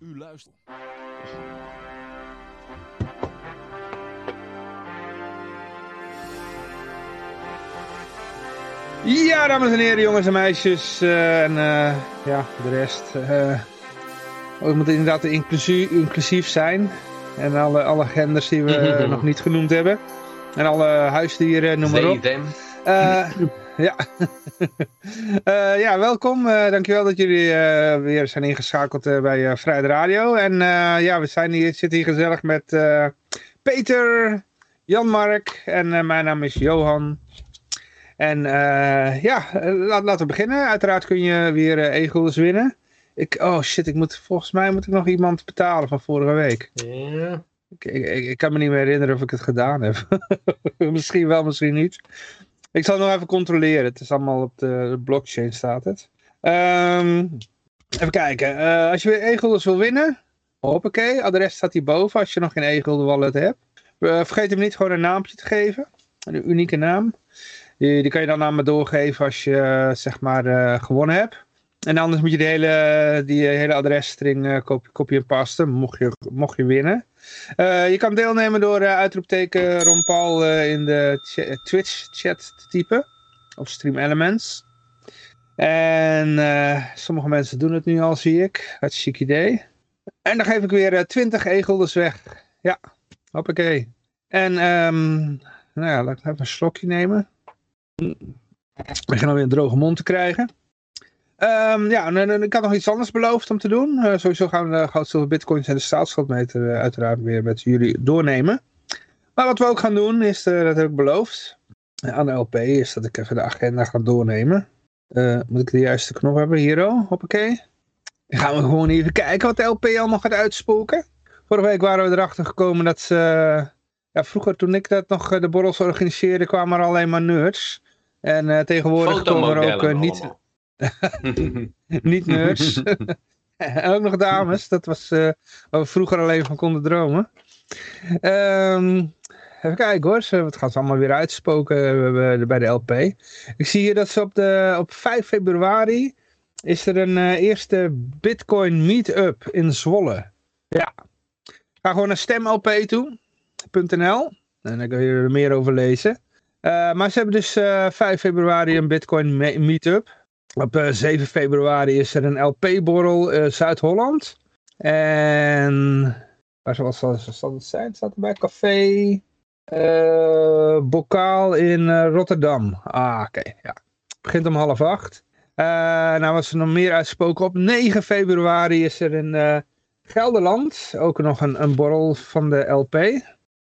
U luistert. Ja, dames en heren, jongens en meisjes uh, en uh, ja, de rest. Uh, we moeten inderdaad inclusief, inclusief zijn. En alle, alle genders die we nog niet genoemd hebben. En alle huisdieren, noem maar op. ja. ja, welkom. dankjewel dat jullie weer zijn ingeschakeld bij Vrijde Radio. En ja, we zijn hier, zitten hier gezellig met Peter, Jan-Mark en mijn naam is Johan. En uh, ja, laat, laten we beginnen. Uiteraard kun je weer uh, e-guldens winnen. Ik, oh shit, ik moet, volgens mij moet ik nog iemand betalen van vorige week. Ja. Ik, ik, ik, kan me niet meer herinneren of ik het gedaan heb. misschien wel, misschien niet. Ik zal het nog even controleren. Het is allemaal op de, blockchain staat het. Um, even kijken. Uh, als je weer e-guldens wil winnen. Hoppakee, adres staat hierboven als je nog geen e-gulden wallet hebt. vergeet hem niet gewoon een naampje te geven. Een unieke naam. Die, die kan je dan aan me doorgeven als je uh, zeg maar gewonnen hebt. En anders moet je de hele, die hele adresstring kopie en pasten, mocht je, mocht je winnen. Je kan deelnemen door uitroepteken Ron Paul in de Twitch chat te typen. Of Stream Elements. En sommige mensen doen het nu al, zie ik. Hartstikke idee. En dan geef ik weer 20 e-guldens weg. Ja, hoppakee. En um, nou ja, laat ik even een slokje nemen. Ik begin alweer een droge mond te krijgen. Um, ja, en, en, ik had nog iets anders beloofd om te doen. Uh, sowieso gaan we de goud, zilver, bitcoins en de staatsschuldmeter uh, uiteraard weer met jullie doornemen. Maar wat we ook gaan doen, is, uh, dat heb ik beloofd, aan de LP, is dat ik even de agenda ga doornemen. moet ik de juiste knop hebben? Hier, oh, hoppakee. Dan gaan we gewoon even kijken wat de LP allemaal gaat uitspoken. Vorige week waren we erachter gekomen dat ze... Ja, vroeger toen ik dat nog de borrels organiseerde, kwamen er alleen maar nerds. En tegenwoordig komen er ook niet, niet nerds. en ook nog dames. Dat was uh, waar we vroeger alleen van konden dromen. Um, even kijken hoor. Wat gaan ze allemaal weer uitspoken bij de LP. Ik zie hier dat ze op, de, op 5 februari is er een eerste Bitcoin meetup in Zwolle. Ja. Ga gewoon naar StemLP toe. .nl. En daar kun je er meer over lezen. Uh, maar ze hebben dus uh, 5 februari een Bitcoin meetup. Op uh, 7 februari is er een LP-borrel Zuid-Holland. En waar zal het zijn? Staat er bij Café Bokaal in Rotterdam. Ah, oké. Okay, ja. Begint om half acht. nou was er nog meer uitspoken. Op 9 februari is er in Gelderland ook nog een, een borrel van de LP.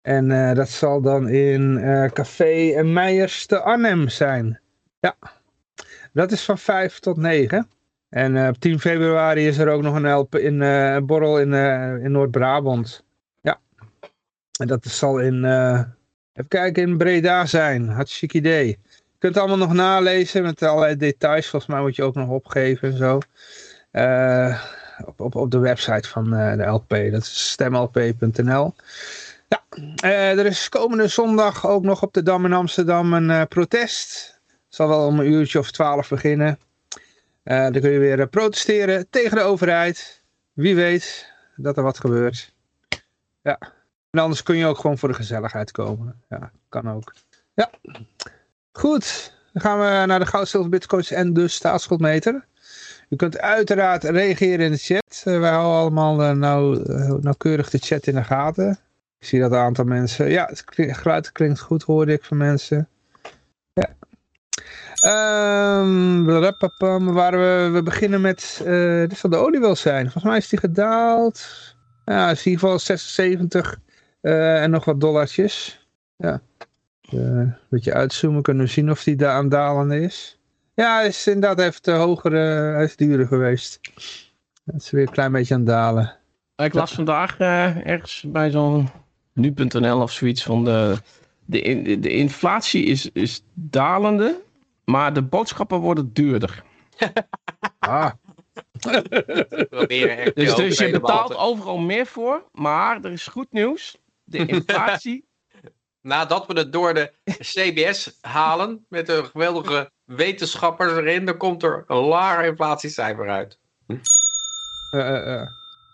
En dat zal dan in Café Meijers te Arnhem zijn. Ja, dat is van 5 tot 9. En uh, op 10 februari is er ook nog een LP in, borrel in, in Noord-Brabant. Ja, en dat zal in, even kijken, in Breda zijn. Hartstikke idee. Je kunt het allemaal nog nalezen met allerlei details. Volgens mij moet je ook nog opgeven en zo. op, op, op de website van de LP. Dat is stemlp.nl. Ja, er is komende zondag ook nog op de Dam in Amsterdam een protest. Zal wel om een uurtje of twaalf beginnen. Uh, dan kun je weer protesteren tegen de overheid. Wie weet dat er wat gebeurt. Ja, en anders kun je ook gewoon voor de gezelligheid komen. Ja, kan ook. Ja, goed. Dan gaan we naar de goud, zilver, bitcoins en de staatsschuldmeter. U kunt uiteraard reageren in de chat. wij houden allemaal nou, nauwkeurig de chat in de gaten. Ik zie dat een aantal mensen... Ja, het geluid klinkt goed, hoorde ik van mensen. Um, waar we, we beginnen met... Uh, dit zal de olie wel zijn. Volgens mij is die gedaald. Ja, is in ieder geval 76 uh, en nog wat dollartjes. Ja. Uh, een beetje uitzoomen kunnen we zien of die daar aan dalende is. Ja, hij is inderdaad even hoger, hij is duurder geweest. Het is weer een klein beetje aan dalen. Ik las vandaag ergens bij zo'n nu.nl of zoiets van de, de, de inflatie is, is dalende, maar de boodschappen worden duurder. ah. dus, dus je betaalt overal meer voor, maar er is goed nieuws. De inflatie... Nadat we het door de CBS halen met de geweldige wetenschappers erin, dan komt er een lager inflatiecijfer uit. Uh, uh,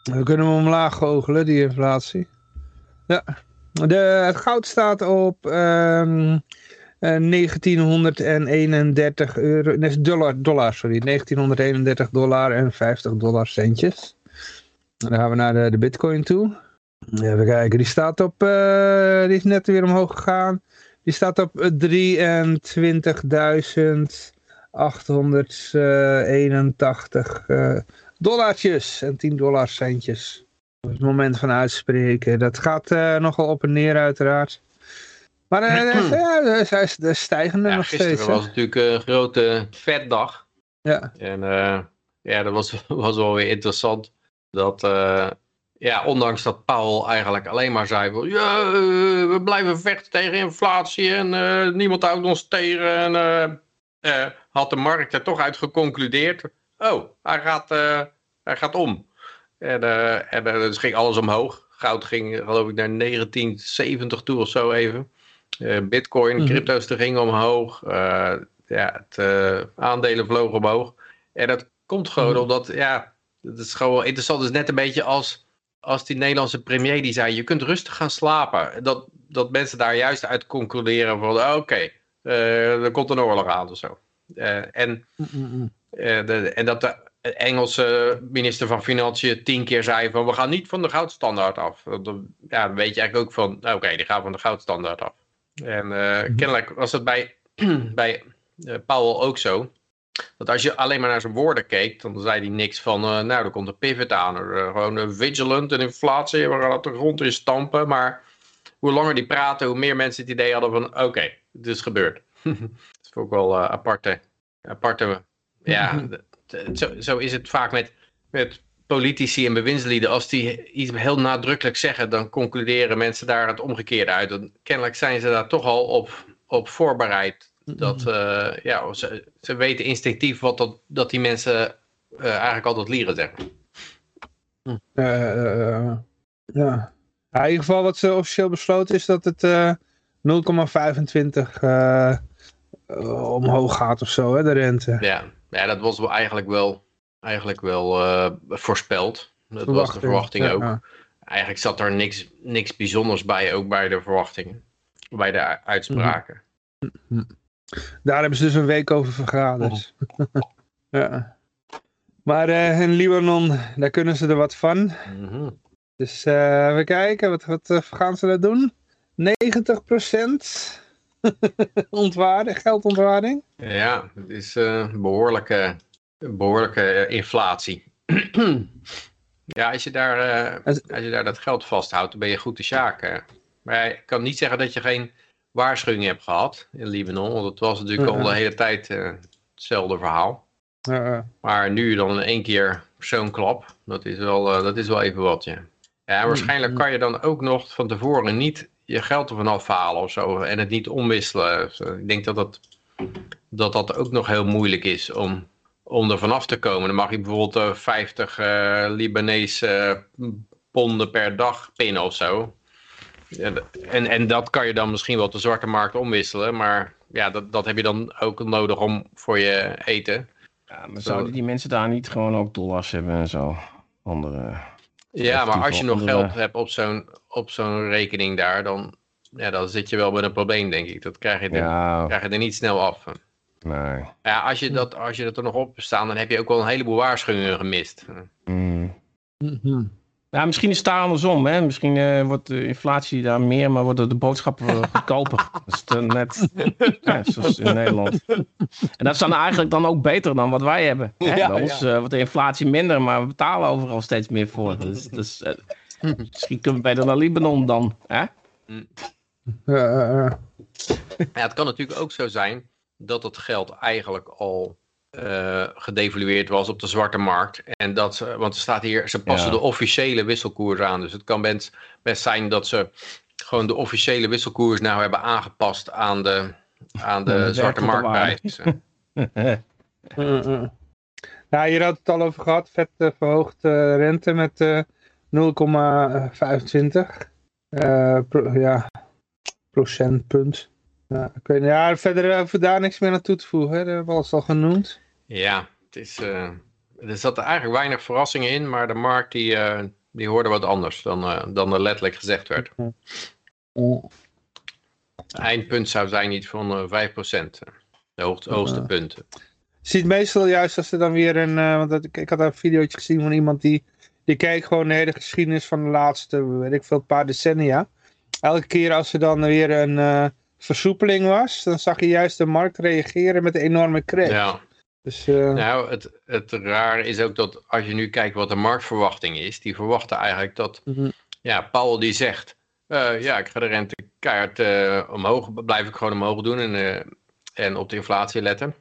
We kunnen hem omlaag goochelen, die inflatie. Ja. De, het goud staat op ehm, eh, 1931 euro, nee, dollar, sorry. 1931 dollar en 50 dollar centjes. Dan gaan we naar de, de bitcoin toe. Even kijken, die staat op, eh, die is net weer omhoog gegaan. Die staat op eh, 23.881 eh dollartjes en 10 dollar centjes. Op het moment van uitspreken. Dat gaat eh, nogal op en neer uiteraard. Maar eh, ja, hij is, is stijgende Ja, nog steeds. gisteren hè? was natuurlijk een grote vetdag. Ja. En eh, ja, dat was, was wel weer interessant. Dat, eh, ja, ondanks dat Powell eigenlijk alleen maar zei van... Ja, we blijven vechten tegen inflatie en niemand houdt ons tegen. En had de markt er toch uit geconcludeerd. Oh, hij gaat, hij gaat om. En, en dus ging alles omhoog. Goud ging geloof ik naar 1970 toe of zo even. Eh, Bitcoin, Mhm. crypto's er gingen omhoog. Eh, ja, het, eh, aandelen vlogen omhoog. En dat komt gewoon Mhm. omdat, ja, het is gewoon interessant. Het is net een beetje als, als die Nederlandse premier die zei, je kunt rustig gaan slapen. Dat, dat mensen daar juist uit concluderen van, oké, er komt een oorlog aan of zo. En, Mm, de, en dat de Engelse minister van Financiën tien keer zei van, we gaan niet van de goudstandaard af. Dan, ja, dan weet je eigenlijk ook van, oké, die gaan van de goudstandaard af. En eh, kennelijk was dat bij, bij eh, Powell ook zo. Want als je alleen maar naar zijn woorden keek, dan zei hij niks van, eh, nou, er komt een pivot aan. Eh, gewoon vigilant en inflatie, we gaan het de grond in stampen. Maar hoe langer die praten, hoe meer mensen het idee hadden van, oké, het is gebeurd. dat is ook wel aparte, aparte, ja, zo, zo is het vaak met, met politici en bewindslieden. Als die iets heel nadrukkelijk zeggen, dan concluderen mensen daar het omgekeerde uit. Dan, kennelijk zijn ze daar toch al op, op voorbereid. Dat, eh, ja, ze, ze weten instinctief wat dat, dat die mensen eh, eigenlijk altijd liegen zeggen. Eh, eh, ja. Ja, in ieder geval wat ze officieel besloten is dat het eh 0,25 eh, eh, omhoog gaat of zo, hè, de rente. Ja, ja dat was eigenlijk wel, eigenlijk wel eh, voorspeld. Dat was de Verwachting. Ja, ook. ja. Eigenlijk zat er niks, niks bijzonders bij, ook bij de verwachtingen. Bij de uitspraken. Daar hebben ze dus een week over vergaderd. ja. Maar eh, in Libanon, daar kunnen ze er wat van. Mhm. Dus eh even kijken, wat, wat gaan ze daar doen? 90% ontwaarding, geldontwaarding. Ja, het is eh, behoorlijke, behoorlijke eh, inflatie. ja, als je, daar, eh, Als- je daar dat geld vasthoudt, dan ben je goed te sjaken. Maar ik kan niet zeggen dat je geen waarschuwing hebt gehad in Libanon. Want het was natuurlijk al de hele tijd eh, hetzelfde verhaal. Maar nu dan in één keer zo'n klap, dat is wel, dat is wel even wat, ja. Ja, waarschijnlijk kan je dan ook nog van tevoren niet je geld ervan afhalen of zo. En het niet omwisselen. Ik denk dat dat, dat dat ook nog heel moeilijk is om, om er vanaf te komen. Dan mag je bijvoorbeeld eh, 50 eh Libanese eh, ponden per dag pinnen of zo. En, en dat kan je dan misschien wel op de zwarte markt omwisselen. Maar ja, dat, dat heb je dan ook nodig om voor je eten. Ja, maar zouden die mensen daar niet gewoon ook dollars hebben en zo? Andere... Ja, maar als je nog andere- geld hebt op zo'n op zo'n rekening daar, dan, ja, dan zit je wel met een probleem, denk ik. Dat krijg je er, Ja, krijg je er niet snel af. Nee. Ja, als je, dat, als je dat er nog op staan, dan heb je ook wel een heleboel waarschuwingen gemist. Mm. Mhm. Ja, misschien is het daar andersom. Hè? Misschien eh, wordt de inflatie daar meer, maar worden de boodschappen goedkoper. Dat is dan net ja, zoals in Nederland. En dat is dan eigenlijk dan ook beter dan wat wij hebben. Hè? Ja, Bij ons eh, wordt de inflatie minder, maar we betalen overal steeds meer voor. Dus, dus, eh, misschien kunnen we beter naar Libanon dan. Hè? Ja, ja, ja. Ja, het kan natuurlijk ook zo zijn dat het geld eigenlijk al eh, gedevalueerd was op de zwarte markt. En dat ze, want er staat hier, ze passen Ja. de officiële wisselkoers aan. Dus het kan best, best zijn dat ze gewoon de officiële wisselkoers nou hebben aangepast aan de, aan de, zwarte marktprijs. Mm, mm. Ja, hier had het al over gehad. Vet eh, verhoogd eh, rente met eh 0,25 Eh, pro- ja, procentpunt. Ja, niet. ja, verder hoeven we daar niks meer aan toe te voegen. Hè. Dat hebben we alles al genoemd. Ja, het is, eh, er zaten eigenlijk weinig verrassingen in, maar de markt die, eh, die hoorde wat anders dan, eh, dan er letterlijk gezegd werd. Het eindpunt zou zijn iets van eh 5%. De hoogste, hoogste punten. Je ziet meestal juist als er dan weer een... eh, want ik, ik had een videootje gezien van iemand die... Die keek gewoon de hele geschiedenis van de laatste, weet ik veel, paar decennia. Elke keer als er dan weer een eh, versoepeling was, dan zag je juist de markt reageren met een enorme crash. Ja. Dus eh, Nou, het, het rare is ook dat als je nu kijkt wat de marktverwachting is, die verwachten eigenlijk dat, mhm. ja, Paul die zegt, eh, ja, ik ga de rente keihard eh, omhoog, blijf ik gewoon omhoog doen en, en op de inflatie letten.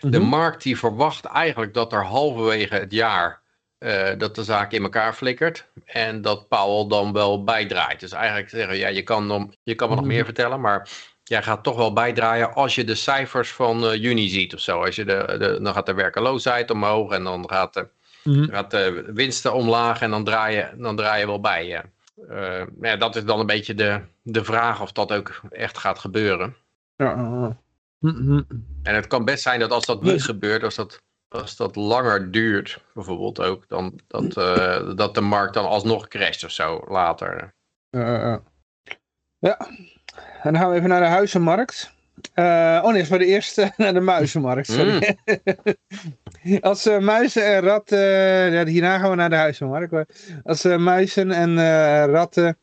De Mhm. markt die verwacht eigenlijk dat er halverwege het jaar eh, dat de zaak in elkaar flikkert en dat Powell dan wel bijdraait. Dus eigenlijk zeggen, ja, je kan, je kan me nog Mhm. meer vertellen, maar jij gaat toch wel bijdraaien als je de cijfers van eh, juni ziet of zo. Als je de, de, dan gaat de werkeloosheid omhoog en dan gaat de, Mhm. gaat de winsten omlaag en dan draai je, dan draai je wel bij. Ja. Eh, ja, dat is dan een beetje de, de vraag of dat ook echt gaat gebeuren. ja, ja. Mhm. En het kan best zijn dat als dat niet gebeurt, als dat, als dat langer duurt, bijvoorbeeld ook, dan dat, eh, dat de markt dan alsnog crasht of zo later. Ja, en dan gaan we even naar de huizenmarkt. Eh, oh nee, voor de eerste naar de muizenmarkt. Sorry. Als eh, muizen en ratten. ja, hierna gaan we naar de huizenmarkt. maar Als muizen en ratten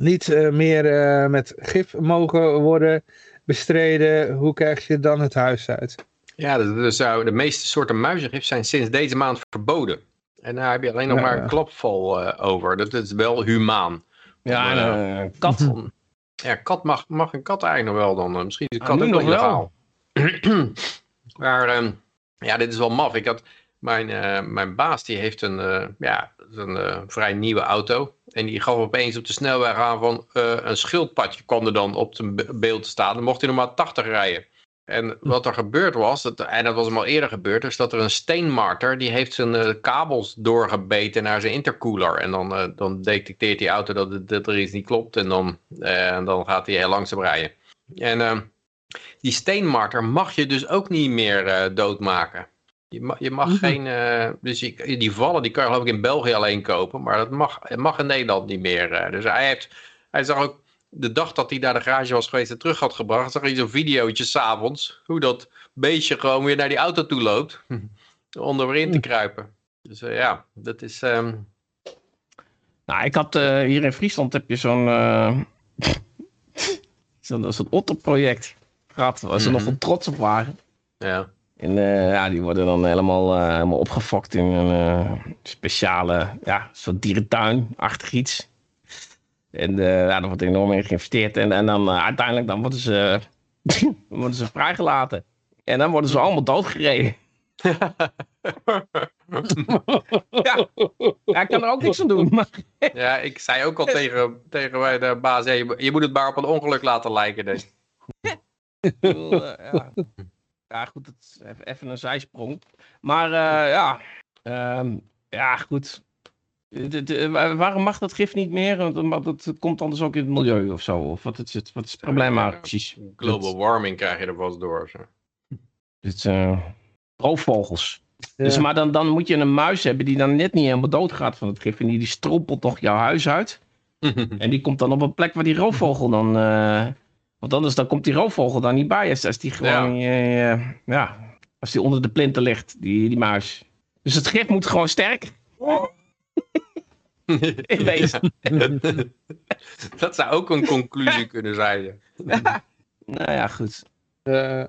niet meer met gif mogen worden bestreden, hoe krijg je dan het huis uit? Ja, dus, zou de meeste soorten muizengif zijn sinds deze maand verboden. En daar heb je alleen nog Ja, maar ja. een klapval eh, over. Dat is wel humaan. Ja, Om, en eh, eh, kat. ja, kat mag, mag een kat eigenlijk nog wel dan. Misschien is een Ah, kat nu ook nog wel. illegaal. maar ehm, ja, dit is wel maf. Ik had, mijn, eh, mijn baas die heeft een, eh, ja, een eh, vrij nieuwe auto. En die gaf opeens op de snelweg aan van eh, een schildpadje kwam er dan op zijn be- beeld te staan. Dan mocht hij nog maar 80 rijden. En wat er gebeurd was, dat, en dat was hem al eerder gebeurd, is dat er een steenmarter, die heeft zijn eh, kabels doorgebeten naar zijn intercooler. En dan, eh, dan detecteert die auto dat, er iets niet klopt en dan, eh, dan gaat hij heel langzaam rijden. En eh, die steenmarter mag je dus ook niet meer doodmaken. Je mag, je mag Mhm. geen, dus je, die vallen die kan je geloof ik in België alleen kopen, maar dat mag, mag in Nederland niet meer. dus hij, heeft, hij zag ook de dag dat hij naar de garage was geweest en terug had gebracht, zag hij zo'n videootje s'avonds. Hoe dat beestje gewoon weer naar die auto toe loopt. om er weer in te kruipen. Dus eh, ja, dat is... ehm, Nou, ik had eh, hier in Friesland heb je zo'n eh zo'n zo'n otterproject gehad, waar ze Mhm. nog wel trots op waren. ja. En ja, die worden dan helemaal, eh, helemaal opgefokt in een speciale, ja, soort dierentuin-achtig iets. En eh, ja, daar wordt enorm in geïnvesteerd. En, en dan eh, uiteindelijk dan worden ze, worden ze vrijgelaten. En dan worden ze allemaal doodgereden. ja. ja, ik kan er ook niks aan doen. Maar, ja, ik zei ook al tegen, tegen mij de baas, ja, je, je moet het maar op een ongeluk laten lijken. Dus. eh, ja. ja, goed, is even, even een zijsprong. Maar eh, ja, Ehm, ja, goed. De- de- wa- waarom mag dat gif niet meer? Want dat komt anders ook in het milieu of zo. Of wat is het, wat is het probleem maar precies? Global warming krijg je er vast door. Zo. Dit uh, roofvogels. Ja. Dus, maar dan, dan moet je een muis hebben die dan net niet helemaal doodgaat van het gif. En die, die strompelt nog jouw huis uit. En die komt dan op een plek waar die roofvogel dan... eh, want anders dan komt die roofvogel dan niet bij. Als, als die gewoon... eh, ja, als die onder de plinten ligt, die, die muis. Dus het gif moet gewoon sterk. In wezen. dat zou ook een conclusie kunnen zijn. ja. Nou ja, goed. Eh,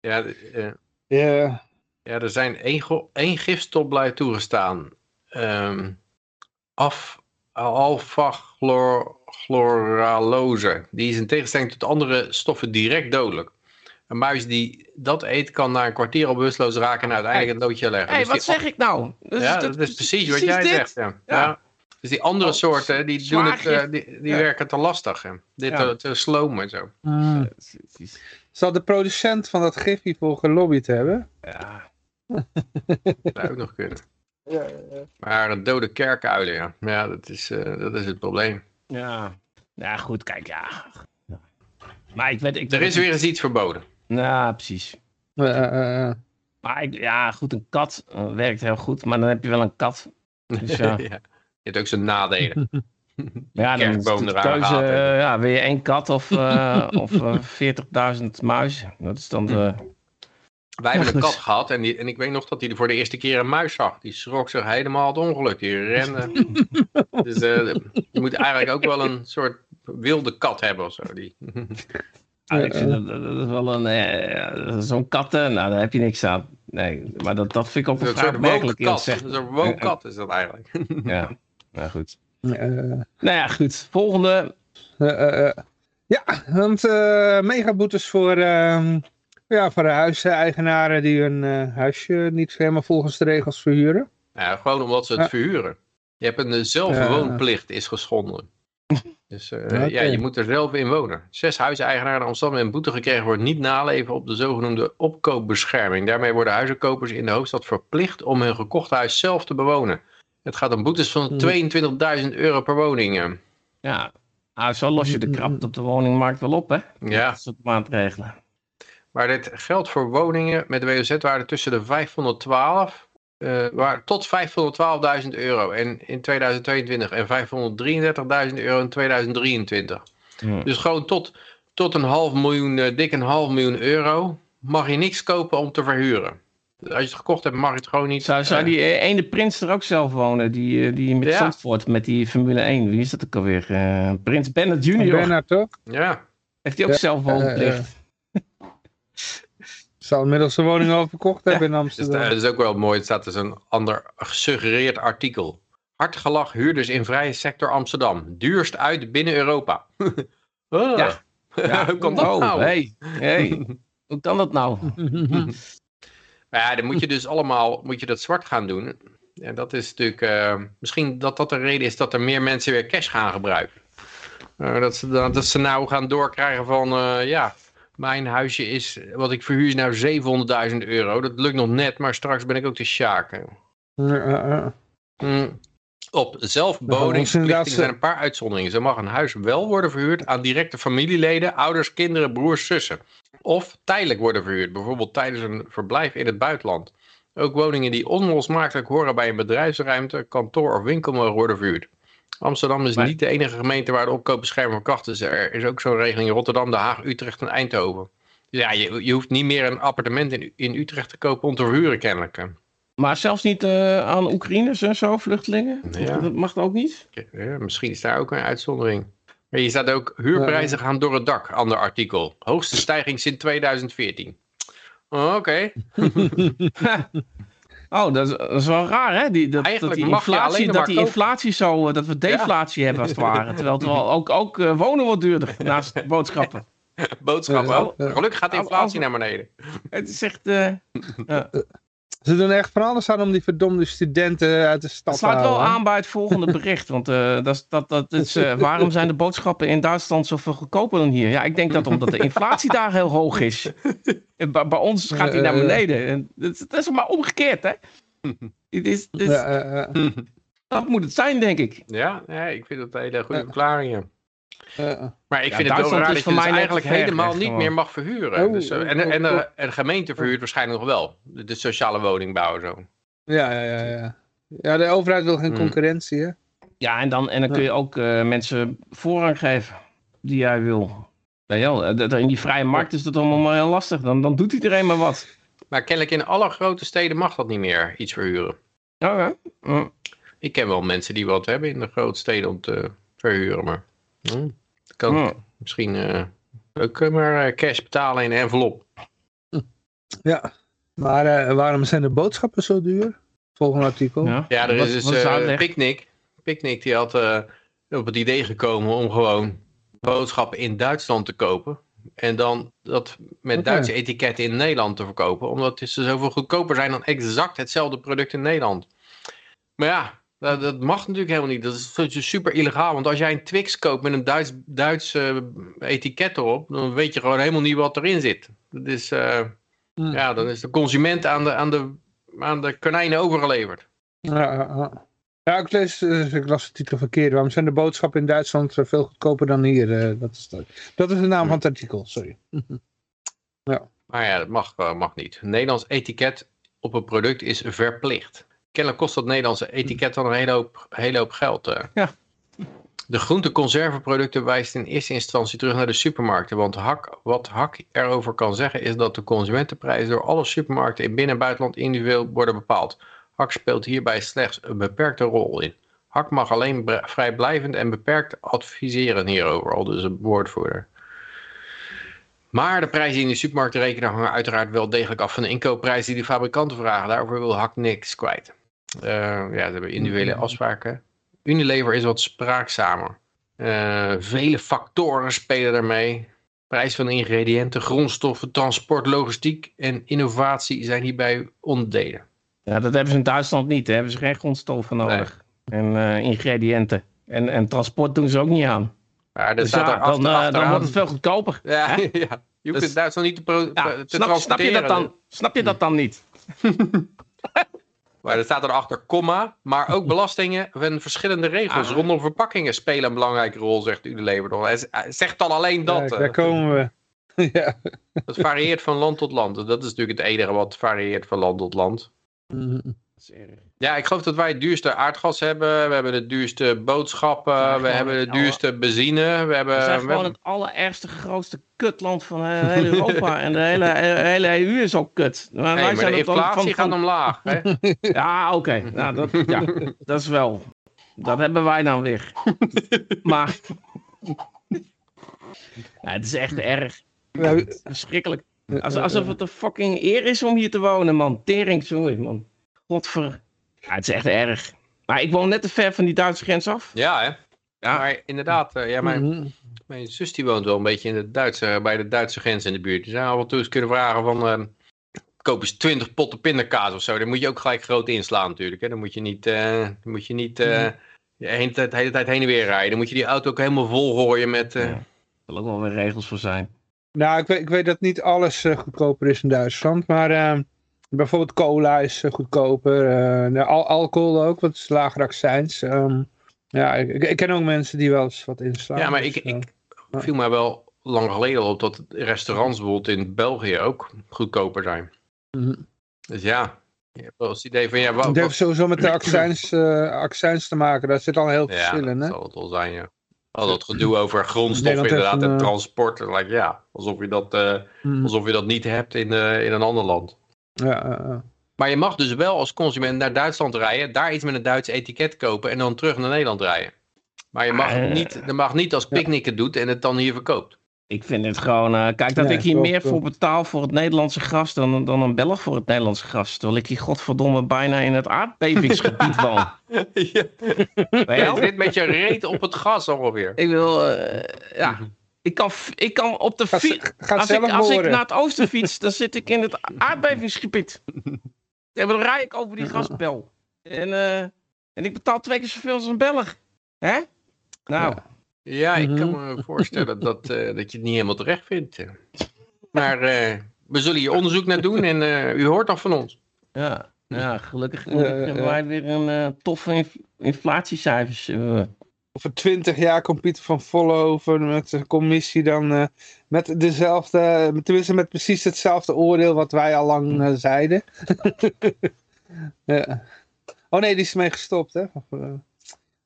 Ja, eh, ja. ja, er zijn één, één gifstop blijft toegestaan. Ehm af, alpha-chloralose. Die is in tegenstelling tot andere stoffen direct dodelijk. Een muis die dat eet kan na een kwartier al bewusteloos raken en uiteindelijk het loodje leggen. Hé, hey, Dus wat die- zeg ik nou? Dat ja, dat- dat is precies wat jij dit. zegt. Ja. Ja. Ja. Dus die andere Oh, soorten, die, doen het, eh, die, die Ja. werken te lastig. Hè. Dit Ja. te, te sloom en zo. Ja, precies. Zal de producent van dat gif hiervoor gelobbyd hebben? Ja. Dat zou ook nog kunnen. Maar een dode kerkuilen, ja. Ja, dat is, eh, dat is het probleem. Ja. ja, goed, kijk, ja. Maar ik weet... Ik Er is weer eens iets verboden. Ja, precies. Eh, eh, eh. Maar ik, ja, goed, een kat eh, werkt heel goed, maar dan heb je wel een kat. Dus ja, ja. Je hebt ook zijn nadelen. ja dan is de keuze, eh, ja, wil je één kat of, eh, of eh, 40.000 muizen? Dat is dan de... Wij hebben een kat gehad en, die, en ik weet nog dat hij voor de eerste keer een muis zag. Die schrok zich helemaal het ongeluk. Die rende. dus eh, je moet eigenlijk ook wel een soort wilde kat hebben of zo. Die... Ah, ik vind dat, dat is wel een... eh, Zo'n katten, nou daar heb je niks aan. Nee, maar dat, dat vind ik ook een woonkat. gezegd. Een soort woonkat is dat eigenlijk. Ja, nou goed. Eh, Nou ja, goed. Volgende. eh, eh, eh. ja, want eh megaboetes voor, ehm, ja, voor de huiseigenaren die hun eh, huisje niet helemaal volgens de regels verhuren. Ja, gewoon omdat ze het Ja. verhuren. Je hebt een zelfwoonplicht is geschonden. Dus eh, ja, je moet er zelf in wonen. Zes huiseigenaren in Amsterdam hebben een boete gekregen voor het niet naleven op de zogenoemde opkoopbescherming. Daarmee worden huizenkopers in de hoofdstad verplicht om hun gekochte huis zelf te bewonen. Het gaat om boetes van Mhm. 22.000 euro per woning. eh. Ja, nou, zo los je de krapte op de woningmarkt wel op, hè? Ja. Dat soort maatregelen. Maar dit geldt voor woningen met de WOZ-waarde tussen de 512 eh, waar, tot 512.000 euro en in 2022 en 533.000 euro in 2023. Hm. Dus gewoon tot, tot een half miljoen, eh, dik een half miljoen euro mag je niks kopen om te verhuren. Als je het gekocht hebt mag je het gewoon niet. Zou, zou eh, die ene prins er ook zelf wonen? Die, eh, die met Ja. Zandvoort, met die Formule 1. Wie is dat ook alweer? Eh, prins Bennett Junior. Bernard toch? Ja, Heeft hij ook Ja, zelf woonplicht? Zal inmiddels de woning al verkocht hebben in dus Amsterdam. dat is ook wel mooi. Het staat dus een ander gesuggereerd artikel. Hartgelach huurders in vrije sector Amsterdam. Duurst uit binnen Europa. oh. Ja. Ja. Hoe kan dat oh, nou? hey, hey. Hoe kan dat nou? Maar ja, dan moet je dus allemaal moet je dat zwart gaan doen. En dat is natuurlijk, eh, misschien dat dat de reden is dat er meer mensen weer cash gaan gebruiken. Eh, dat, ze, dat ze nou gaan doorkrijgen van, eh, ja, mijn huisje is, wat ik verhuur is nou 700.000 euro. Dat lukt nog net, maar straks ben ik ook de sjaak. Ja, ja, ja. Mm. Op inderdaad zijn een paar uitzonderingen. Zo mag een huis wel worden verhuurd aan directe familieleden, ouders, kinderen, broers, zussen. Of tijdelijk worden verhuurd, bijvoorbeeld tijdens een verblijf in het buitenland. Ook woningen die onlosmakelijk horen bij een bedrijfsruimte, kantoor of winkel mogen worden verhuurd. Amsterdam is Maar- niet de enige gemeente waar de opkoopbescherming verkracht is. Er is ook zo'n regeling in Rotterdam, Den Haag, Utrecht en Eindhoven. Dus ja, je, je hoeft niet meer een appartement in, in Utrecht te kopen om te verhuren kennelijk. Maar zelfs niet eh, aan Oekraïners en zo, vluchtelingen? Ja. Dat mag ook niet? Ja, misschien is daar ook een uitzondering. Maar hier staat ook, huurprijzen gaan door het dak, ander artikel. Hoogste stijging sinds 2014. Oh, Oké, Oh, dat is, dat is wel raar, hè? Die, dat, die inflatie, dat die inflatie zo, eh, dat we deflatie hebben als het ware. Terwijl, terwijl ook, ook eh, wonen wordt duurder naast boodschappen. boodschappen. Gelukkig gaat de inflatie naar beneden. Het is echt... eh, Ze doen echt van alles aan om die verdomde studenten uit de stad Het te sluit wel halen. aan bij het volgende bericht. Want eh, dat, is- dat, dat is, eh, waarom zijn de boodschappen in Duitsland zoveel goedkoper dan hier? Ja, ik denk dat omdat de inflatie daar heel hoog is. En bij, bij ons gaat die naar beneden. En dat, is- dat is maar omgekeerd, hè? Het is, het is- Ja, Dat moet het zijn, denk ik. Ja, ja, ik vind dat een hele goede verklaringen. Eh, Maar ik Ja, vind het wel Duitsland raar dat je voor dus mij eigenlijk helemaal niet gewoon. meer mag verhuren. Oh, dus, eh, en, en, de, en de gemeente verhuurt waarschijnlijk nog wel. De, de sociale woningbouw zo. ja, ja, ja, ja. Ja, de overheid wil geen Hmm. concurrentie, hè? Ja, en dan, en dan kun je ook eh, mensen voorrang geven die jij wil. Ja, eh, in die vrije markt is dat allemaal maar heel lastig. Dan, dan doet iedereen maar wat. Maar kennelijk in alle grote steden mag dat niet meer, iets verhuren. Oh, ja. Mm. Ik ken wel mensen die wat hebben in de grote steden om te verhuren, maar hm, dat kan Mm. misschien eh, ook eh, maar eh, cash betalen in een envelop. Ja. Maar eh, waarom zijn de boodschappen zo duur? Volgende artikel. Ja, Ja, er is dus uitleg? Picnic. Picnic die had eh, op het idee gekomen om gewoon boodschappen in Duitsland te kopen. En dan dat met. Duitse etiketten in Nederland te verkopen. Omdat ze zoveel goedkoper zijn dan exact hetzelfde product in Nederland. Maar ja, dat, dat mag natuurlijk helemaal niet. Dat is is super illegaal. Want als jij een Twix koopt met een Duits, Duits eh, etiket erop, dan weet je gewoon helemaal niet wat erin zit. Dat is, eh, Hmm. ja, dan is de consument aan de, aan de, aan de konijnen overgeleverd. Ja, ja, ja. Ja, ik, lees, eh, ik las de titel verkeerd. Waarom zijn de boodschappen in Duitsland veel goedkoper dan hier? Dat, is de, dat is de naam van het artikel, sorry. Maar ja, dat mag, mag niet. Een Nederlands etiket op een product is verplicht. Kennelijk kost dat Nederlandse etiket dan een hele hoop, hele hoop geld. eh. Ja. De groenteconserveproducten wijst in eerste instantie terug naar de supermarkten. Want hak, wat Hak erover kan zeggen is dat de consumentenprijzen door alle supermarkten in binnen- en buitenland individueel worden bepaald. Hak speelt hierbij slechts een beperkte rol in. Hak mag alleen vrijblijvend en beperkt adviseren hierover, al dus een woordvoerder. Maar de prijzen die in de supermarkt rekenen hangen uiteraard wel degelijk af van de inkoopprijs die de fabrikanten vragen. Daarvoor wil Hak niks kwijt. Eh, ja, ze hebben individuele afspraken. Unilever is wat spraakzamer. Eh, vele factoren spelen daarmee. Prijs van ingrediënten, grondstoffen, transport, logistiek en innovatie zijn hierbij onderdelen. Ja, dat hebben ze in Duitsland niet. Daar hebben ze geen grondstoffen nodig. En eh, ingrediënten. En, en transport doen ze ook niet aan. Maar Dus staat ja, er achter, dan, dan wordt het veel goedkoper. Ja, ja. Je hoeft Dus- in Duitsland niet te, Ja, te snap, snap, je dat dan, snap je dat dan niet? Maar er staat erachter komma, maar ook belastingen en verschillende regels Ah. rondom verpakkingen spelen een belangrijke rol, zegt Unilever. toch. Hij zegt dan alleen dat. Eh. daar komen we. ja. Dat varieert van land tot land. Dat is natuurlijk het enige wat varieert van land tot land. Mhm. Ja, ik geloof dat wij het duurste aardgas hebben. We hebben de duurste boodschappen. Ja, we hebben de alle- duurste benzine. We hebben, We zijn gewoon het allerergste, grootste kutland van eh, heel Europa. en de hele, hele EU is ook kut. Maar Hey, wij maar zijn de inflatie van- gaat omlaag. Hè? Ja, oké. Nou, dat, ja, dat is wel. Dat hebben wij dan weer. maar. Ja, het is echt erg. Verschrikkelijk. Als, alsof het een fucking eer is om hier te wonen, man. Tering, sorry, man. Godver. Ja, het is echt erg. Maar ik woon net te ver van die Duitse grens af. Ja, hè? Ja. Maar inderdaad, eh, ja, mijn, Mhm. mijn zus die woont wel een beetje in de Duitse, bij de Duitse grens in de buurt. Die zou af en toe eens kunnen vragen van... eh, koop eens 20 potten pindakaas of zo. Dan moet je ook gelijk groot inslaan natuurlijk. Hè? Dan moet je niet, eh, dan moet je niet eh, de hele, tijd, de hele tijd heen en weer rijden. Dan moet je die auto ook helemaal vol gooien met... eh, Ja. Er zal ook wel weer regels voor zijn. Nou, ik weet, ik weet dat niet alles goedkoper is in Duitsland, maar eh, bijvoorbeeld cola is eh, goedkoper. eh, al alcohol ook, wat is lager accijns. Ehm, ja, ik, ik ken ook mensen die wel eens wat inslaan. Ja, maar dus, ik, eh, ik viel mij wel lang geleden op dat restaurants bijvoorbeeld in België ook goedkoper zijn. mhm. Dus ja, je hebt wel eens het idee van ja, wat, Het heeft sowieso met de accijns, eh, accijns te maken. Daar zit al heel veel ja, verschil in. dat Hè? zal het wel zijn, ja. Al dat gedoe over grondstoffen inderdaad een, en eh, transport. Like, ja, alsof je, dat, eh, Mhm. alsof je dat niet hebt in, eh, in een ander land. Ja. Maar je mag dus wel als consument naar Duitsland rijden, daar iets met een Duits etiket kopen en dan terug naar Nederland rijden. Maar je mag, Ah, niet, je mag niet als picknick het doet en het dan hier verkoopt. Ik vind het gewoon... eh, kijk, dat ik hier klopt, meer klopt. voor betaal voor het Nederlandse gras dan, dan een Belg voor het Nederlandse gras. Terwijl ik hier godverdomme bijna in het aardbevingsgebied woon. ja. Je zit met je reet op het gas ongeveer. Ik wil... eh, ja, ik kan, ik kan op de fiets... Als, ik, als ik naar het oosten fiets, dan zit ik in het aardbevingsgebied. En dan rij ik over die gaspel. En, eh, en ik betaal twee keer zoveel als een Belg. Hè? Nou, Ja, ik kan Mhm. me voorstellen dat, eh, dat je het niet helemaal terecht vindt. Maar eh, we zullen hier onderzoek naar doen en eh, u hoort nog van ons. ja. Ja, gelukkig hebben wij weer een eh, toffe inf- inflatiecijfers. Over twintig jaar komt Pieter van Vollenhoven met de commissie dan eh, met dezelfde, tenminste met precies hetzelfde oordeel wat wij al lang eh, zeiden. ja. Oh nee, die is mee gestopt hè. Of, eh,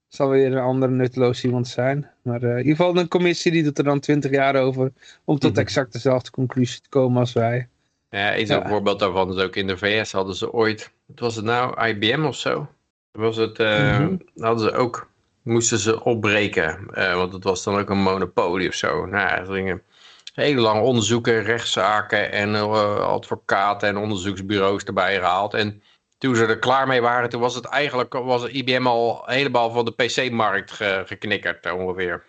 zal weer een andere nutteloos iemand zijn. Maar in ieder geval een commissie die doet er dan twintig jaar over om tot Mhm. exact dezelfde conclusie te komen als wij. Ja, een Ja. voorbeeld daarvan is ook in de VS hadden ze ooit, wat was het nou, IBM of zo? Was het, Mhm. hadden ze ook, moesten ze opbreken, eh, want het was dan ook een monopolie of zo. Nou, er gingen hele lange onderzoeken, rechtszaken en eh, advocaten en onderzoeksbureaus erbij gehaald. En toen ze er klaar mee waren, toen was het eigenlijk, was IBM al helemaal van de PC-markt ge- geknikkerd ongeveer.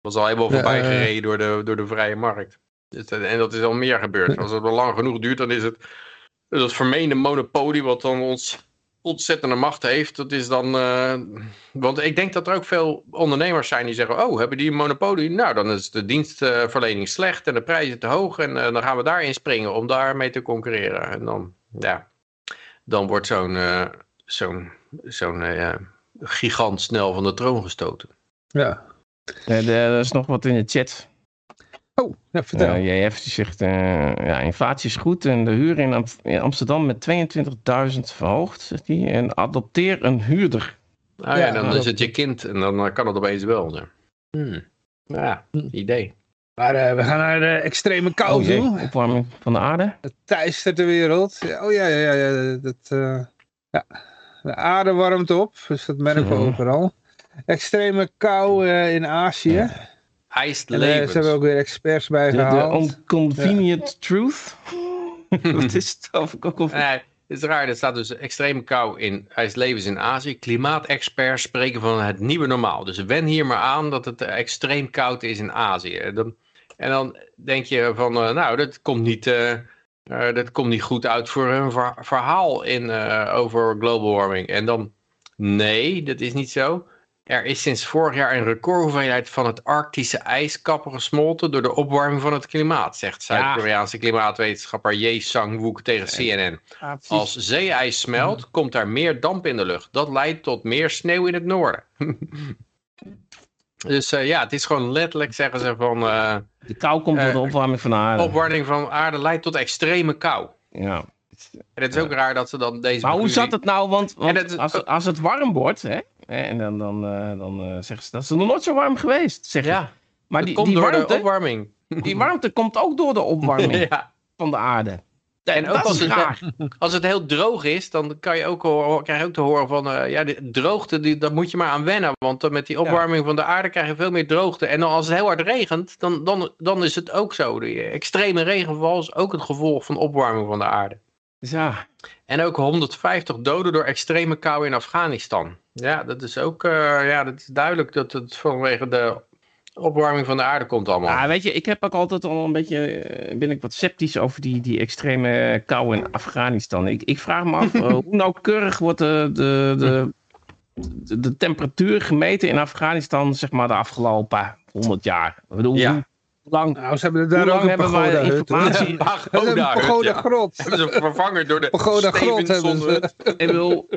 Was al helemaal voorbij eh. gereden door de, door de vrije markt. Dus en dat is al meer gebeurd. Als het wel lang genoeg duurt, dan is het dat vermeende monopolie wat dan ons ontzettende macht heeft. Dat is dan, eh, want ik denk dat er ook veel ondernemers zijn die zeggen, oh, hebben die een monopolie? Nou, dan is de dienstverlening slecht en de prijzen te hoog en eh, dan gaan we daarin springen om daarmee te concurreren. En dan, ja, dan wordt zo'n eh, zo'n zo'n eh, gigant snel van de troon gestoten. Ja. Er is nog wat in de chat. Oh, ja, vertel. Uh, JF die zegt, uh, ja, inflatie is goed en de huur in, Am in Amsterdam met 22.000 verhoogd, zegt hij. En adopteer een huurder. Ah ja, dan is het je kind en dan kan het opeens wel. Ja, hmm. ja idee. Maar uh, we gaan naar de extreme kou oh, toe. Opwarming van de aarde. Het teistert de wereld. Oh ja, ja, ja. Dat, ja. De aarde warmt op, dus dat merken we overal. Extreme kou in Azië. Eist en, uh, ze hebben ook weer experts bij de, gehaald. De convenient truth. Wat is het? Of, of, of... Nee, het is raar. Er staat dus extreme kou in ijslevens in Azië. Klimaatexperts spreken van het nieuwe normaal. Dus wen hier maar aan dat het extreem koud is in Azië. Dan, en dan denk je van, uh, nou, dat komt niet... Uh, uh, dat komt niet goed uit voor een verhaal in, over global warming. En dan, nee, dat is niet zo. Er is sinds vorig jaar een recordhoeveelheid van het Arctische ijskappen gesmolten door de opwarming van het klimaat, zegt Zuid-Koreaanse ja. klimaatwetenschapper Ye Sang-wook tegen CNN. Ja, Als zeeijs smelt, komt er meer damp in de lucht. Dat leidt tot meer sneeuw in het noorden. dus uh, ja, het is gewoon letterlijk, zeggen ze van... Uh, de kou komt door de opwarming van de aarde. opwarming van de aarde leidt tot extreme kou. Ja. En het is ook raar dat ze dan deze... Maar hoe zat het nou, want, want het, als, als het warm wordt, hè, en dan, dan, uh, dan uh, zeggen ze dat is nog nooit zo warm geweest. Zeg ja, maar die, komt die door warmte, de opwarming. Die warmte komt ook door de opwarming ja. van de aarde. En ook als het, als het heel droog is, dan kan je ook horen, krijg je ook te horen van, uh, ja, de droogte, die, daar moet je maar aan wennen. Want met die opwarming ja. van de aarde krijg je veel meer droogte. En dan als het heel hard regent, dan, dan, dan is het ook zo. De extreme regenval is ook het gevolg van opwarming van de aarde. Ja. En ook 150 doden door extreme kou in Afghanistan. Ja, dat is ook uh, ja, dat is duidelijk dat het vanwege de opwarming van de aarde komt allemaal. Ja, weet je, ik heb ook altijd al een beetje, uh, ben ik wat sceptisch over die, die extreme kou in Afghanistan. Ik, ik vraag me af, uh, hoe nauwkeurig wordt de, de, de, de, de, temperatuur gemeten in Afghanistan, zeg maar, de afgelopen 100 jaar? Ik bedoel, ja. Hoe lang, nou, ze hebben daar ook een pagoda informatie? Pagoda, pagoda grot. Hebben ze vervangen door de pagoda grot hebben ze. Ik bedoel,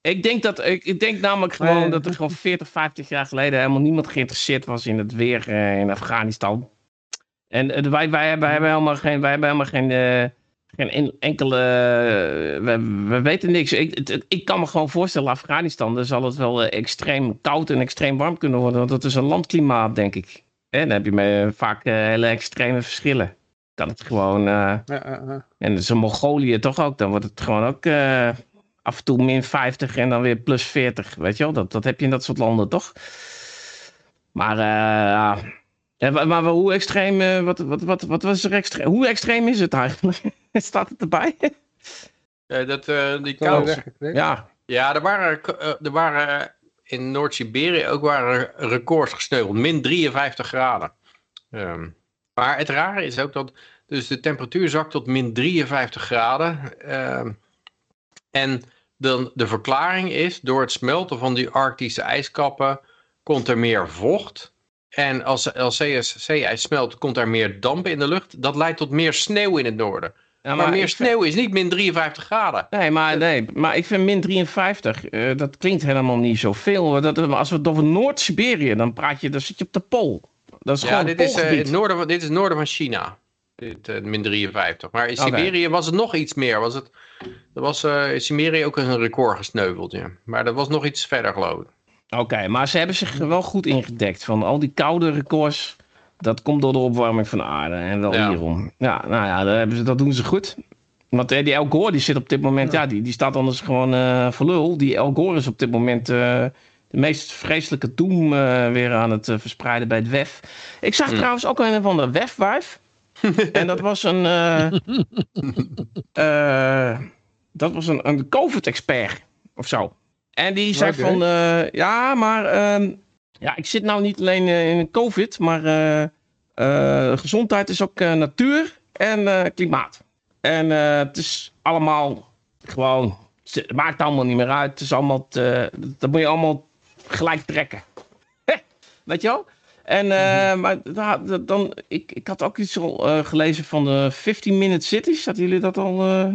ik denk, dat, ik, ik denk namelijk gewoon nee. dat er gewoon 40, 50 jaar geleden helemaal niemand geïnteresseerd was in het weer uh, in Afghanistan. En uh, wij, wij, wij hebben helemaal geen, wij hebben helemaal geen, uh, geen enkele, we, we, weten niks. Ik, het, ik kan me gewoon voorstellen, Afghanistan, dan zal het wel extreem koud en extreem warm kunnen worden. Want dat is een landklimaat, denk ik. En dan heb je vaak hele extreme verschillen. Kan het gewoon, ja, en zo Mongolië toch ook, dan wordt het gewoon ook af en toe min 50 en dan weer plus 40. Weet je wel, dat, dat heb je in dat soort landen toch? Maar, uh, ja, maar, hoe extreem, uh, wat, wat, wat, wat was er extreem? Hoe extreem is het eigenlijk? Staat het erbij? Uh, dat, uh, die kou. Ja. Ja, er waren, er waren in Noord-Siberië ook waren records gesneuveld. Min 53 graden. Um, maar het rare is ook dat dus de temperatuur zakt tot min 53 graden. Um, en de, de verklaring is, door het smelten van die arctische ijskappen komt er meer vocht. En als, als CSC-ijs smelt, komt er meer damp in de lucht. Dat leidt tot meer sneeuw in het noorden. Maar, maar, meer sneeuw vind... is niet min 53 graden. Nee, maar, nee, maar ik vind min 53, uh, dat klinkt helemaal niet zoveel. Dat, als we het over Noord-Siberië, dan praat je, dan zit je op de pool. Dat is ja, gewoon dit is, uh, het noorden van, dit is noorden van China. Dit, uh, min 53. Maar in Siberië okay. was het nog iets meer. Was het, er was in Siberië ook een record gesneuveld. Ja. Maar dat was nog iets verder geloof ik. Oké, okay, maar ze hebben zich er wel goed ingedekt. Van al die koude records, dat komt door de opwarming van de aarde. En wel ja. hierom. Ja, nou ja, dat, hebben ze, dat doen ze goed. Want uh, die El Gore die zit op dit moment, ja, ja die, die staat anders gewoon uh, voor lul. Die El Gore is op dit moment uh, de meest vreselijke doem weer aan het verspreiden bij het WEF. Ik zag mm. trouwens ook een van de WEF-wijf. en dat was een. Uh, dat was een, een COVID-expert of zo. En die zei okay. van. Uh, ja, maar. Uh, ja, ik zit nou niet alleen in COVID, maar. gezondheid is ook natuur en klimaat. En het is allemaal gewoon. Het maakt allemaal niet meer uit. Het is allemaal. Te, dat moet je allemaal gelijk trekken. Weet je wel? En, uh, maar dan, ik, ik had ook iets al uh, gelezen van de 15 Minute Cities. Hadden jullie dat al uh,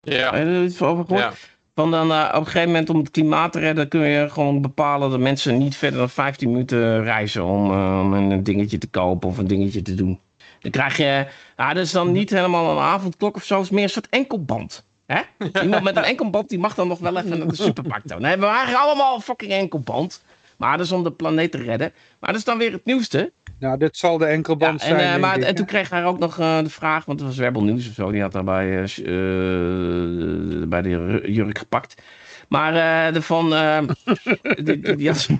ja. iets over gehoord? Ja. Van dan op een gegeven moment om het klimaat te redden kun je gewoon bepalen dat mensen niet verder dan 15 minuten reizen om, om een dingetje te kopen of een dingetje te doen. Dan krijg je, ja, dat is dan niet helemaal een avondklok of zo, het is meer een soort enkelband. Hè? Iemand met een enkelband die mag dan nog wel even naar de supermarkt toe. Nee, we waren allemaal een fucking enkelband. Maar dat is om de planeet te redden. Maar dat is dan weer het nieuwste. Nou, dit zal de enkelband Ja, en, zijn. eh, maar, ik, en toen kreeg hij ook nog eh, de vraag, want het was Rebel News of zo, die had daarbij s- eh, bij de jurk gepakt. Maar de van, eh, die, die, had zo-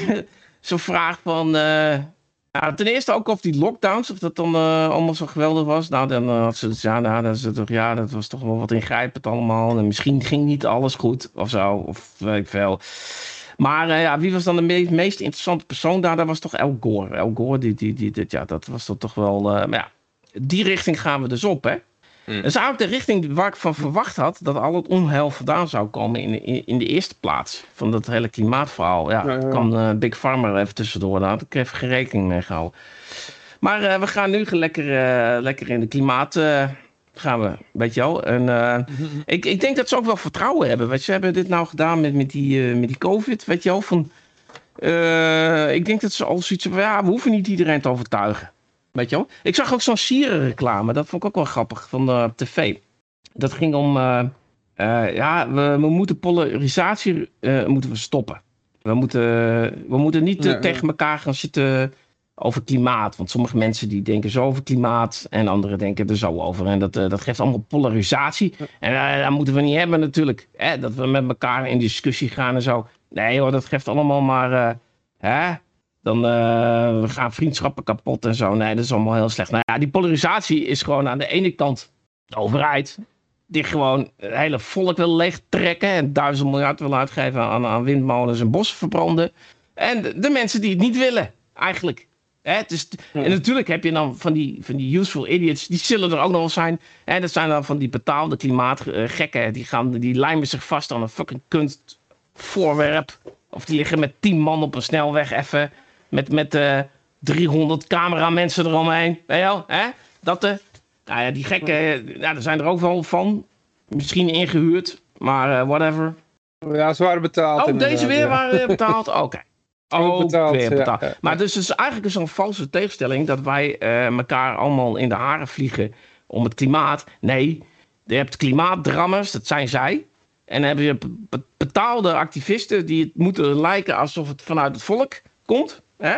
zo'n vraag van, nou, ten eerste ook of die lockdowns, of dat dan allemaal zo geweldig was. Nou, dan had ze het, ja, nou, is het toch, ja, dat was toch wel wat ingrijpend allemaal. En misschien ging niet alles goed of zo, of weet ik veel. Maar eh, ja, wie was dan de me- meest interessante persoon daar? Dat was toch El Gore. El Gore, die, die, die, dit, ja, dat was toch wel... eh, maar ja, die richting gaan we dus op, hè? Hmm. Dat is eigenlijk de richting waar ik van verwacht had... dat al het onheil vandaan zou komen in, in, in de eerste plaats. Van dat hele klimaatverhaal. Ja, Ja, kwam eh, Big Pharma er even tussendoor. Daar had ik even geen rekening mee gehouden. Maar eh, we gaan nu lekker, eh, lekker in de klimaat... gaan we, weet je wel. En eh, ik, ik denk dat ze ook wel vertrouwen hebben. Want ze hebben dit nou gedaan met, met, die, eh, met die COVID, weet je wel. Van, eh, ik denk dat ze al zoiets hebben ja, we hoeven niet iedereen te overtuigen. Weet je wel. Ik zag ook zo'n sierenreclame, dat vond ik ook wel grappig, van op tv. Dat ging om, ja, we, we moeten polarisatie moeten we stoppen. We moeten, we moeten niet tegen elkaar gaan zitten over klimaat. Want sommige mensen die denken zo over klimaat en anderen denken er zo over. En dat, eh, dat geeft allemaal polarisatie. En eh, dat moeten we niet hebben natuurlijk. Hè? Dat we met elkaar in discussie gaan en zo. Nee hoor, dat geeft allemaal maar... eh, hè? Dan we gaan vriendschappen kapot en zo. Nee, dat is allemaal heel slecht. Nou ja, die polarisatie is gewoon aan de ene kant de overheid. Die gewoon het hele volk wil leegtrekken. En duizend miljard wil uitgeven aan, aan windmolens en bossen verbranden. En de, de mensen die het niet willen, eigenlijk. Hè, het is, En natuurlijk heb je dan van die, van die useful idiots, die zullen er ook nog wel zijn. En dat zijn dan van die betaalde klimaatgekken. Die, gaan, die lijmen zich vast aan een fucking kunstvoorwerp. Of die liggen met tien man op een snelweg even. Met, met eh 300 cameramensen eromheen. Weet je wel? Hè? Dat, eh nou ja, die gekken, eh, ja, er zijn er ook wel van. Misschien ingehuurd, maar eh, whatever. Ja, ze waren betaald. Oh, deze weer ja. waren weer betaald? Oké. Betaald, weer ja, betaald. ja. Maar dus het is eigenlijk zo'n valse tegenstelling dat wij eh, elkaar allemaal in de haren vliegen om het klimaat. Nee, je hebt klimaatdrammers, dat zijn zij. En dan heb je be- be- betaalde activisten die het moeten lijken alsof het vanuit het volk komt. Hè?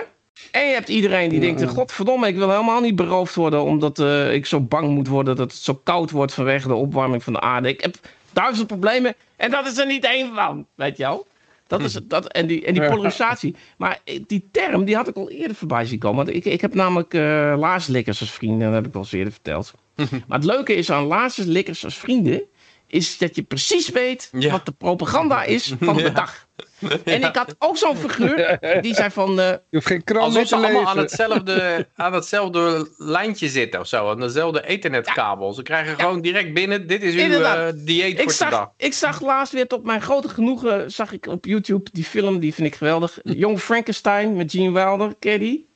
En je hebt iedereen die denkt, godverdomme, ik wil helemaal niet beroofd worden omdat eh, ik zo bang moet worden dat het zo koud wordt vanwege de opwarming van de aarde. Ik heb duizend problemen en dat is er niet één van, weet je wel. Dat is dat, en die, en die polarisatie. Maar eh, die term, die had ik al eerder voorbij zien komen. Want ik, ik heb namelijk eh laarslikkers als vrienden, dat heb ik al eens eerder verteld. maar het leuke is aan laarslikkers als vrienden, is dat je precies weet Ja. wat de propaganda is van de dag. En ik had ook zo'n figuur, die zei van... eh, Je hoeft geen krant Alsof ze te allemaal aan hetzelfde, aan hetzelfde lijntje zitten of zo. Aan dezelfde ethernetkabel. Ze krijgen gewoon direct binnen. Dit is uw eh, dieet ik, voor zag, vandaag. ik zag laatst weer tot mijn grote genoegen, zag ik op YouTube die film, die vind ik geweldig. Jong Frankenstein met Gene Wilder, ken je die?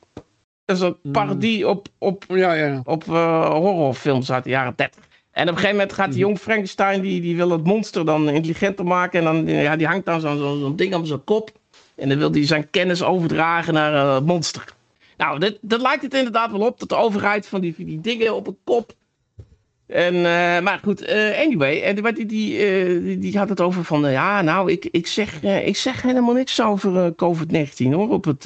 Dat is een parodie op, op Ja, ja. op eh, horrorfilms uit de jaren 30. En op een gegeven moment gaat die jong Frankenstein, die, die wil het monster dan intelligenter maken. En dan, ja, die hangt dan zo'n ding op zijn kop. En dan wil hij zijn kennis overdragen naar eh, het monster. Nou, dit, dat lijkt het inderdaad wel op, dat de overheid van die, die dingen op een kop. En, eh, maar goed, eh, anyway. En die, die, die, die, had het over van, ja, nou, ik, ik, zeg, ik zeg helemaal niks over eh, COVID-19 hoor, op het,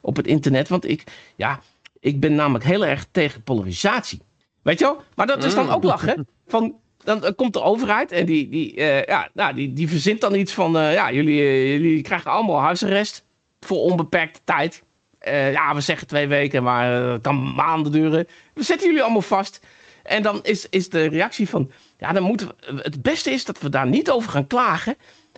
op het internet. Want ik, ja, ik ben namelijk heel erg tegen polarisatie. Weet je wel? Maar dat is dan Mm. ook lachen. Van, dan eh, komt de overheid en die, die, eh, ja, nou, die, die verzint dan iets van... eh, ja, jullie, jullie krijgen allemaal huisarrest voor onbeperkte tijd. Ja, we zeggen twee weken, maar het kan maanden duren. We zetten jullie allemaal vast. En dan is, is de reactie van... Ja, dan moeten we, het beste is dat we daar niet over gaan klagen...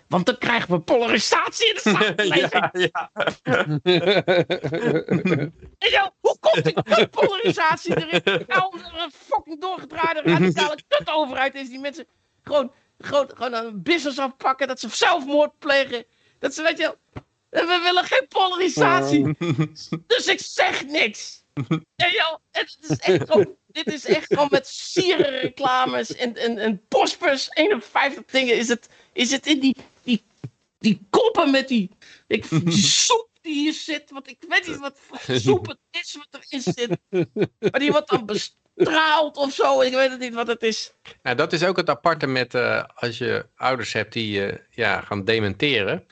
Want dan krijgen we polarisatie in de samenleving. ja, ja. En jou, hoe komt die polarisatie erin? Nou, omdat er een fucking doorgedraaide radicale kutoverheid is die mensen gewoon, gewoon, gewoon een business afpakken, dat ze zelfmoord plegen. Dat ze, weet je, wel, we willen geen polarisatie. Dus ik zeg niks. En jou, het is echt gewoon, dit is echt gewoon met sierenreclames en, en, en Pospers 51 dingen is het, is het in die, die, koppen met die, ik, die soep die hier zit. Want ik weet niet wat voor soep het is wat erin zit. Maar die wordt dan bestraald of zo. Ik weet het niet wat het is. Nou, dat is ook het aparte met eh, als je ouders hebt die je ja, gaan dementeren.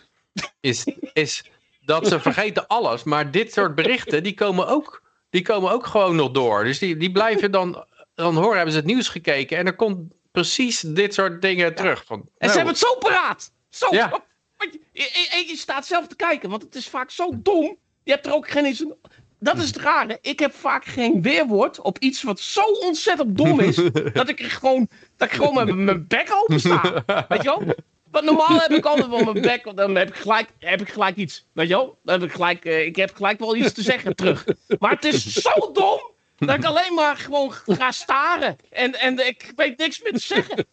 Is, is dat ze vergeten alles. Maar dit soort berichten, die komen ook, die komen ook gewoon nog door. Dus die, die blijven dan, dan horen, hebben ze het nieuws gekeken. En er komt precies dit soort dingen terug. Van, En nou, ze hebben het zo paraat. Zo. Ja. Want je, je- je staat zelf te kijken, want het is vaak zo dom. Je hebt er ook geen eens een... Dat is het rare. Ik heb vaak geen weerwoord op iets wat zo ontzettend dom is. dat ik er gewoon, dat ik gewoon met mijn bek open sta. Weet je wel? Want normaal heb ik altijd wel mijn bek, want dan heb ik gelijk, heb ik gelijk iets. Weet je wel? Dan heb ik, gelijk, eh, ik heb gelijk wel iets te zeggen terug. Maar het is zo dom dat ik alleen maar gewoon ga staren. En, en ik weet niks meer te zeggen.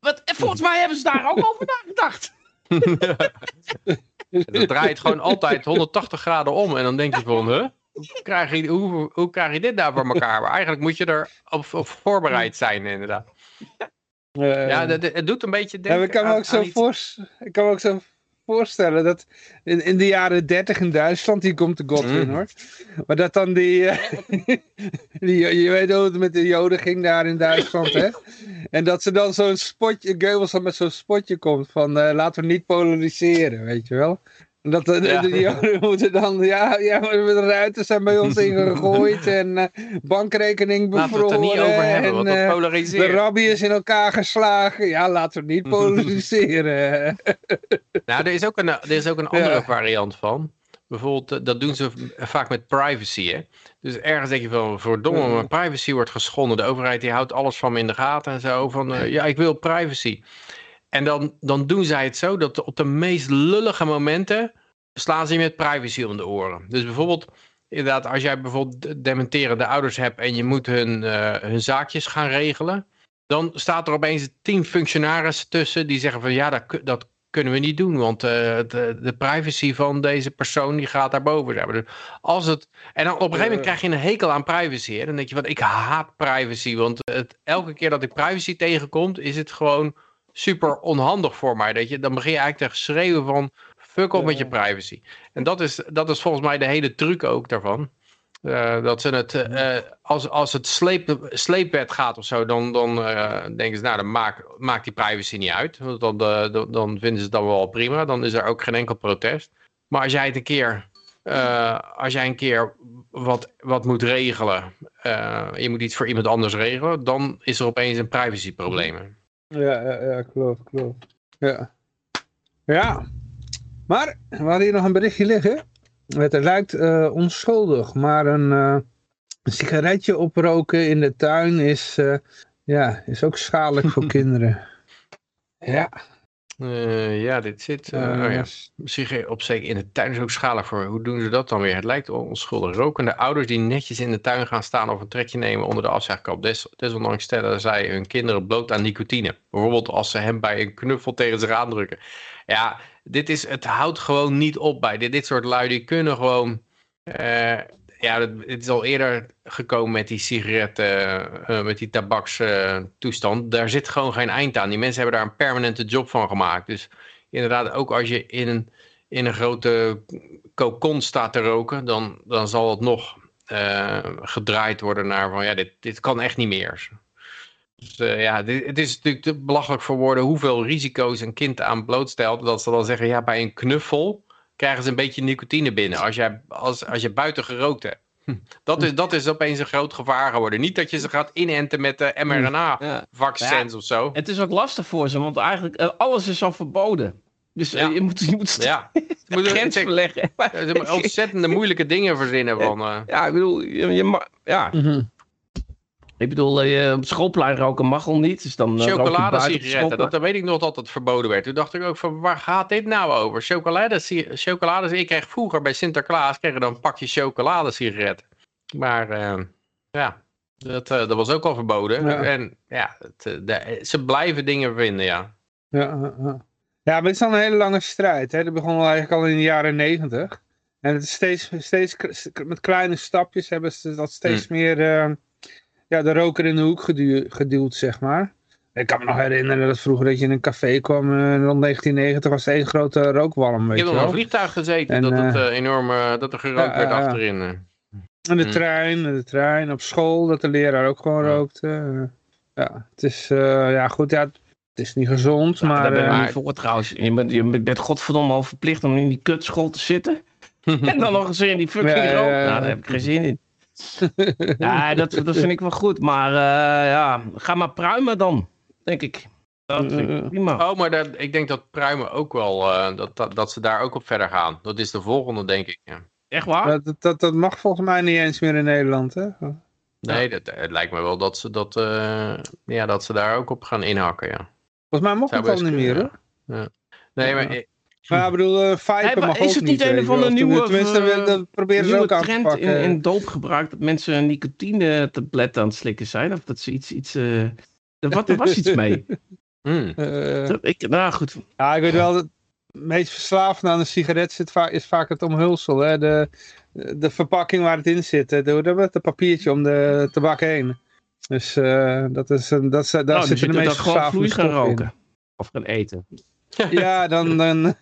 Wat, en volgens mij hebben ze daar ook over nagedacht. Het draait gewoon altijd 180 graden om. En dan denk je van, huh? Hoe krijg je, hoe, hoe krijg je dit nou voor elkaar? Maar eigenlijk moet je er op, op voorbereid zijn, inderdaad. Ja, dat- het doet een beetje Ja, denken maar ik kan aan- ook zo, iets- ik kan me ook zo voorstellen dat in, in de jaren 30 in Duitsland, die komt de Godwin Mm. hoor, maar dat dan die, eh, die, je weet hoe het met de joden ging daar in Duitsland hè, en dat ze dan zo'n spotje, Goebbels dan met zo'n spotje komt van eh, laten we niet polariseren, weet je wel. Dat de, de- Ja. die moeten dan, ja, ja, de ruiten zijn bij ons ingegooid en eh, bankrekening Laten we het er bevroren niet over hebben, en, want dat eh, de rabbi is in elkaar geslagen. Ja, laten we niet polariseren. Nou, er is ook een, er is ook een andere Ja. variant van. Bijvoorbeeld, eh, dat doen ze vaak met privacy. Hè? Dus ergens denk je van, verdomme, mijn privacy wordt geschonden. De overheid die houdt alles van me in de gaten en zo. Van, eh, ja, ik wil privacy. En dan, dan doen zij het zo dat op de meest lullige momenten slaan ze je met privacy om de oren. Dus bijvoorbeeld, inderdaad, als jij bijvoorbeeld dementerende ouders hebt en je moet hun, eh, hun zaakjes gaan regelen. Dan staat er opeens tien functionarissen tussen die zeggen van ja, dat, dat kunnen we niet doen, want eh, de, de privacy van deze persoon die gaat daarboven. zeg maar. Dus als het, en dan op een gegeven moment krijg je een hekel aan privacy. Hè? Dan denk je van ik haat privacy, want het, elke keer dat ik privacy tegenkom, is het gewoon super onhandig voor mij. Dat je, dan begin je eigenlijk te schreeuwen van fuck op met je privacy. En dat is, dat is volgens mij de hele truc ook daarvan. Eh, dat ze het, eh, als, als het sleep, sleepwet gaat of zo, dan, dan eh, denken ze, nou, dan maakt maakt die privacy niet uit. Want dan, dan, dan vinden ze het dan wel prima. Dan is er ook geen enkel protest. Maar als jij het een keer, als jij een keer wat, wat moet regelen, je moet iets voor iemand anders regelen, dan is er opeens een privacyprobleem. Ja, ja, ja, klopt, klopt. Ja. Ja. Maar, we hadden hier nog een berichtje liggen. Het lijkt eh, onschuldig, maar een, eh, een sigaretje oproken in de tuin is, eh, ja, is ook schadelijk voor kinderen. Ja. Eh, ja, dit zit. eh, eh, oh ja. Sigaret opsteken in de tuin is ook schadelijk voor. Hoe doen ze dat dan weer? Het lijkt onschuldig. Rokende ouders die netjes in de tuin gaan staan of een trekje nemen onder de afzuigkap. Des, desondanks stellen zij hun kinderen bloot aan nicotine. Bijvoorbeeld als ze hem bij een knuffel tegen zich aandrukken. Ja, dit is, het houdt gewoon niet op bij dit, dit soort lui. Die kunnen gewoon... eh, ja, het, is al eerder gekomen met die sigaretten, eh, met die tabakstoestand. Daar zit gewoon geen eind aan. Die mensen hebben daar een permanente job van gemaakt. Dus inderdaad, ook als je in een, in een grote kokon staat te roken, dan, dan zal het nog eh, gedraaid worden naar van ja, dit, dit kan echt niet meer. Dus eh, ja, het is natuurlijk te belachelijk voor woorden hoeveel risico's een kind aan blootstelt. Dat ze dan zeggen, ja, bij een knuffel krijgen ze een beetje nicotine binnen als, jij, als, als je buiten gerookt hebt. Hm, Dat is, dat is opeens een groot gevaar geworden. Niet dat je ze gaat inenten met de mRNA-vaccins Ja. of zo. Het is ook lastig voor ze, want eigenlijk eh, alles is al verboden. Dus eh, Ja. je moet, je moet Ja, ze een moeten grens ze- verleggen. ze moeten ontzettende moeilijke dingen verzinnen van... eh, Ja, ik bedoel, je, je ma- ja. Ik bedoel, je op schoolplein roken mag al niet. Dus dan eh, Chocoladesigaretten, dat, dat weet ik nog dat het verboden werd. Toen dacht ik ook van, waar gaat dit nou over? Chocolade, chocolade, ik kreeg vroeger bij Sinterklaas kreeg dan een pakje chocoladesigaretten. Maar eh, ja, dat, eh, dat was ook al verboden. Ja. En ja, het, de- ze blijven dingen vinden, ja. Ja, ja, maar het is al een hele lange strijd. Hè. Dat begon al eigenlijk al in de jaren negentig. En het is steeds, steeds met kleine stapjes hebben ze dat steeds meer eh, ja, de roker in de hoek gedu- geduwd, zeg maar. Ik kan me nog herinneren dat vroeger dat je in een café kwam eh, rond 1990 was het één grote rookwalm, weet je heb nog wel. een vliegtuig gezeten En, dat het eh, eh, enorm, eh, dat er gerookt werd achterin. eh. En de Hm. trein, en de trein, op school, dat de leraar ook gewoon Ja. rookte. eh. Ja, het is, eh, ja goed, ja, het is niet gezond, Nou, maar... daar ben ik eh, niet voor trouwens. Je bent, je bent godverdomme al verplicht om in die kutschool te zitten. en dan nog eens in die fucking Ja, ja, rook. ja. Nou, daar heb ik geen zin in. ja, dat, dat vind ik wel goed. Maar eh, ja, ga maar pruimen dan, denk ik. Dat vind ik prima. Oh, maar dat, ik denk dat pruimen ook wel, eh, dat, dat, dat ze daar ook op verder gaan. Dat is de volgende, denk ik. Ja. Echt waar? dat, dat- dat, mag volgens mij niet eens meer in Nederland, hè? Nee, dat, het lijkt me wel dat ze, dat, eh, ja, dat ze daar ook op gaan inhakken, ja. Volgens mij mag Zou het al niet meer, ja. Nee, maar... Ja. ik bedoel, eh Viper mag is ook het niet een van de nieuwe, Tenminste, dat proberen ze nieuwe ook aan te trend pakken. in, in doopgebruik dat mensen een nicotine tablet aan het slikken zijn. Of dat ze iets... iets eh, er, wat, er was iets mee. hmm. Eh, Dat, ik, nou goed. ja, ik weet wel, het meest verslavende aan een sigaret zit vaak, is vaak het omhulsel. Hè? De, de verpakking waar het in zit. hè. De, de, het papiertje om de tabak heen. Dus eh, dat is, een- dat, daar Nou, zitten dus de meest dat vloeiend gaan stoffen in. roken. Of gaan eten. Ja, dan, dan,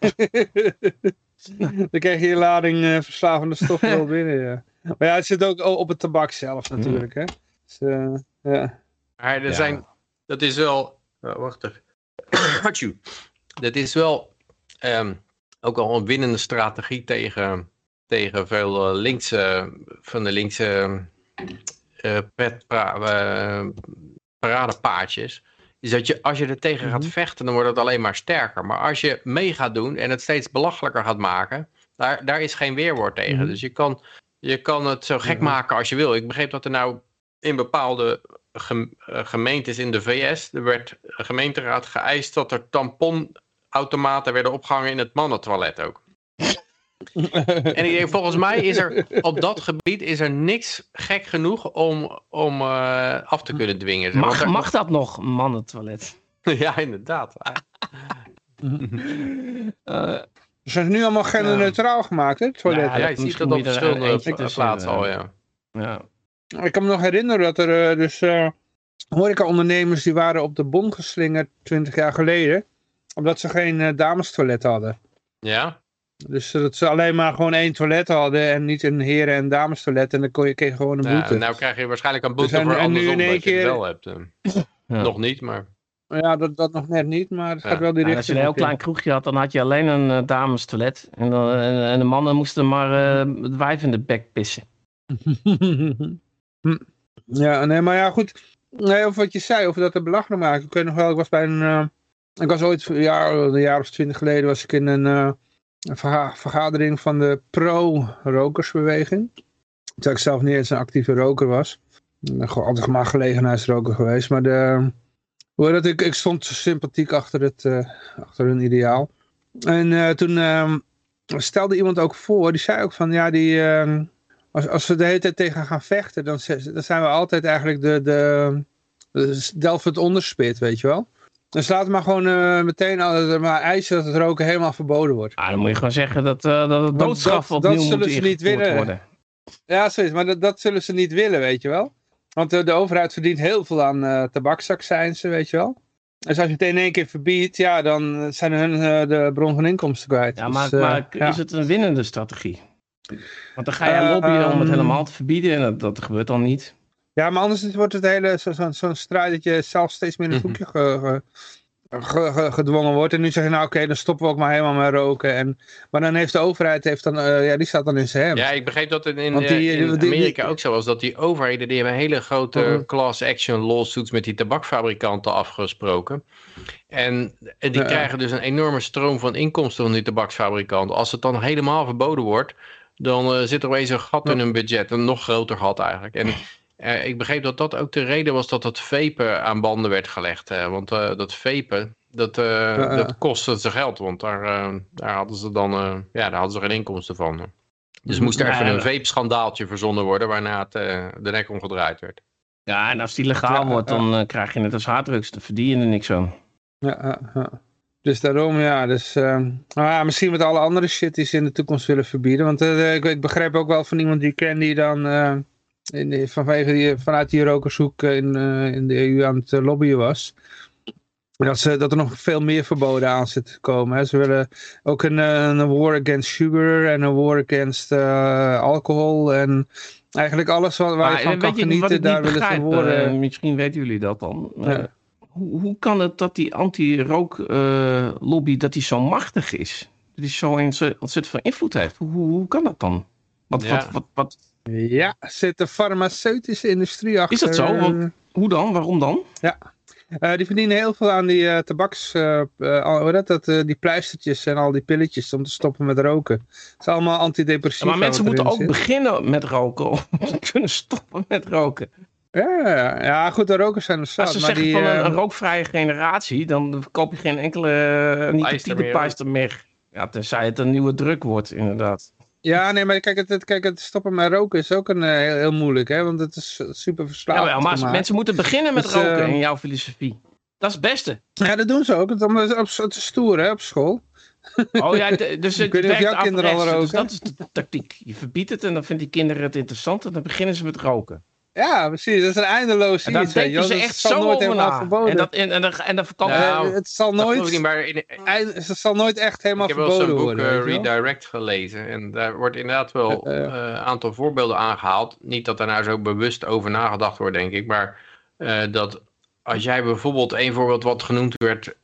dan krijg je je lading eh, verslavende stoffen wel binnen. Ja. Maar ja, het zit ook op het tabak zelf natuurlijk. Hè? Dus, eh, ja. Maar er Ja. zijn, dat is wel, oh, wacht even. Dat is wel ehm, ook al een winnende strategie tegen, tegen veel eh, linkse, van de linkse eh pet, pra, eh, paradepaadjes. Is dat je, als je er tegen gaat Mhm. vechten, dan wordt het alleen maar sterker. Maar als je mee gaat doen en het steeds belachelijker gaat maken, daar, daar is geen weerwoord tegen. Mhm. Dus je kan, je kan het zo gek maken als je wil. Ik begreep dat er nou in bepaalde eh, gemeentes in de VS, er werd een gemeenteraad geëist dat er tamponautomaten werden opgehangen in het mannentoilet ook. En ik denk, volgens mij is er op dat gebied is er niks gek genoeg om, om eh, af te kunnen dwingen. Mag, Want er- mag dat nog, een mannentoilet? Ja, inderdaad. Eh, Ze zijn nu allemaal genderneutraal gemaakt, hè, het toilet. Ja, je ziet misschien dat op er verschillende plaatsen eh, al, ja. ja. Ik kan me nog herinneren dat er dus eh horeca-ondernemers die waren op de bon geslingerd 20 jaar geleden. Omdat ze geen damestoilet hadden. Ja? Dus dat ze alleen maar gewoon één toilet hadden en niet een heren- en damestoilet. En dan kon je, kreeg je gewoon een Ja, boete. nou krijg je waarschijnlijk een boete zijn- voor en nu andersom in één dat je het keer- wel hebt. eh. Ja. Nog niet, maar... Ja, dat, dat nog net niet, maar het Ja. gaat wel die Ja, als je een heel klein kroegje had, dan had je alleen een eh, damestoilet. En, dan, en, en de mannen moesten maar eh, het wijf in de bek pissen. Ja, nee, maar ja, goed. Nee, over wat je zei, over dat te belachelijk maken. Ik weet nog wel, ik was bij een... eh, ik was ooit, een jaar, een jaar of twintig geleden, was ik in een, eh, een verga- vergadering van de pro-rokersbeweging. Terwijl ik zelf niet eens een actieve roker was. Gewoon altijd maar gelegenheidsroker geweest. Maar de, dat, ik, ik stond sympathiek achter, het, eh, achter hun ideaal. En eh, toen eh, stelde iemand ook voor, die zei ook van, ja, die... eh, als, als we de hele tijd tegen gaan vechten, dan, dan zijn we altijd eigenlijk de, de, de delft onderspit, weet je wel. Dus we maar gewoon eh, meteen al, maar eisen dat het roken helemaal verboden wordt. Ah, dan moet je gewoon zeggen dat, eh, dat het doodstraf dat- dat opnieuw zullen moet ze niet willen. worden. Ja, zoiets, maar dat, dat zullen ze niet willen, weet je wel. Want de, de overheid verdient heel veel aan eh tabaksaccijnsen, weet je wel. Dus als je het in één keer verbiedt, ja, dan zijn hun eh, de bron van inkomsten kwijt. Ja, Dus, maar, eh, maar ja. is het een winnende strategie? Want dan ga je Eh, lobbyen om het ehm, helemaal te verbieden en dat, dat gebeurt dan niet. Ja, maar anders wordt het hele zo- zo- zo'n strijd dat je zelf steeds meer in het Mhm. hoekje ge- ge- ge- ge- gedwongen wordt. En nu zeg je nou oké, dan stoppen we ook maar helemaal met roken. En, maar dan heeft de overheid, heeft dan, eh, ja, die staat dan in zijn hemd. Ja, ik begreep dat in, die- eh, in die- die- Amerika ook zo was. Dat die overheden, die hebben hele grote Mhm. class action lawsuits met die tabakfabrikanten afgesproken. En en die krijgen dus een enorme stroom van inkomsten van die tabaksfabrikanten. Als het dan helemaal verboden wordt, dan eh, zit er opeens een gat in hun budget. Een nog groter gat eigenlijk. En eh, ik begreep dat dat ook de reden was dat het vapen aan banden werd gelegd. eh, want eh, dat vapen, dat, eh, dat kostte ze geld. Want daar, eh, daar hadden ze dan eh, ja, daar hadden ze geen inkomsten van. Dus moest er even een vape-schandaaltje verzonnen worden, waarna het eh, de nek omgedraaid werd. Ja, en als die legaal wordt, dan krijg je net als harddrugs. Dan verdien je er niks aan. Ja, ja, ja. Dus daarom, ja. Dus, ehm, nou ja, misschien met alle andere shit die ze in de toekomst willen verbieden. Want eh, ik, ik begrijp ook wel van iemand die ik ken die dan eh, in, vanwege die, vanuit die rokershoek eh, in, eh, in de EU aan het eh, lobbyen was. Dat, ze, dat er nog veel meer verboden aan zit te komen. Hè. Ze willen ook een, een war against sugar en een war against uh, alcohol. En eigenlijk alles wat, waar je van kan genieten, daar willen ze worden. Uh, misschien weten jullie dat dan. Ja. Hoe, hoe, kan het dat die anti-rooklobby dat die zo machtig is? Dat die zo ontzettend veel invloed heeft? Hoe, hoe kan dat dan? Wat, ja. wat, wat, wat, Ja, zit de farmaceutische industrie achter. Is dat zo? Want, hoe dan? Waarom dan? Ja, uh, die verdienen heel veel aan die uh, tabaks, uh, dat, dat, die pleistertjes en al die pilletjes om te stoppen met roken. Het is allemaal antidepressief. Ja, maar mensen moeten ook zit. beginnen met roken om te kunnen stoppen met roken. Ja, ja goed, de rokers zijn er zat. Als ze maar zeggen die, van een, een, rookvrije generatie, dan koop je geen enkele nicotinepleister meer. Ja, tenzij het een nieuwe druk wordt, inderdaad. Ja, nee, maar kijk, het, het, kijk, het stoppen met roken is ook een, heel, heel moeilijk, hè? Want het is super verslaafd. Ja, maar, maar mensen moeten beginnen met dus, roken uh, in jouw filosofie. Dat is het beste. Ja, dat doen ze ook. Het, het, het is stoer, hè, op school. Oh ja, dus het Ik of jouw kinderen al roken. Dus dat is de tactiek. Je verbiedt het en dan vinden die kinderen het interessant en dan beginnen ze met roken. Ja, precies. Dat is een eindeloos en daar denken ze echt zo over na. Verboden. En, dat, en, en, en verkopen nou, Het zal nooit, niet, maar in, het zal nooit echt helemaal verboden worden. Ik heb wel zo'n boek uh, Redirect gelezen. En daar wordt inderdaad wel een uh, uh, aantal voorbeelden aangehaald. Niet dat er nou zo bewust over nagedacht wordt, denk ik. Maar dat als jij bijvoorbeeld één voorbeeld wat genoemd werd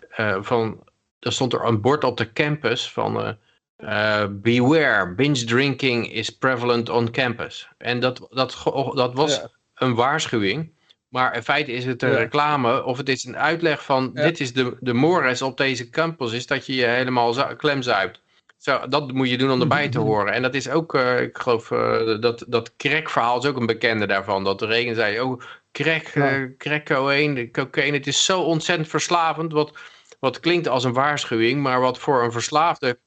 van... Er stond er een bord op de campus van... Uh, beware, binge drinking is prevalent on campus. En dat, dat, dat was ja. Een waarschuwing. Maar in feite is het een ja. reclame of het is een uitleg van ja. dit is de, de mores op deze campus, is dat je je helemaal klemzuipt. Zo, dat moet je doen om erbij te horen. En dat is ook, uh, ik geloof, uh, dat, dat crack-verhaal is ook een bekende daarvan. Dat de regen zei, oh, crack, ja. crack cocaïne, cocaïne, het is zo ontzettend verslavend. Wat, wat klinkt als een waarschuwing, maar wat voor een verslaafde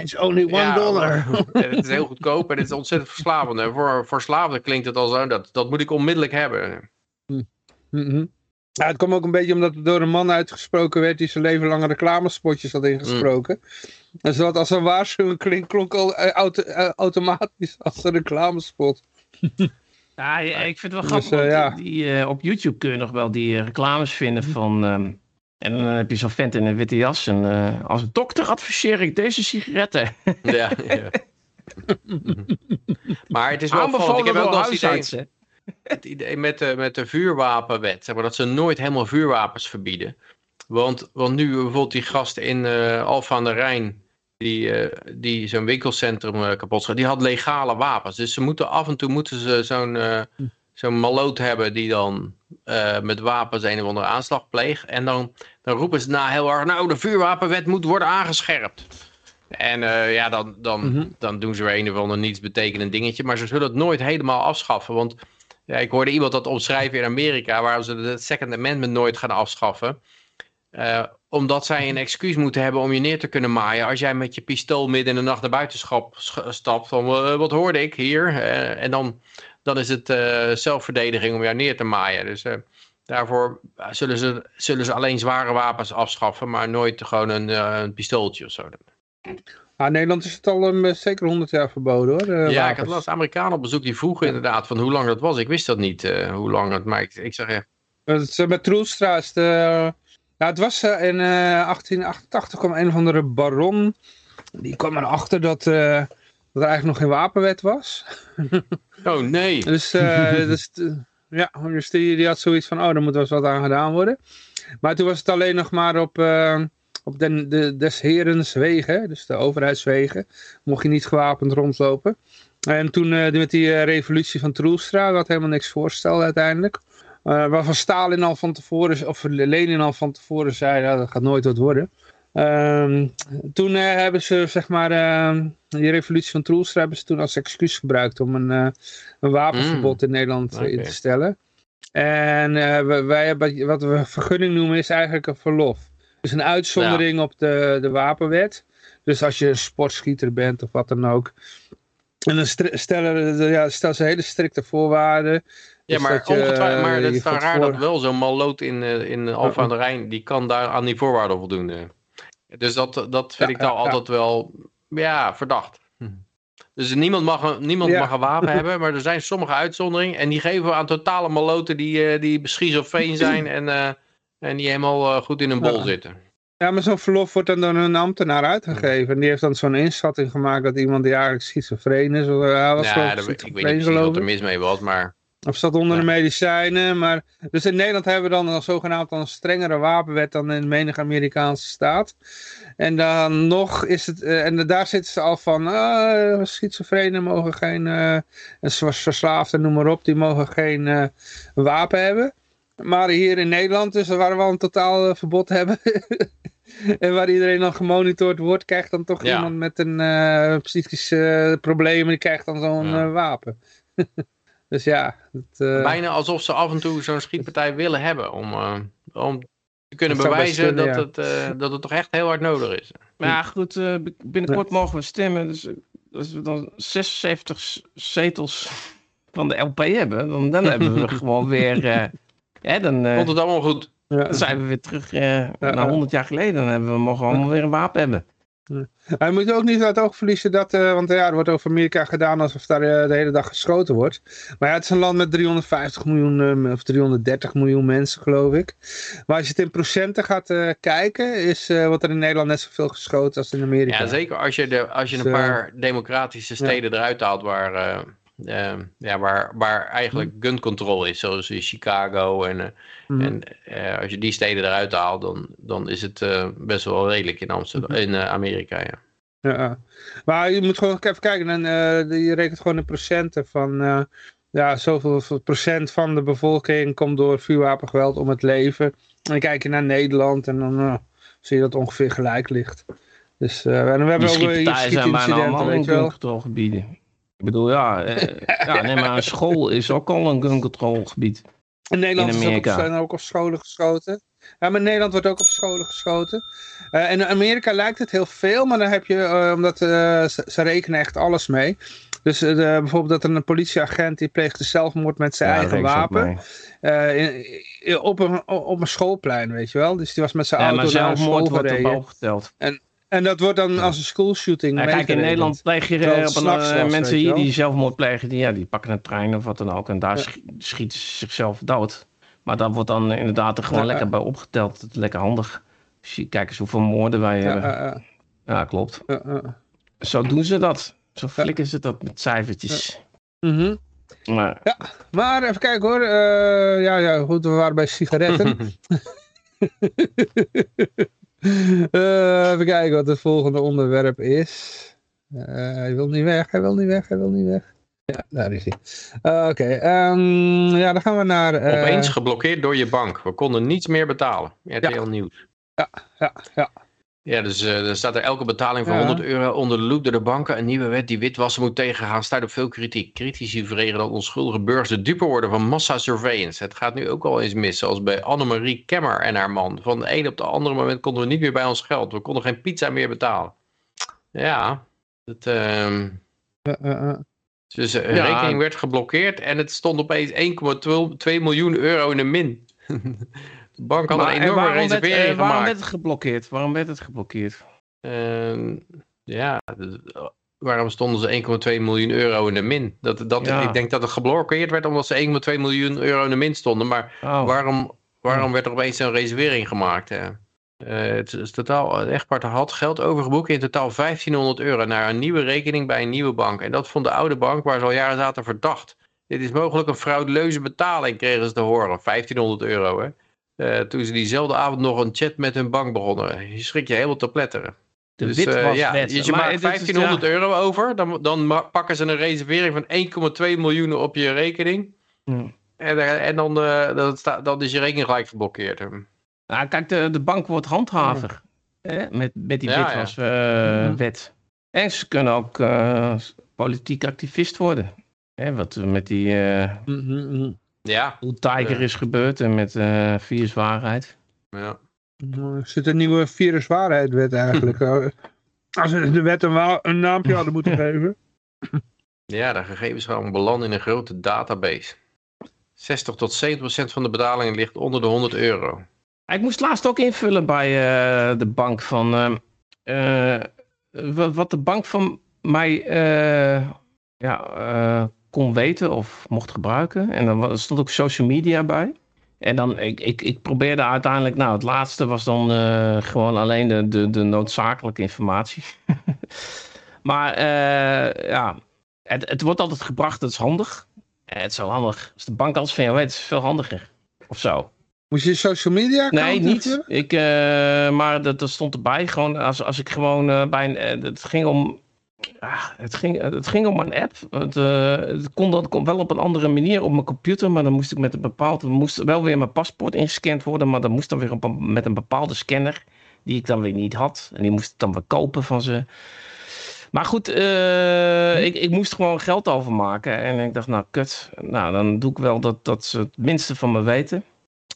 It's only one ja, dollar. het is heel goedkoop en het is ontzettend verslavend. En voor verslaafden klinkt het al zo, dat, dat moet ik onmiddellijk hebben. Mm -hmm. ja, het kwam ook een beetje omdat het door een man uitgesproken werd die zijn leven lang reclamespotjes had ingesproken. Mm. En zodat als een waarschuwing klinkt, klonk al auto, automatisch als een reclamespot. Ja, ik vind het wel grappig. Dus, uh, ja. die, uh, op YouTube kun je nog wel die reclames vinden van... Um, en dan heb je zo'n vent in een witte jas. En uh, als dokter adviseer ik deze sigaretten. Ja, ja. maar het is wel opvallend. Ik heb ook nog het idee, het idee met, de, met de vuurwapenwet. Zeg maar, dat ze nooit helemaal vuurwapens verbieden. Want, want nu bijvoorbeeld die gast in uh, Alphen aan de Rijn. Die, uh, die zo'n winkelcentrum uh, kapot schoot. Die had legale wapens. Dus ze moeten af en toe moeten ze zo'n zo'n maloot hebben die dan uh, met wapens een of andere aanslag pleegt. En dan, dan roepen ze na heel hard, nou de vuurwapenwet moet worden aangescherpt. En uh, ja, dan, dan, mm -hmm. dan doen ze weer een of ander niets betekenend dingetje. Maar ze zullen het nooit helemaal afschaffen. Want ja, ik hoorde iemand dat omschrijven in Amerika, waar ze het Second Amendment nooit gaan afschaffen. Uh, omdat zij een excuus moeten hebben om je neer te kunnen maaien. Als jij met je pistool midden in de nacht naar buiten stapt. Van wat hoorde ik hier? en dan dan is het zelfverdediging om jou neer te maaien. Dus daarvoor zullen ze, zullen ze alleen zware wapens afschaffen, maar nooit gewoon een, uh, een pistooltje of zo. Ah, in Nederland is het al um, zeker 100 jaar verboden hoor. ja, wapens. ik had laatst Amerikanen op bezoek die vroegen inderdaad van hoe lang dat was. Ik wist dat niet, hoe lang het, maar ik, ik zeg echt... Het, met Troelstra is de... Nou, het was in 1888 kwam een of andere baron. Die kwam erachter dat dat er eigenlijk nog geen wapenwet was. Oh nee. dus, dus ja, dus die, die had zoiets van, oh, er moet wel eens wat aan gedaan worden. Maar toen was het alleen nog maar op, uh, op de, des herens wegen, dus de overheidswegen, mocht je niet gewapend rondlopen. En toen uh, met die revolutie van Troelstra, wat helemaal niks voorstelde uiteindelijk. waarvan Stalin al van tevoren, of Lenin al van tevoren zei, dat gaat nooit wat worden. Um, toen uh, hebben ze, zeg maar, uh, die revolutie van Troelstra hebben ze toen als excuus gebruikt om een, uh, een wapenverbod mm. in Nederland okay. in te stellen. En wij, wij, hebben, wat we vergunning noemen is eigenlijk een verlof. Dus een uitzondering ja. op de, de wapenwet. Dus als je een sportschieter bent of wat dan ook. En dan stellen, ja, stellen ze hele strikte voorwaarden. Ja, dus maar, je, maar het is raar voor... dat wel zo'n malloot in, in Alphen aan de Rijn, die kan daar aan die voorwaarden voldoen. Dus dat, dat vind ja, ik nou ja, altijd ja. wel ja, verdacht. Hm. Dus niemand mag, niemand mag een wapen hebben, maar er zijn sommige uitzonderingen. En die geven we aan totale maloten die, uh, die schizofreen zijn en, uh, En die helemaal eh, goed in een bol Ja. zitten. Ja, maar zo'n verlof wordt dan door een ambtenaar uitgegeven. En die heeft dan zo'n inschatting gemaakt dat iemand die eigenlijk schizofreen is. Of, hij was Ja, ik dat, weet- ik weet niet precies wat er mis mee was, maar... Of zat onder Ja. de medicijnen. Maar... Dus in Nederland hebben we dan een zogenaamd een strengere wapenwet dan in menige Amerikaanse staat. En dan nog is het, eh, en daar zitten ze al van, ah, schizofrenen mogen geen, eh en zoals verslaafden, noem maar op, die mogen geen eh, wapen hebben. Maar hier in Nederland, dus waar we al een totaal eh, verbod hebben, en waar iedereen dan gemonitord wordt, krijgt dan toch Ja. iemand met een eh psychische problemen, die krijgt dan zo'n Ja. eh, wapen. dus ja, dat, eh, Bijna alsof ze af en toe zo'n schietpartij willen hebben. Om, eh, om te kunnen Dat bewijzen kunnen, dat, het, eh, dat het toch echt heel hard nodig is. Maar ja, goed, eh, binnenkort mogen we stemmen. Dus als we dan 76 s- zetels van de LP hebben, dan, dan hebben we gewoon weer... eh, ja, dan, eh, Komt het allemaal goed? ja. dan zijn we weer terug eh, ja. naar 100 jaar geleden. Dan hebben we, mogen we allemaal weer een wapen hebben. Hij moet ook niet uit het oog verliezen dat, eh, want ja, er wordt over Amerika gedaan alsof daar eh, de hele dag geschoten wordt. Maar ja, het is een land met 350 miljoen eh, of 330 miljoen mensen, geloof ik. Maar als je het in procenten gaat eh, kijken, is, wordt er in Nederland net zoveel geschoten als in Amerika. Ja, zeker als je, de, als je een Dus, paar democratische steden eruit haalt waar, eh, eh, ja, waar, waar eigenlijk gun control is, zoals in Chicago. En, eh, Mhm. en eh, als je die steden eruit haalt, dan, dan is het eh, best wel redelijk in, Amsterdam, in eh, Amerika. Ja. Ja, maar je moet gewoon even kijken. En, eh, je rekent gewoon in procenten van... eh, ja, zoveel procent van de bevolking komt door vuurwapengeweld om het leven. En dan kijk je naar Nederland en dan eh, zie je dat ongeveer gelijk ligt. Dus eh, en we hebben ook weer hier schietpartijen zijn bijna schietincidenten, allemaal in weet je wel. guncontrolgebieden. Ik bedoel, ja, eh, ja nee, maar een school is ook al een guncontrolgebied. In Nederland in is ook op, Amerika. zijn ook op scholen geschoten. Ja, maar in Nederland wordt ook op scholen geschoten. En in Amerika lijkt het heel veel, maar dan heb je, eh, omdat ze, ze rekenen echt alles mee. Dus bijvoorbeeld dat er een politieagent die pleegde zelfmoord met zijn Ja, eigen wapen. mee. in- in- op, een, op een schoolplein, weet je wel. Dus die was met zijn Ja, auto maar naar zelfmoord wordt gereden. erop geteld. En dat wordt dan als een schoolshooting Ja, kijk, in. Nederland pleeg je eh, op een, eh, mensen hier die zelfmoord plegen, die, ja, die pakken een trein of wat dan ook. En daar Ja. schi- schieten ze zichzelf dood. Maar dat wordt dan inderdaad er gewoon Ja, lekker ja. bij opgeteld. Lekker handig. Kijk eens hoeveel moorden wij Ja, hebben. ja, ja, Ja, klopt. ja, ja. Zo doen ze dat. Zo flikken ze dat met cijfertjes. Mhm. Maar Maar even kijken hoor. Eh, ja, ja, goed, we waren bij sigaretten. Eh, even kijken wat het volgende onderwerp is. Eh, hij wil niet weg, hij wil niet weg, hij wil niet weg. Ja, daar is hij. Eh, Oké, ehm, ja, dan gaan we naar... Opeens geblokkeerd door je bank. We konden niets meer betalen. RTL Nieuws. Ja, ja. Ja, dus eh, er staat er elke betaling van Ja. 100 euro onder de loep door de banken. Een nieuwe wet die witwassen moet tegengaan staat op veel kritiek. Critici verregen dat onschuldige burgers de dupe worden van massa-surveillance. Het gaat nu ook al eens mis, zoals bij Annemarie Kemmer en haar man. Van de een op de andere moment konden we niet meer bij ons geld. We konden geen pizza meer betalen. Ja, het, ehm, eh, eh, eh. dus de Ja. rekening werd geblokkeerd en het stond opeens 1,2 miljoen euro in de min. de bank had Maar, een en enorme waarom werd, reservering eh, waarom gemaakt. werd het geblokkeerd? Waarom werd het geblokkeerd? Ehm, ja, eh, waarom stonden ze 1,2 miljoen euro in de min? Dat, dat, Ja. Ik denk dat het geblokkeerd werd omdat ze 1,2 miljoen euro in de min stonden. Maar Oh. waarom, waarom werd er opeens een reservering gemaakt? hè? Eh, het is totaal, het echtpaar had geld overgeboekt in totaal 1500 euro naar een nieuwe rekening bij een nieuwe bank. En dat vond de oude bank waar ze al jaren zaten verdacht. Dit is mogelijk een frauduleuze betaling, kregen ze te horen. 1500 euro, hè. Eh, toen ze diezelfde avond nog een chat met hun bank begonnen. Je schrik je helemaal te pletteren. De Dus, eh, ja, witwaswet. dus je Maar maakt het is- 1500 ja. euro over, dan, dan pakken ze een reservering van 1,2 miljoen op je rekening. Ja. En, eh, en dan, eh, dan, sta, dan is je rekening gelijk geblokkeerd. Nou, kijk, de, de bank wordt handhaver. Hè, met, met die Ja, ja. witwaswet. en ze kunnen ook eh, politiek activist worden. Hè, wat met die eh Mhm, mhm. Ja. Blue Tiger Ja. is gebeurd en met eh viruswaarheid. ja. Nou, Er zit een nieuwe viruswaarheidwet eigenlijk. Eh, Als ze de wet een, een naampje hadden moeten geven. Ja, de gegevens gaan belanden in een grote database. 60 tot 70 procent van de betalingen ligt onder de 100 euro. Ik moest laatst ook invullen bij eh, de bank van... eh, eh, wat, wat de bank van mij eh, ja, eh, kon weten of mocht gebruiken. En dan er stond ook social media bij. En dan, ik, ik, ik probeerde uiteindelijk, nou, het laatste was dan uh, gewoon alleen de, de, de noodzakelijke informatie. maar uh, ja, het, het wordt altijd gebracht, dat is handig. Het is zo handig. Als de bank alles van jou weet, is het veel handiger. Of zo. Moest je social media Nee, niet. Ik, uh, maar dat, dat stond erbij. Gewoon als, als ik gewoon bij een. het ging om Ah, het, ging, het ging om een app. Het, uh, het, kon, dat kon wel op een andere manier op mijn computer, maar dan moest ik met een bepaald, moest wel weer mijn paspoort ingescand worden, maar dan moest dan weer op een, met een bepaalde scanner, die ik dan weer niet had. En die moest ik dan weer kopen van ze. Maar goed, uh, ik, ik moest gewoon geld overmaken. En ik dacht, nou kut, nou dan doe ik wel dat, dat ze het minste van me weten.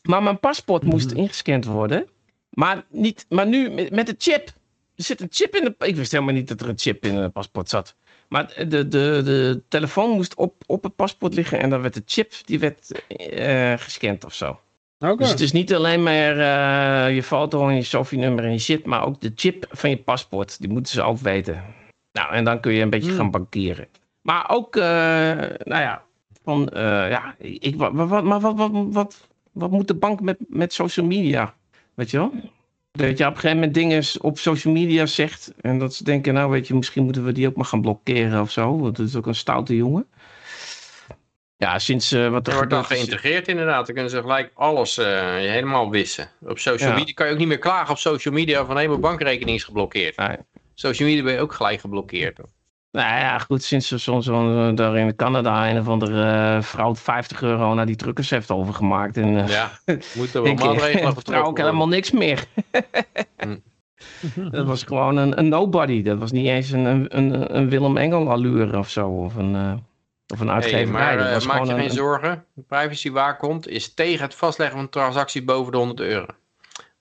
Maar mijn paspoort moest ingescand worden. Maar, niet, maar nu met, met de chip. Er zit een chip in de... Ik wist helemaal niet dat er een chip in het paspoort zat. Maar de, de, de telefoon moest op, op het paspoort liggen en dan werd de chip die werd uh, gescand of zo. Okay. Dus het is niet alleen maar uh, je foto en je SOFI-nummer en je shit, maar ook de chip van je paspoort. Die moeten ze ook weten. Nou, en dan kun je een beetje Hmm. gaan bankieren. Maar ook, uh, nou ja, van, ja, ik, wat, wat, maar wat, wat, wat, wat moet de bank met, met social media? Weet je wel? Dat je op een gegeven moment dingen op social media zegt. En dat ze denken, nou weet je, misschien moeten we die ook maar gaan blokkeren of zo. Want het is ook een stoute jongen. Ja, sinds uh, wat er wordt dan geïntegreerd inderdaad. Dan kunnen ze gelijk alles uh, helemaal wissen. Op social Ja. media kan je ook niet meer klagen op social media van hé, mijn bankrekening is geblokkeerd. Nee. Social media ben je ook gelijk geblokkeerd. Nou ja, goed, sinds er zo'n zo, daar in Canada een of andere uh, vrouw 50 euro naar die truckers heeft overgemaakt. En, uh, Ja, moeten we ik maatregelen vertrouw ook helemaal niks meer. Hm. dat was gewoon een, een nobody. Dat was niet eens een, een, een, Willem Engel allure of zo. Of een, uh, of een Hey, uitgeverij. maar dat was maak je gewoon geen een, zorgen. De privacy waakhond is tegen het vastleggen van een transactie boven de 100 euro.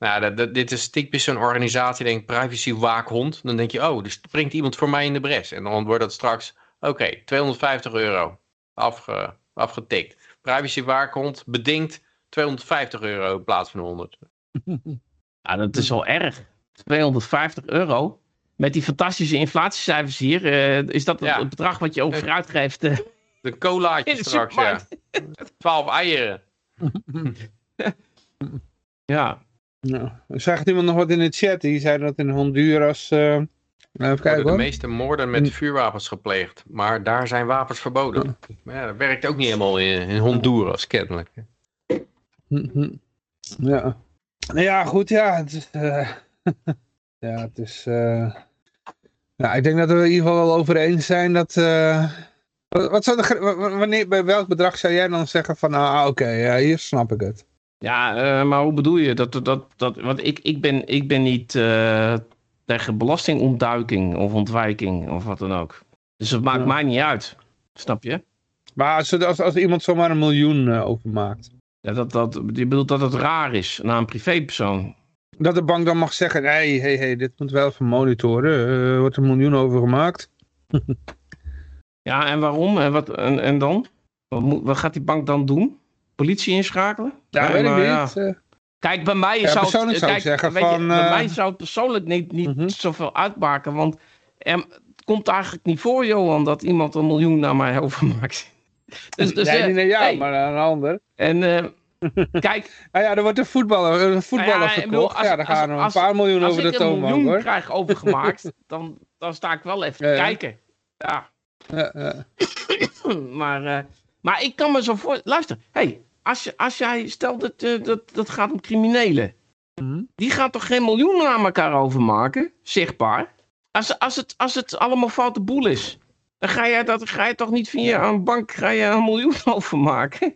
Nou, dat, dat, dit is typisch zo'n organisatie, denk privacy waakhond. Dan denk je, oh, dus springt iemand voor mij in de bres. En dan wordt dat straks, oké, okay, 250 euro afge, afgetikt. Privacy waakhond bedingt 250 euro in plaats van 100. Ja, dat is wel erg. 250 euro. Met die fantastische inflatiecijfers hier, uh, is dat Ja. het bedrag wat je over uitgeeft? Uh, De colaatjes in de straks, ja. supermarkt. 12 eieren. ja. Ja. Zag iemand nog wat in de chat? Die zei dat in Honduras... Uh, even kijken worden de meeste moorden met vuurwapens gepleegd. Maar daar zijn wapens verboden. Maar ja, dat werkt ook niet helemaal in, in Honduras, kennelijk. Mhm. Ja. Nou ja, goed, ja. Het is, uh, ja, het is... Uh... Ja, ik denk dat we in ieder geval wel over eens zijn dat... Uh... Wat, wat zou de, wanneer, bij welk bedrag zou jij dan zeggen van... Ah, oké, okay, ja, hier snap ik het. Ja, uh, maar hoe bedoel je? Dat, dat, dat, want ik, ik, ben, ik ben niet uh, tegen belastingontduiking of ontwijking of wat dan ook. Dus dat maakt ja. mij niet uit. Snap je? Maar als, als, als iemand zomaar een miljoen uh, overmaakt. Ja, dat, dat, je bedoelt dat het raar is naar een privépersoon. Dat de bank dan mag zeggen, nee, hey, hey, dit moet wel even monitoren. Er wordt een miljoen overgemaakt. ja, en waarom? En, wat, en, en dan? Wat, moet, wat gaat die bank dan doen? Politie inschakelen? Ja, weet ik ja. niet. Uh, Kijk, bij mij ja, zou het, zou kijk, ik zeggen weet van... Je, bij uh, mij zou het persoonlijk niet, niet Mhm. uh -huh. zoveel uitmaken, want er, het komt eigenlijk niet voor, Johan, dat iemand een miljoen naar mij overmaakt. Dus, dus, nee, niet naar jou, hey. maar naar een ander. En uh, kijk... nou ja, er wordt een voetballer, een voetballer nou ja, verkocht. Bedoel, als, ja, dan gaan er als, een paar miljoen als over de toonbank. Als ik een miljoen hoor. krijg overgemaakt, dan, dan sta ik wel even Ja, te ja. kijken. Ja. Ja, ja. maar, uh, maar ik kan me zo voor... Luister, hey, als, je, als jij... Stel dat, uh, dat dat gaat om criminelen. Mhm. Die gaan toch geen miljoenen aan elkaar overmaken? Zichtbaar. Als, als, het, als het allemaal foute boel is. Dan ga je, dat, ga je toch niet via een bank ga je een miljoen overmaken?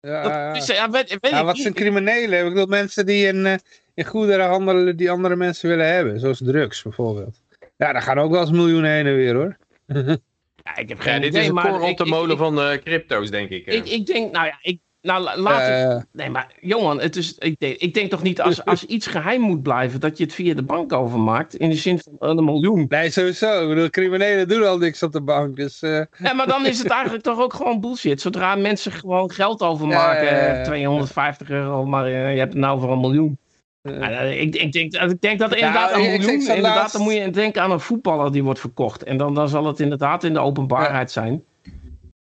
Ja, Dat, ja. dus, ja, weet, weet Ja, wat niet. zijn criminelen? Ik bedoel mensen die in, uh, in goederen handelen die andere mensen willen hebben. Zoals drugs bijvoorbeeld. Ja, daar gaan ook wel eens miljoenen heen en weer hoor. Ja, ik heb Ja, geen dit idee, is een maar koor op de molen ik- van de crypto's, denk ik. Ik, ik denk, nou ja, ik, nou, la- laat Eh, Nee, maar Johan, het is, ik, denk, ik denk toch niet als, als iets geheim moet blijven dat je het via de bank overmaakt in de zin van een miljoen. nee, sowieso. Ik bedoel, criminelen doen al niks op de bank. Dus eh, Ja, maar dan is het eigenlijk toch ook gewoon bullshit. Zodra mensen gewoon geld overmaken, eh, 250 euro, maar eh, je hebt het nou voor een miljoen. eh, Ja, ik, ik, denk, ik denk dat inderdaad Nou, een miljoen, inderdaad, laatst- dan moet je denken aan een voetballer die wordt verkocht. En dan, dan zal het inderdaad in de openbaarheid zijn.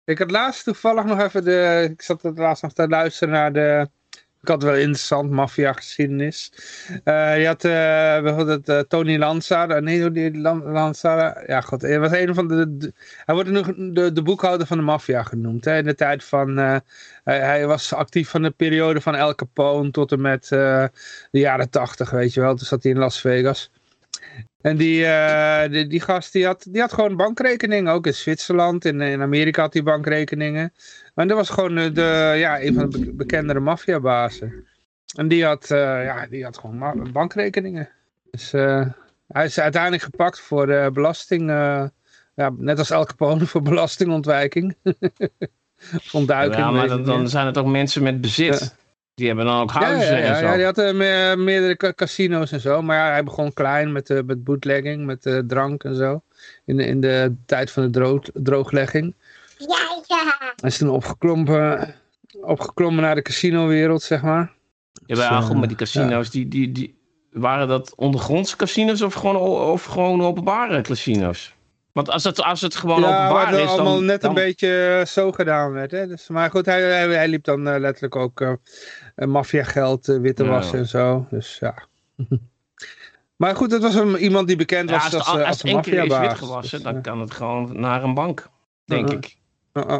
Ik had laatst toevallig nog even de... Ik zat het laatst nog te luisteren naar de Ik had wel interessant, maffia-geschiedenis. Uh, je had uh, bijvoorbeeld uh, Tony Lanza, nee, die Lanza, ja god, hij was een van de, hij wordt nog de, de boekhouder van de maffia genoemd. In de tijd van, hij, hij, was actief van de periode van El Capone tot en met de jaren tachtig, weet je wel. Toen zat hij in Las Vegas. En die, die, die, gast die had, die had gewoon bankrekeningen, ook in Zwitserland, in, in Amerika had hij bankrekeningen. Maar dat was gewoon eh, de, ja, een van de bekendere maffiabazen. En die had, uh, ja, die had gewoon bankrekeningen. Dus uh, hij is uiteindelijk gepakt voor belasting. ja, net als elke Capone voor belastingontwijking. Ontduiking. Ja, maar dan, dan, zijn het ook mensen met bezit. Die hebben dan ook huizen ja, ja, en zo. Ja, die had uh, meerdere casino's en zo. Maar ja, hij begon klein met, uh, met bootlegging, met uh, drank en zo. In de, in de tijd van de droog, drooglegging. Ja, ja. Hij is toen opgeklommen, opgeklommen naar de casinowereld, zeg maar. Ja, maar dus, goed, maar die casino's, die, die, die, waren dat ondergrondse casino's of gewoon, of gewoon openbare casino's? Want als het, als het gewoon ja, openbaar is, dan... allemaal net dan... een beetje eh, zo gedaan werd. Hè? Dus, maar goed, hij, hij, hij liep dan uh, letterlijk ook uh, maffiageld witte wassen en zo. Dus ja. maar goed, het was een, iemand die bekend was als, als, als, als, keer is wit gewassen, dus, dan kan het gewoon naar een bank, denk -uh. ik. -uh.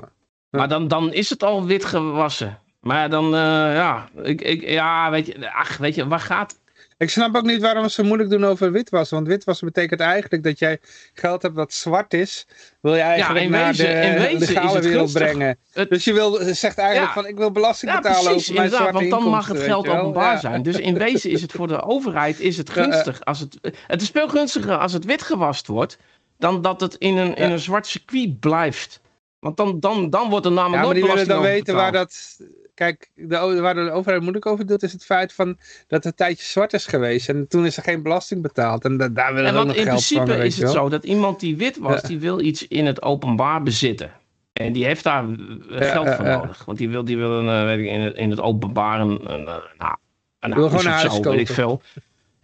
Maar dan, dan is het al wit gewassen. Maar dan, ja, ik, ik, ja, weet je, ach, weet je, waar gaat... Ik snap ook niet waarom ze moeilijk doen over witwassen. Want witwassen betekent eigenlijk dat jij geld hebt dat zwart is. Wil je eigenlijk ja, naar wezen, de legale wereld brengen. Het... Dus je wil, zegt eigenlijk ja. van ik wil belasting ja, betalen precies, over mijn zwarte want dan mag het geld openbaar zijn. Dus in wezen is het voor de overheid is het gunstig. Als het, het is veel gunstiger als het wit gewast wordt. Dan dat het in een, in een zwart circuit blijft. Want dan, dan, dan wordt er namelijk ja, maar die willen dan weten waar dat kijk, de, waar de overheid moeilijk over doet, is het feit van dat het tijdje zwart is geweest. En toen is er geen belasting betaald. En da daar willen en we ook nog in geld principe van, is het zo dat iemand die wit was, ja. die wil iets in het openbaar bezitten. En die heeft daar geld ja, voor nodig. Want die wil, die wil een, weet ik, in, het, in het openbaar een, een, nou, een wil huis gewoon een of huis zo, kopen. weet ik veel.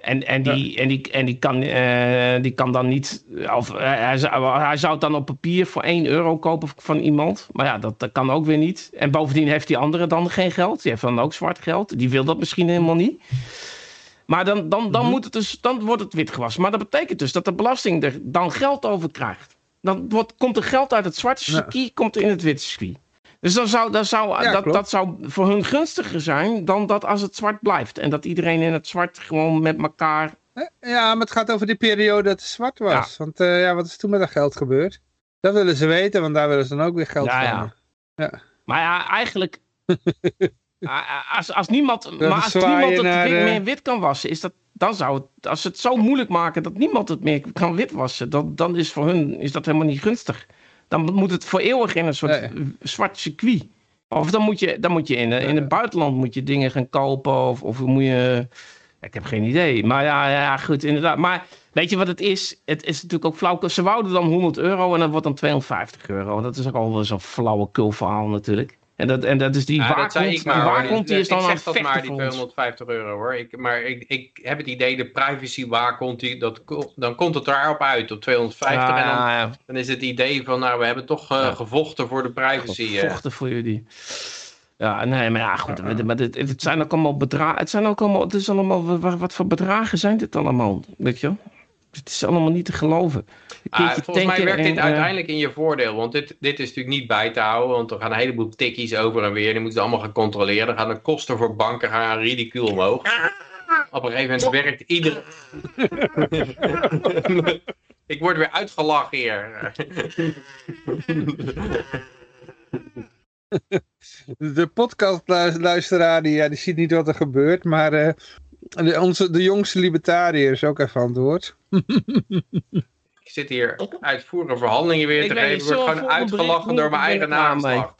En, en, die, en, die, en die, kan, uh, die kan dan niet. Of, uh, hij, zou, hij zou het dan op papier voor 1 euro kopen van iemand. Maar ja, dat, dat kan ook weer niet. En bovendien heeft die andere dan geen geld. Die heeft dan ook zwart geld. Die wil dat misschien helemaal niet. Maar dan, dan, dan, Mhm. moet het dus, dan wordt het wit gewassen. Maar dat betekent dus dat de belasting er dan geld over krijgt. Dan wordt, komt er geld uit het zwarte Ja. circuit, komt er in het witte circuit. Dus dan zou, dan zou, Ja, dat, klopt. dat zou voor hun gunstiger zijn dan dat als het zwart blijft. En dat iedereen in het zwart gewoon met elkaar... Ja, maar het gaat over die periode dat het zwart was. Want eh, ja, wat is toen met dat geld gebeurd? Dat willen ze weten, want daar willen ze dan ook weer geld Ja, van. ja. Maar ja, eigenlijk... Als, als niemand, maar als niemand het naar wit, de- meer wit kan wassen, is dat, dan zou het... Als ze het zo moeilijk maken dat niemand het meer kan witwassen, dan, dan is voor hun is dat helemaal niet gunstig. Dan moet het voor eeuwig in een soort Nee. zwart circuit. Of dan moet je, dan moet je in, in het buitenland moet je dingen gaan kopen. Of, of moet je... Ik heb geen idee. Maar ja, ja, goed, inderdaad. Maar weet je wat het is? Het is natuurlijk ook flauw. Ze wouden dan 100 euro en dat wordt dan 250 euro. Dat is ook al wel zo'n flauwekul verhaal natuurlijk. En dat, en dat is die Ja, Die ik maar. hoor. waakhond die is dan ik zeg dat maar, die voor ons. 250 euro hoor. Ik, maar ik, ik heb het idee, de privacy waakhond, die, dat, dan komt het daarop uit, op 250. Ja, en dan, ja, ja. dan is het idee van, nou, we hebben toch eh, gevochten voor de privacy. eh. Vochten voor jullie. Ja, nee, maar ja, goed. Maar dit, het zijn ook allemaal bedragen. Het zijn ook allemaal. Het is allemaal. Wat, wat voor bedragen zijn dit allemaal? Weet je? Het is allemaal niet te geloven. Ah, volgens mij werkt dit en, eh, uiteindelijk in je voordeel. Want dit, dit is natuurlijk niet bij te houden. Want er gaan een heleboel tikkies over en weer. Die moeten ze allemaal gaan controleren. Dan gaan de kosten voor banken gaan ridicuul omhoog. Op een gegeven moment werkt ieder... Ik word weer uitgelachen hier. De podcastluisteraar die, ja, die ziet niet wat er gebeurt, maar eh, de, onze, de jongste libertariër is ook even aan het woord. Ik zit hier uitvoerige verhandelingen weer Ik te geven. Ik word gewoon uitgelachen door mijn eigen nageslacht.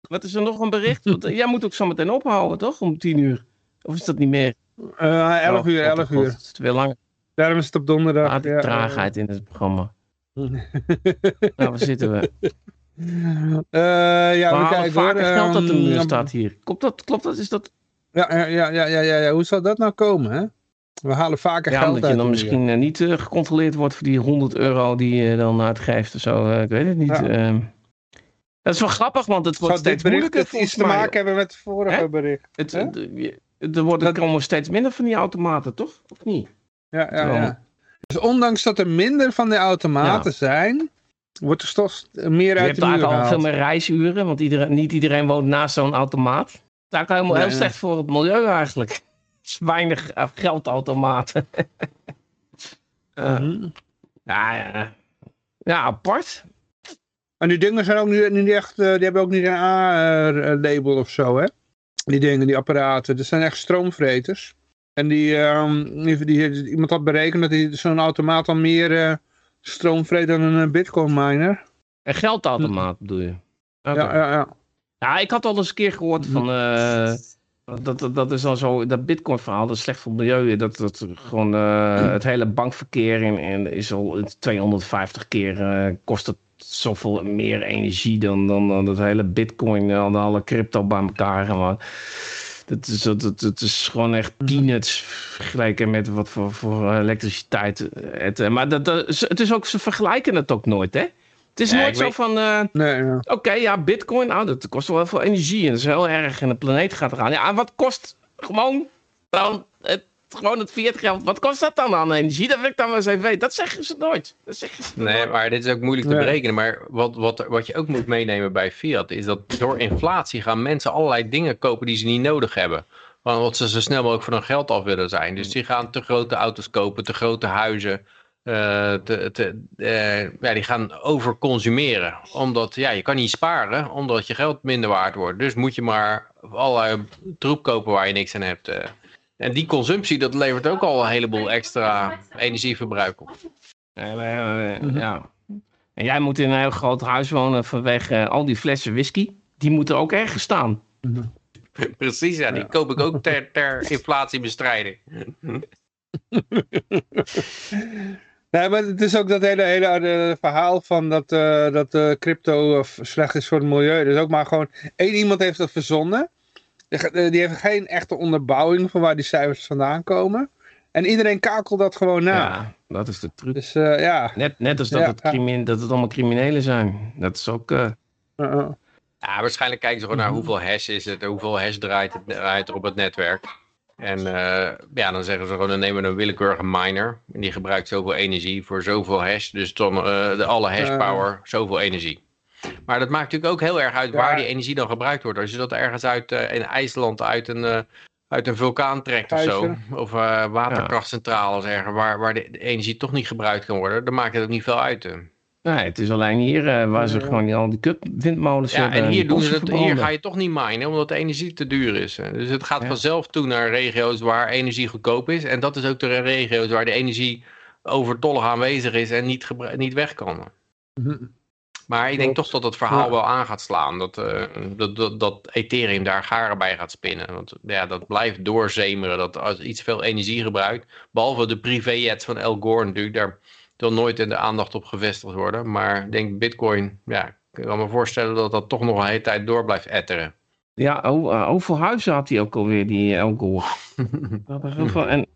Wat is er nog een bericht? Want, eh, jij moet ook zo meteen ophouden, toch? Om tien uur. Of is dat niet meer? Eh 11 Oh, uur, God, 11 oh God, uur. Het is weer lang. Daarom is het op donderdag. Ah, die ja, traagheid in het programma. Nou, waar zitten we? Eh, ja, we we halen hoor. vaker geld dat er Ehm, nu staat hier. Klopt dat? Klopt dat? Is dat? Ja, ja, ja, ja, ja, ja, ja. Hoe zou dat nou komen, hè? We halen vaker Ja, geld omdat je uit. dan de misschien eh, niet eh, gecontroleerd wordt voor die 100 euro die je dan uitgeeft of zo. eh, ik weet het niet. Ja. ehm. Dat is wel grappig, want het wordt Zou steeds moeilijker het iets te maken hebben met het vorige Hè? bericht? Het, Hè? het- je- er worden Dat- komen steeds minder van die automaten, toch? Of niet? Ja, ja, ja. Dus ondanks dat er minder van de automaten zijn, wordt er toch meer Je uit hebt de muur eigenlijk al veel meer reisuren, want iedereen, niet iedereen woont naast zo'n automaat. Dat is eigenlijk helemaal heel slecht voor het milieu eigenlijk. Weinig eh, geldautomaten. Eh, Mhm. ja, ja. ja, apart. En die dingen zijn ook niet, niet echt, eh, die hebben ook niet een A-label of zo, hè? Die dingen, die apparaten. Dat zijn echt stroomvreters. En die, ehm, die, die- iemand had berekend dat die- zo'n automaat al meer stroom vreet dan een bitcoin miner. Een geldautomaat bedoel je? Ja, ja, ja. Ja, ik had al eens een keer gehoord Mhm. van. eh, dat, dat, dat is dan zo. Dat Bitcoin-verhaal, dat is slecht voor het milieu. Dat, dat gewoon. eh, het hele bankverkeer in, in is al 250 keer. eh, kost het zoveel meer energie dan, dan, dan het hele Bitcoin. en alle crypto bij elkaar. Maar dat is, dat, dat, dat is gewoon echt peanuts vergeleken met wat voor, voor elektriciteit. Het, eh, maar dat, dat, het is ook, ze vergelijken het ook nooit, hè? Het is nooit zo weet- van. eh, Nee, ja. Oké, ja, bitcoin, nou, dat kost wel heel veel energie en dat is heel erg en de planeet gaat eraan. Ja, en wat kost gewoon dan het, gewoon het fiat geld, wat kost dat dan aan energie? Dat wil ik dan wel eens even weten. Dat zeggen ze nooit. Dat zeggen ze Nee, nooit. maar dit is ook moeilijk te berekenen. Maar wat, wat, wat je ook moet meenemen bij Fiat is dat door inflatie gaan mensen allerlei dingen kopen die ze niet nodig hebben. Want ze zo snel mogelijk van hun geld af willen zijn. Dus die gaan te grote auto's kopen, te grote huizen. Eh, te, te, eh, ja, die gaan overconsumeren. Omdat ja, je kan niet sparen, omdat je geld minder waard wordt. Dus moet je maar allerlei troep kopen waar je niks aan hebt. eh. En die consumptie, dat levert ook al een heleboel extra energieverbruik op. Ja. En jij moet in een heel groot huis wonen vanwege al die flessen whisky. Die moeten ook ergens staan. Precies, ja, die koop ik ook ter, ter inflatiebestrijding. Nee, maar het is ook dat hele, hele eh, verhaal van dat, eh, dat eh, crypto slecht is voor het milieu. Dus ook maar gewoon één iemand heeft dat verzonnen. Die Die heeft geen echte onderbouwing van waar die cijfers vandaan komen. En iedereen kakelt dat gewoon na. Ja, dat is de truc. Dus eh, ja. Net, net als dat, Ja, het crimin, dat het allemaal criminelen zijn. Dat is ook... eh, Uh, uh. Ja, waarschijnlijk kijken ze gewoon naar hoeveel hash is het, hoeveel hash draait, het, draait er op het netwerk. En eh, ja, dan zeggen ze gewoon, dan nemen we een willekeurige miner. En die gebruikt zoveel energie voor zoveel hash. Dus dan eh, de alle hash Eh. power, zoveel energie. Maar dat maakt natuurlijk ook heel erg uit waar die energie dan gebruikt wordt. Als je dat ergens uit in IJsland uit een, uit een vulkaan trekt of zo. Of waterkrachtcentrales ergens waar, waar de, de energie toch niet gebruikt kan worden. Dan maakt het ook niet veel uit. Eh. Nee, het is alleen hier eh, waar ze Ja. gewoon al die cup windmolens Ja, hebben. en die hier, doen ze het, hier ga je toch niet minen, omdat de energie te duur is. hè. Dus het gaat Ja. vanzelf toe naar regio's waar energie goedkoop is. En dat is ook de regio's waar de energie overtollig aanwezig is en niet, niet weg kan. Mhm. Maar ik denk Klopt. toch dat het verhaal Ja. wel aan gaat slaan. Dat, eh, dat, dat, dat Ethereum daar garen bij gaat spinnen. Want ja, dat blijft doorzemeren. Dat als iets veel energie gebruikt. Behalve de privéjets van El Gore natuurlijk. Daar zal nooit in de aandacht op gevestigd worden. Maar ik denk Bitcoin. Ja, ik kan me voorstellen dat dat toch nog een hele tijd door blijft etteren. Ja, oh, eh, hoeveel huizen had hij ook alweer, die El Gore? En,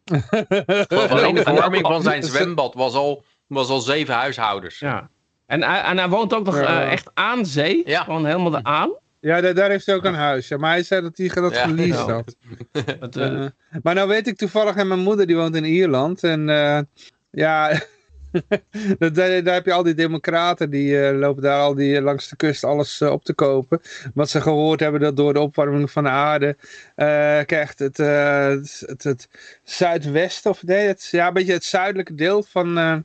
Alleen de verwarming van zijn eh, zwembad was al, was al zeven huishoudens. ja. en, hij- en hij woont ook nog eh, echt aan zee. Ja. Gewoon helemaal eraan. Ja, daar, daar heeft hij ook een huis. Ja, maar hij zei dat hij dat Ja. Ja. had. Dat, eh, Eh, maar nou weet ik toevallig, en mijn moeder die woont in Ierland. En eh, ja, daar, daar heb je al die democraten die eh, lopen daar al die langs de kust alles eh, op te kopen. Want ze gehoord hebben dat door de opwarming van de aarde eh, krijgt het, eh, het, het, het zuidwesten, of nee, het, ja, een beetje het zuidelijke deel van... eh,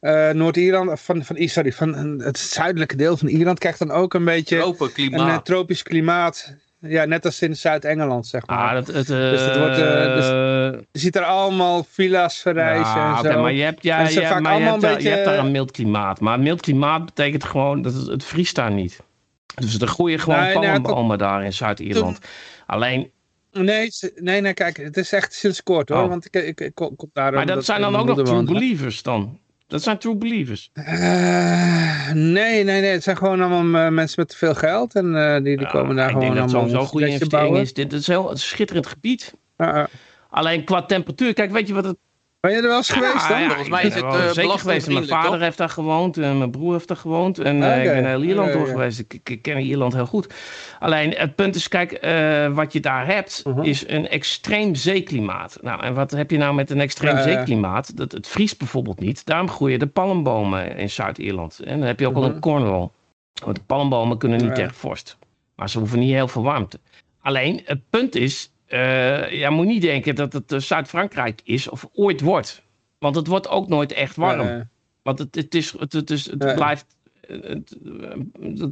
eh, Noord-Ierland, van, van, sorry, van het zuidelijke deel van Ierland krijgt dan ook een beetje een eh, tropisch klimaat. Ja, net als in Zuid-Engeland, zeg maar. ah, dat, het, Dus het wordt, eh, dus- eh, Je ziet er allemaal villa's verrijzen ja, en zo. maar je hebt, ja, maar je hebt, daar- je hebt beetje- daar een mild klimaat. Maar mild klimaat betekent gewoon dat het, het vriest daar niet. Dus er groeien gewoon Nee, daar in Zuid-Ierland. Alleen, Nee, nee, nee, kijk, het is echt sinds kort hoor. Oh. Want ik, ik, ik kom daar maar dat zijn dan ook nog true believers dan. Dat zijn true believers. nee, nee, nee. Het zijn gewoon allemaal eh, mensen met te veel geld. En eh, die, die Ja, komen daar ik gewoon denk dat het allemaal sowieso een goede investering bouwen. is. Dit is heel een schitterend gebied. Alleen qua temperatuur, kijk, weet je wat het Ben je er wel eens geweest dan? Volgens mij is het, ben eh, zeker geweest. Mijn vader toch? heeft daar gewoond en mijn broer heeft daar gewoond. En eh, ik ben heel Ierland door geweest. Ik, ik ken Ierland heel goed. Alleen het punt is, kijk, eh, wat je daar hebt Mhm. is een extreem zeeklimaat. Nou, en wat heb je nou met een extreem zeeklimaat? Dat, het vriest bijvoorbeeld niet. Daarom groeien de palmbomen in Zuid-Ierland. En dan heb je ook al Mhm. in Cornwall. Want de palmbomen kunnen niet tegen vorst. Maar ze hoeven niet heel veel warmte. Alleen, het punt is, eh je moet niet denken dat het eh, Zuid-Frankrijk is of ooit wordt. Want het wordt ook nooit echt warm. Eh, Want het, het, is, het, het, is, het Ja. blijft. het-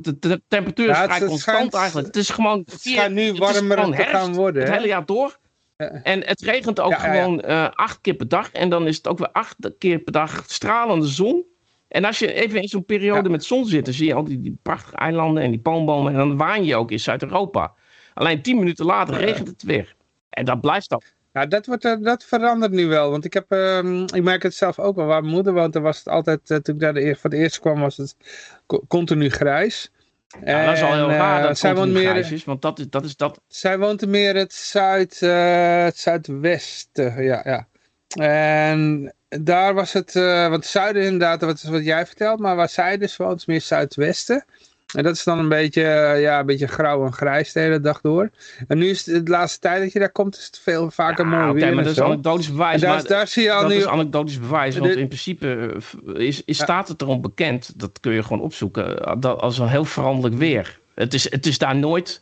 het- de, temperatuur is Ja, vrij constant schijnt- eigenlijk. Het is gewoon. het vier- schijnt nu warmer te gaan herfst worden, Het hele jaar door. Ja. En het regent ook Ja, ja, ja. gewoon eh, acht keer per dag. En dan is het ook weer acht keer per dag stralende zon. En als je even in zo'n periode Ja. met zon zit, dan zie je al die, die prachtige eilanden en die palmbomen. En dan waan je ook in Zuid-Europa. Alleen tien minuten later regent het weer. En dat blijft dan. Ja, dat, wordt, eh, dat verandert nu wel. Want ik, heb, ehm, ik merk het zelf ook wel. Waar mijn moeder woont, dan was het altijd, eh, toen ik daar de, voor het eerst kwam, was het co- continu grijs. Ja, dat is al heel En, raar eh, dat zij, woont meer, is. Want dat is, dat is dat. zij woont er meer het, zuid, eh, het zuidwesten. Ja, ja. En daar was het, eh, want het zuiden inderdaad, wat, wat jij vertelt, maar waar zij dus woont, is meer zuidwesten. En dat is dan een beetje, eh, ja, een beetje grauw en grijs de hele dag door. En nu is het de laatste tijd dat je daar komt, is het veel vaker mooi weer. maar dat is anekdotisch bewijs. Daar, maar daar zie je al dat nu... is anekdotisch bewijs, want in principe eh, is, is, staat het erom bekend, dat kun je gewoon opzoeken, eh, dat als een heel veranderlijk weer. Het is, het is daar nooit,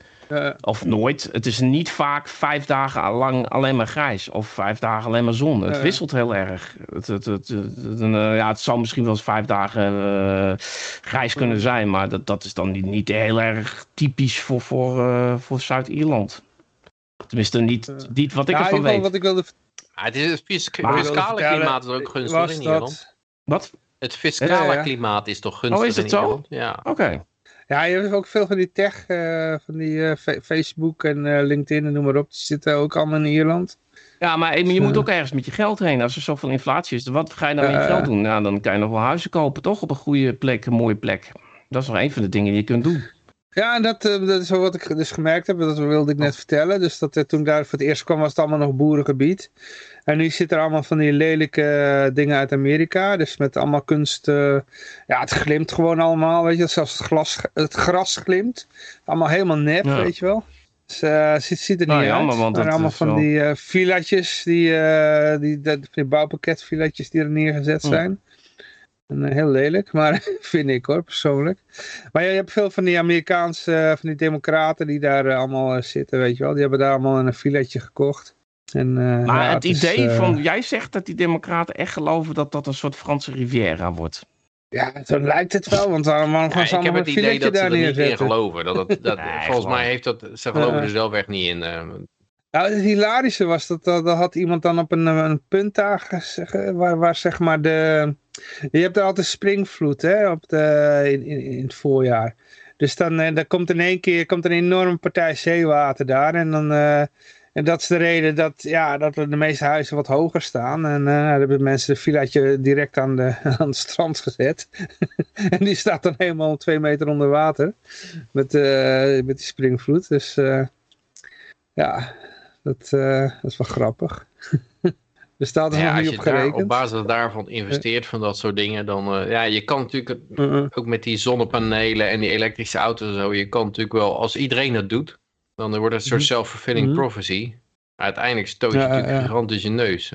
of nooit, het is niet vaak vijf dagen lang alleen maar grijs of vijf dagen alleen maar zon. Het Ja. wisselt heel erg. Het, het, het, het, het- een, eh, ja, het zal misschien wel eens vijf dagen eh, grijs kunnen zijn, maar dat, dat is dan niet, niet heel erg typisch voor, voor, eh, voor Zuid-Ierland. Tenminste, niet, niet wat ik ja, ervan weet. wat ik wilde Ah, het is het fiscale klimaat is ook gunstig in Ierland. dat... Wat? Het fiscale Ja, ja. klimaat is toch gunstig Oh, is het in zo? Ja. Oké. Ja, je hebt ook veel van die tech, eh, van die eh, Fa- Facebook en eh, LinkedIn en noem maar op. Die zitten ook allemaal in Ierland. Ja, maar je moet Ja. ook ergens met je geld heen. Als er zoveel inflatie is, wat ga je dan met je geld doen? Nou, dan kan je nog wel huizen kopen, toch? Op een goede plek, een mooie plek. Dat is nog een van de dingen die je kunt doen. Ja, en dat, dat is wel wat ik dus gemerkt heb. Dat wilde ik net vertellen. Dus dat toen ik daar voor het eerst kwam, was het allemaal nog boerengebied. En nu zitten er allemaal van die lelijke eh, dingen uit Amerika. Dus met allemaal kunst. eh, ja, het glimt gewoon allemaal, weet je. Zelfs het, glas, het gras glimt. Allemaal helemaal nep, Ja. weet je wel. Dus eh, ziet, ziet er niet Nou, uit. jammer, want Maar allemaal van wel- die villatjes, die, eh die, die bouwpakketvillatjes die er neergezet zijn. En, heel lelijk, maar vind ik hoor, persoonlijk. Maar ja, je hebt veel van die Amerikaanse, van die democraten die daar allemaal zitten, weet je wel. Die hebben daar allemaal een villetje gekocht. En, eh, Maar ja, het idee eh, van, jij zegt dat die democraten echt geloven dat dat een soort Franse Riviera wordt. Ja, zo lijkt het wel, want allemaal Ja, gaan ze ik heb allemaal het een idee dat ze er niet in geloven. Dat, het- dat, Nee, volgens mij heeft dat, ze geloven er zelf echt niet in. eh. Nou, het hilarische was dat, dat, dat had iemand dan op een, een punt daar gezegd, waar, waar zeg maar de... Je hebt er altijd springvloed hè, op de, in, in, in het voorjaar. Dus dan, eh, dan komt in één keer komt een enorme partij zeewater daar. En, dan, eh, en dat is de reden dat, ja, dat de meeste huizen wat hoger staan. En dan hebben mensen de villaatje direct aan, de, aan het strand gezet. en die staat dan helemaal twee meter onder water. Met, eh, met die springvloed. Dus eh, ja, dat, dat is wel grappig. er staat er Ja, nog als niet je op daar op gerekend. basis daarvan investeert van dat soort dingen, dan ja, je kan natuurlijk ook met die zonnepanelen en die elektrische auto's en zo, je kan natuurlijk wel, als iedereen dat doet, dan wordt het een soort Mhm. self-fulfilling Mhm. prophecy. Uiteindelijk stoot je Ja, natuurlijk ja. gigantisch je neus.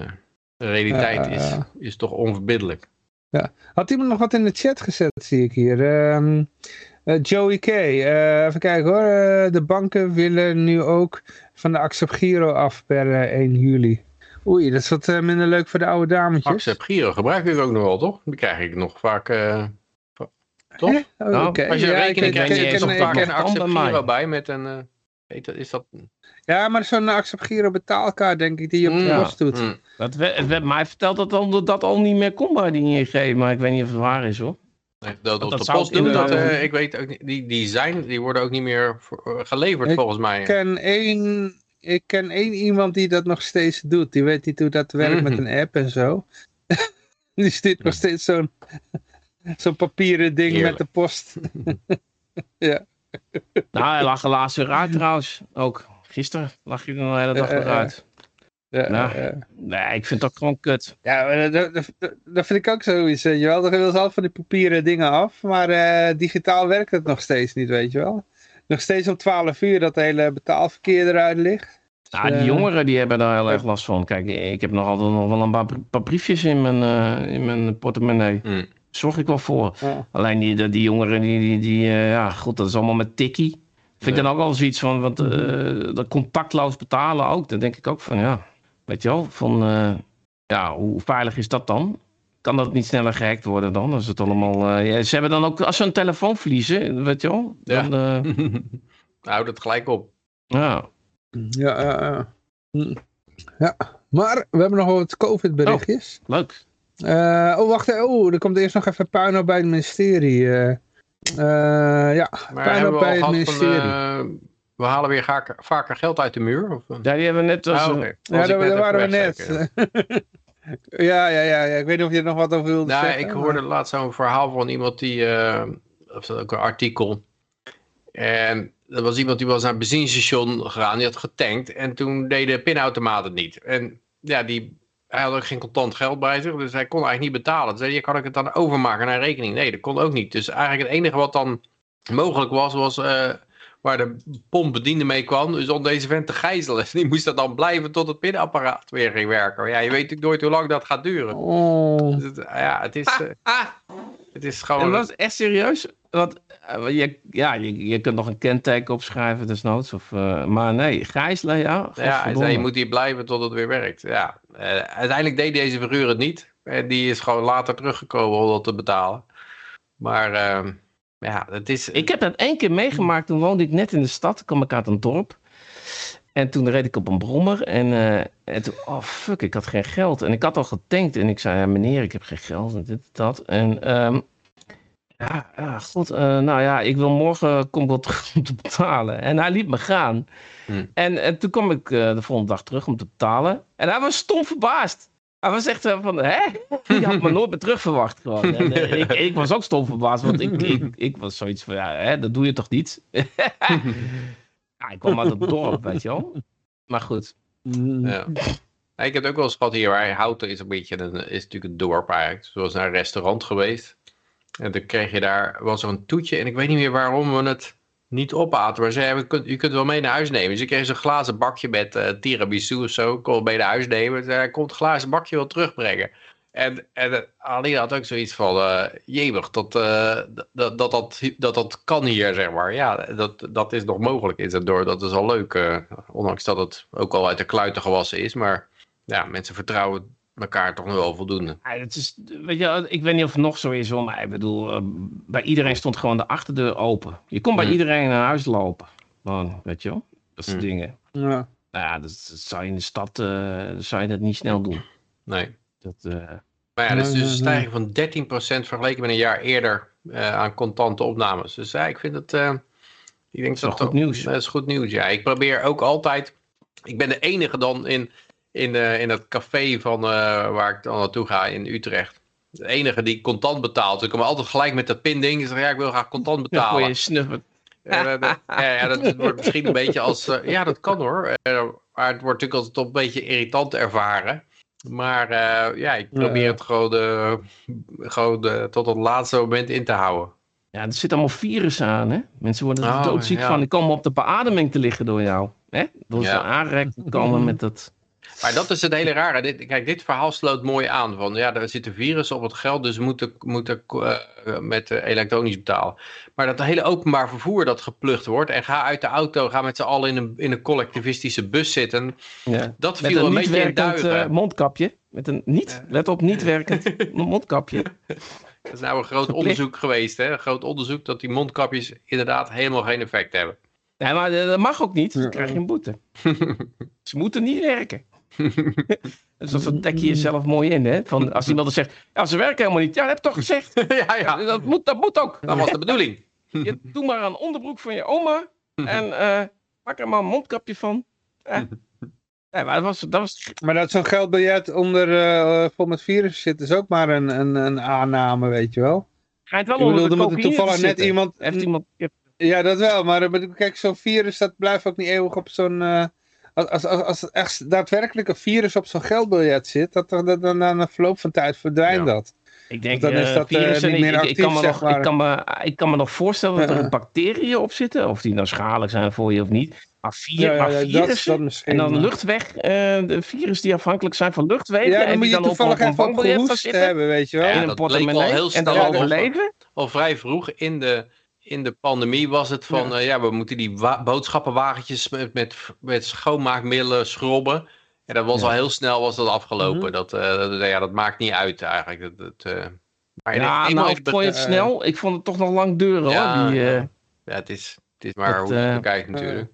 De realiteit Ja, ja, is, ja. is toch onverbiddelijk. Had iemand nog wat in de chat gezet, zie ik hier. Ehm, eh, Joey K. eh, even kijken hoor. Eh, de banken willen nu ook van de Accept Giro af per eh, 1 juli. Oei, dat is wat eh, minder leuk voor de oude dametjes. Accept Giro gebruik ik ook nog wel, toch? Die krijg ik nog vaak. eh, toch? Oh, Nou, oké. Als je Ja, rekening krijgt, er of ik- nog vaak dat ik- een Dat, is dat... Ja, maar zo'n Accept Giro betaalkaart denk ik die je op de Mm, post doet. mm. Dat werd, het werd mij verteld dat dat, dat al niet meer kon bij die ING, maar ik weet niet of het waar is hoor. Nee, Dat op Dat de post doen, dat, eh, ik weet ook niet, die, die zijn, die worden ook niet meer voor- eh, geleverd Ik volgens mij. Ik ken één, ik ken één iemand die dat nog steeds doet. Die weet niet hoe dat werkt met Mhm. een app en zo. die stuurt nog steeds zo'n zo'n papieren ding Heerlijk. met de post. ja. Nou, hij lag er laatst weer uit trouwens, ook. Gisteren lag hij er de hele dag Eh, weer eh, uit. Ja, Nou. eh, Nee, ik vind het ook gewoon kut. ja dat, dat, dat- dat vind ik ook zoiets. Je wel, dan wil ze altijd van die papieren dingen af. Maar eh, digitaal werkt het nog steeds niet, weet je wel. Nog steeds om 12 uur dat de hele betaalverkeer eruit ligt. Nou, die eh, jongeren die hebben daar heel erg last van. Kijk, ik heb nog altijd nog wel een paar, paar briefjes in mijn, eh, in mijn portemonnee. Hm. Zorg ik wel voor. Ja. Alleen die, die, jongeren, die, die, die eh, ja, goed, dat is allemaal met tikkie. Vind ik dan ook wel zoiets van, want eh, dat contactloos betalen ook. Dan denk ik ook van, ja, weet je wel, van, eh, ja, hoe veilig is dat dan? Kan dat niet sneller gehackt worden dan? Als het allemaal, ja, ze hebben dan ook, als ze een telefoon verliezen, weet je wel, dan, Ja. Houd het gelijk op. ja. Ja, ja, ja. Hm. ja. Maar we hebben nog wat COVID-berichtjes. leuk. Eh, oh, wacht. eh, Oh, er komt eerst nog even puinhoop bij het ministerie. eh. Eh, ja, hebben we bij het van, ministerie. we halen weer vaker, vaker geld uit de muur? Of? Ja, die hebben we net als, oké. ja, daar, waren we net. ja, ja, ja, ja. Ik weet niet of je er nog wat over wilde Nou, zeggen. ik maar- hoorde laatst zo'n verhaal van iemand die, of dat ook een artikel. En er was iemand die was naar het benzinestation gegaan, die had getankt. En toen deden de pinautomaten het niet. En ja, die, hij had ook geen contant geld bij zich, dus hij kon eigenlijk niet betalen. Toen zei hij, kan ik het dan overmaken naar een rekening? Nee, dat kon ook niet. Dus eigenlijk het enige wat dan mogelijk was, was eh, waar de pompbediende mee kwam, dus om deze vent te gijzelen. Die moest dat dan blijven tot het pinapparaat weer ging werken. Maar ja, je weet natuurlijk nooit hoe lang dat gaat duren. Oh. Dus het- ja, het is, eh, het is gewoon... En dat is echt serieus? Want eh, je, ja, je, je kunt nog een kenteken opschrijven desnoods. Of, eh, maar nee, gijzelen, ja. ja, zei, je moet hier blijven tot het weer werkt. Ja, eh, uiteindelijk deed deze figuur het niet. En die is gewoon later teruggekomen om dat te betalen. Maar ehm, ja, het is... Ik heb dat één keer meegemaakt. Toen woonde ik net in de stad. kwam ik uit een dorp. En toen reed ik op een brommer. En, eh, en toen, oh fuck, ik had geen geld. En ik had al getankt. En ik zei, ja, meneer, ik heb geen geld. En dit en dat. En ehm, ja, ja, goed. eh, nou ja, ik wil morgen kom ik wel terug om te betalen. En hij liet me gaan. Hm. En, en toen kwam ik eh, de volgende dag terug om te betalen. En hij was stom verbaasd. Hij was echt eh, van, hè? Die had me nooit meer terug verwacht gewoon. En, eh, ik, ik was ook stom verbaasd, want ik, ik, ik was zoiets van, ja, hè, dat doe je toch niet? ja, ik kwam uit het dorp, weet je wel. Maar goed. Ja. Ik heb het ook wel eens gehad hier, waar Houten is een beetje een, is natuurlijk een dorp eigenlijk. Dus we was naar een restaurant geweest. En toen kreeg je daar, was er een toetje en ik weet niet meer waarom we het niet opaten. Maar ze zeiden, je kunt, het wel mee naar huis nemen. Dus ik kreeg zo'n glazen bakje met eh tiramisu of zo, kon het mee naar huis nemen. Ze hij komt het glazen bakje wel terugbrengen. En, en eh, had ook zoiets van, eh jemig, dat, dat, dat, dat, dat dat kan hier, zeg maar. Ja, dat, dat is nog mogelijk in dorp. Dat is al leuk, ondanks dat het ook al uit de kluiten gewassen is. Maar ja, mensen vertrouwen elkaar toch nog wel voldoende. Ja, het is, weet je, ik weet niet of het nog zo is, hoor, maar ik bedoel, eh, bij iedereen stond gewoon de achterdeur open. Je kon bij Hmm. iedereen naar huis lopen. Dan, weet je wel, dat soort Hmm. dingen. Ja. Nou ja, dat, dat zou je in de stad, eh, zou je dat niet snel doen. Nee. Dat, eh, Maar ja, dat is dus een stijging van 13% vergeleken met een jaar eerder eh, aan contante opnames. Dus ja, ik vind het... eh, ik denk is wel dat goed nieuws. Dat is goed nieuws, ja. Ik probeer ook altijd... Ik ben de enige dan in, in, eh, in dat café van, eh, waar ik dan naartoe ga in Utrecht. De enige die contant betaalt. Ik kom altijd gelijk met dat pinding. Ik zeg, ja, ik wil graag contant ja, betalen. je snuffen. Ja, dat, ja, ja, wordt misschien een beetje als... eh, ja, dat kan hoor. Maar het wordt natuurlijk altijd toch een beetje irritant ervaren. Maar ja, ik probeer Ja. het gewoon, eh, gewoon eh, tot het laatste moment in te houden. Ja, er zit allemaal virussen aan, hè? Mensen worden er Oh, doodziek ja. van. Die komen op de beademing te liggen door jou. Hè? Door ze Ja. aanraking te komen met dat... Maar dat is het hele rare. Dit, kijk, dit verhaal sloot mooi aan. Van, ja, er zitten virussen op het geld, dus we moeten, moeten eh, met elektronisch betalen. Maar dat hele openbaar vervoer dat geplucht wordt... en ga uit de auto, ga met z'n allen in een, in een collectivistische bus zitten... Ja. dat viel een een beetje in werkend duigen. eh, mondkapje. Met een niet, let op, niet werkend mondkapje. Dat is nou een groot Verplicht. onderzoek geweest, hè? Een groot onderzoek dat die mondkapjes inderdaad helemaal geen effect hebben. Nee, maar eh, dat mag ook niet. Dan Ja. krijg je een boete. Ze moeten niet werken. dus dat dek je jezelf mooi in, hè? Van, als iemand dan zegt, ja, ze werken helemaal niet. Ja, dat heb ik toch gezegd. ja, ja, Dat moet, dat moet ook. dat was de bedoeling. Je, doe maar een onderbroek van je oma. En eh, maak er maar een mondkapje van. Eh. Nee, maar dat was, dat was... Maar dat zo'n geldbiljet onder eh, vol met virus zit is ook maar een, een, een aanname, weet je wel. Schijnt wel onder bedoel, de moet toevallig net zitten. iemand... Heeft iemand... Ja, dat wel. Maar ik bedoel, kijk, zo'n virus dat blijft ook niet eeuwig op zo'n... eh, als, als, als, echt daadwerkelijk een virus op zo'n geldbiljet zit, dat, dat, dan na een verloop van tijd verdwijnt Ja. dat. Ik denk Dan is eh, dat, eh, virussen, niet meer ik, ik, actief, kan me nog, maar. ik, kan me, ik kan me nog voorstellen dat er bacteriën op zitten. Of die nou schadelijk zijn voor je of niet. Maar, vier, Ja, ja, maar ja, dat, virussen dat misschien. en dan luchtweg, eh, de virus die afhankelijk zijn van luchtwegen. Ja, dan en moet die je dan op, toevallig op een even op gehoest zitten. hebben, weet je wel. Ja, in een dat bleek al heel en snel al. overleven. Al vrij vroeg in de, in de pandemie was het van, ja, ja we moeten die wa- boodschappenwagentjes met, met, met schoonmaakmiddelen schrobben. En dat was Ja. al heel snel was dat afgelopen. Mhm. dat, eh, dat, ja, dat maakt niet uit eigenlijk. Dat, dat, eh, maar Ja, nou, is vond het eh, snel? Ik vond het toch nog lang duren Ja, hoor. Die, eh, ja. het, is, het is maar Dat, hoe je eh, bekijkt natuurlijk.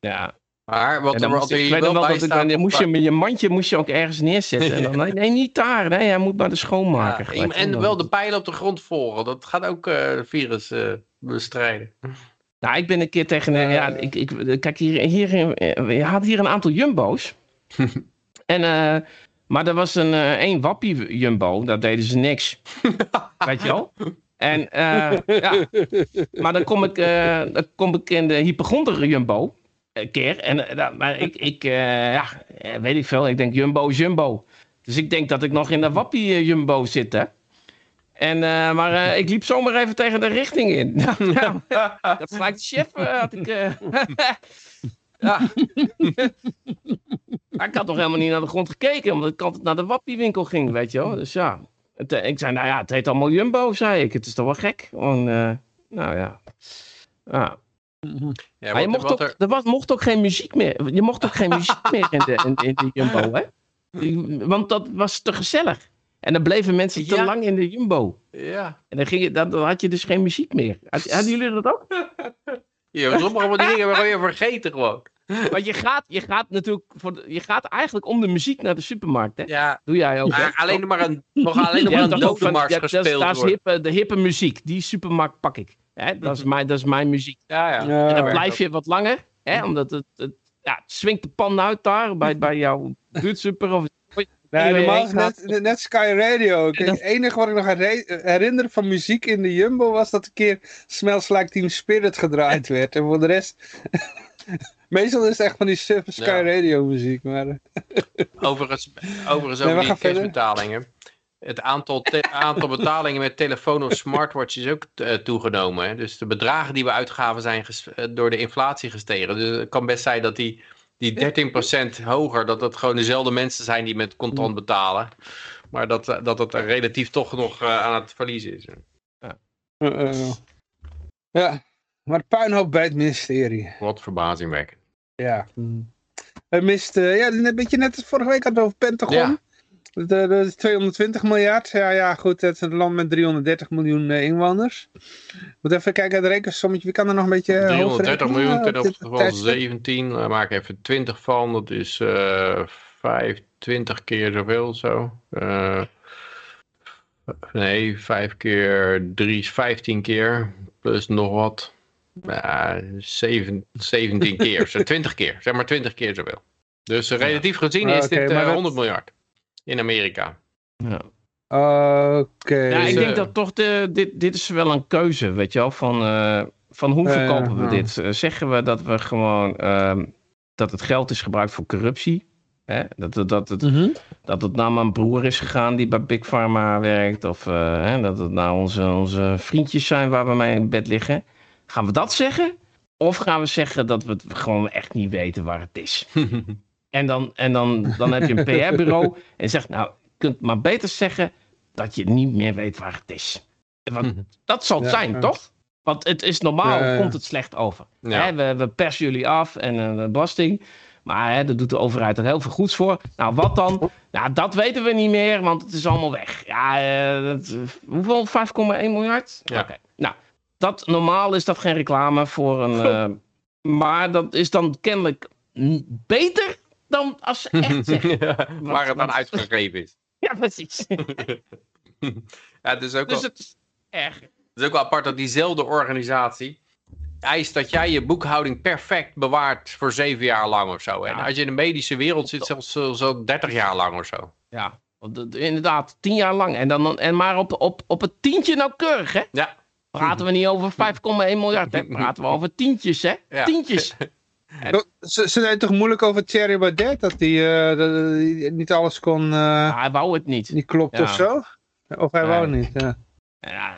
ja. Maar wat er, wat ik wel bij staat... dan moest je, je mandje moest je ook ergens neerzetten. En dan, nee, nee, niet daar. Nee, hij moet bij de schoonmaker. Ja, en wel de pijlen op de grond volgen. Dat gaat ook eh virus eh, bestrijden. Nou, ik ben een keer tegen... ja, ik, ik, kijk, hier, hier, eh, je had hier een aantal jumbo's. en, eh, maar er was een eh één wappie jumbo. Daar deden ze niks. Weet je wel? En, eh, ja. Maar dan kom ik, eh, dan kom ik in de hypochonder jumbo. Keer. En, eh, nou, maar ik, ik eh, ja, eh, weet ik veel. Ik denk jumbo jumbo. Dus ik denk dat ik nog in de wappie jumbo zit, hè. En, maar ik liep zomaar even tegen de richting in. Dat lijkt de chef, had ik... ja. Ik had nog helemaal niet naar de grond gekeken, omdat ik altijd naar de wappiewinkel ging, weet je wel. Dus ja, het, ik zei, nou ja, het heet allemaal Jumbo, zei ik. Het is toch wel gek? Nou ja. ja. Ja, maar je mocht ook, er- er was, mocht ook geen muziek meer. Je mocht ook geen muziek meer in de, in, in de Jumbo, hè? Want dat was te gezellig. En dan bleven mensen te Ja. lang in de Jumbo. Ja. En dan, ging je, dan, dan had je dus geen muziek meer. Had- Hadden jullie dat ook? Ja, sommige van die dingen hebben we weer vergeten gewoon. Want je gaat, je gaat natuurlijk voor de- je gaat eigenlijk om de muziek naar de supermarkt, hè? Ja, Doe jij ook, alleen maar een, nog alleen maar een dodenmars ja, dat gespeeld Dat is hippe, de hippe muziek. Die supermarkt pak ik. Hè? Dat, is mijn, dat is mijn muziek. Ja, ja. Ja, En dan blijf je wat langer. Hè? Omdat het, het, ja, het swingt de pan uit daar bij, bij jouw buurtsuper. Of, Nee, normaal is net, Sky Radio. Het enige wat ik nog herinner, van muziek in de Jumbo was dat een keer Smells Like Teen Spirit gedraaid werd. En voor de rest... Meestal is het echt van die Sky Ja. Radio muziek. Maar, Overigens, overigens Nee, over die verder. kerstbetalingen. Het aantal, aantal betalingen met telefoon of smartwatch is ook eh, toegenomen. Hè? Dus de bedragen die we uitgaven zijn eh, door de inflatie gestegen. Dus het kan best zijn dat die, die 13% hoger, dat dat gewoon dezelfde mensen zijn die met contant betalen. Maar dat, eh, dat het relatief toch nog aan het verliezen is. eh. ja, maar puinhoop bij het ministerie. Wat verbazingwekkend. Ja. Het mist, ja, een beetje net als vorige week hadden we over Pentagon. Ja. De, de, de 220 miljard. Ja, ja, goed. Het is een land met 330 miljoen eh, inwoners. Moet even kijken naar het rekensommetje. Wie kan er nog een beetje... eh, 330 hoofdrekenen, miljoen eh, ten opzichte van tijdstip? 17. Daar maak even 20 van. Dat is eh 25 keer zoveel zo. Eh, nee, 5 keer 3 is 15 keer. Plus nog wat. Ja, 7, 17 keer. Zo 20 keer. Zeg maar 20 keer zoveel. Dus eh, relatief gezien Ah, is dit eh, maar dat- 100 miljard. In Amerika. ja. Oké. Ja, ik Dus, denk eh, dat toch de, dit, dit is wel een keuze, weet je wel, van, eh, van hoe Ja, verkopen we dit? Eh, zeggen we dat we gewoon, ehm, dat het geld is gebruikt voor corruptie? Hè? Dat, dat, dat, het, Mhm. dat het naar mijn broer is gegaan die bij Big Pharma werkt. Of eh, hè, dat het naar onze, onze vriendjes zijn waar we mee in bed liggen. Gaan we dat zeggen? Of gaan we zeggen dat we het gewoon echt niet weten waar het is? En dan, en dan, dan heb je een PR-bureau en zegt, nou, je kunt maar beter zeggen dat je niet meer weet waar het is. Want dat zal het Ja, zijn, ja. toch? Want het is normaal, Ja, komt het slecht over. Hè, we, we persen jullie af en een uh, belasting. Maar hè, daar doet de overheid er heel veel goeds voor. Nou, wat dan? Nou, dat weten we niet meer, want het is allemaal weg. Ja, eh, dat, eh, hoeveel? 5,1 miljard? Ja. Oké. Nou, dat, normaal is dat geen reclame voor een... eh, maar dat is dan kennelijk beter dan als ze echt zeggen. Ja, waar het aan uitgegeven is. Ja, precies. Ja, het is ook Dus wel... het is erg. Het is ook wel apart dat diezelfde organisatie eist dat jij je boekhouding perfect bewaart voor zeven jaar lang of zo. En Ja. als je in de medische wereld zit, zelfs zo, zo 30 jaar lang of zo. Ja, inderdaad, tien jaar lang. En, dan, en maar op, op, op het tientje nauwkeurig, hè? Ja, Praten we niet over 5,1 miljard, hè? Praten we over tientjes, hè? Ja. Tientjes. Ze, ze zijn toch moeilijk over Thierry Baudet, dat hij uh, niet alles kon... Uh, hij wou het niet. Niet klopt ja. of zo? Of hij nee. wou niet, ja. Ja,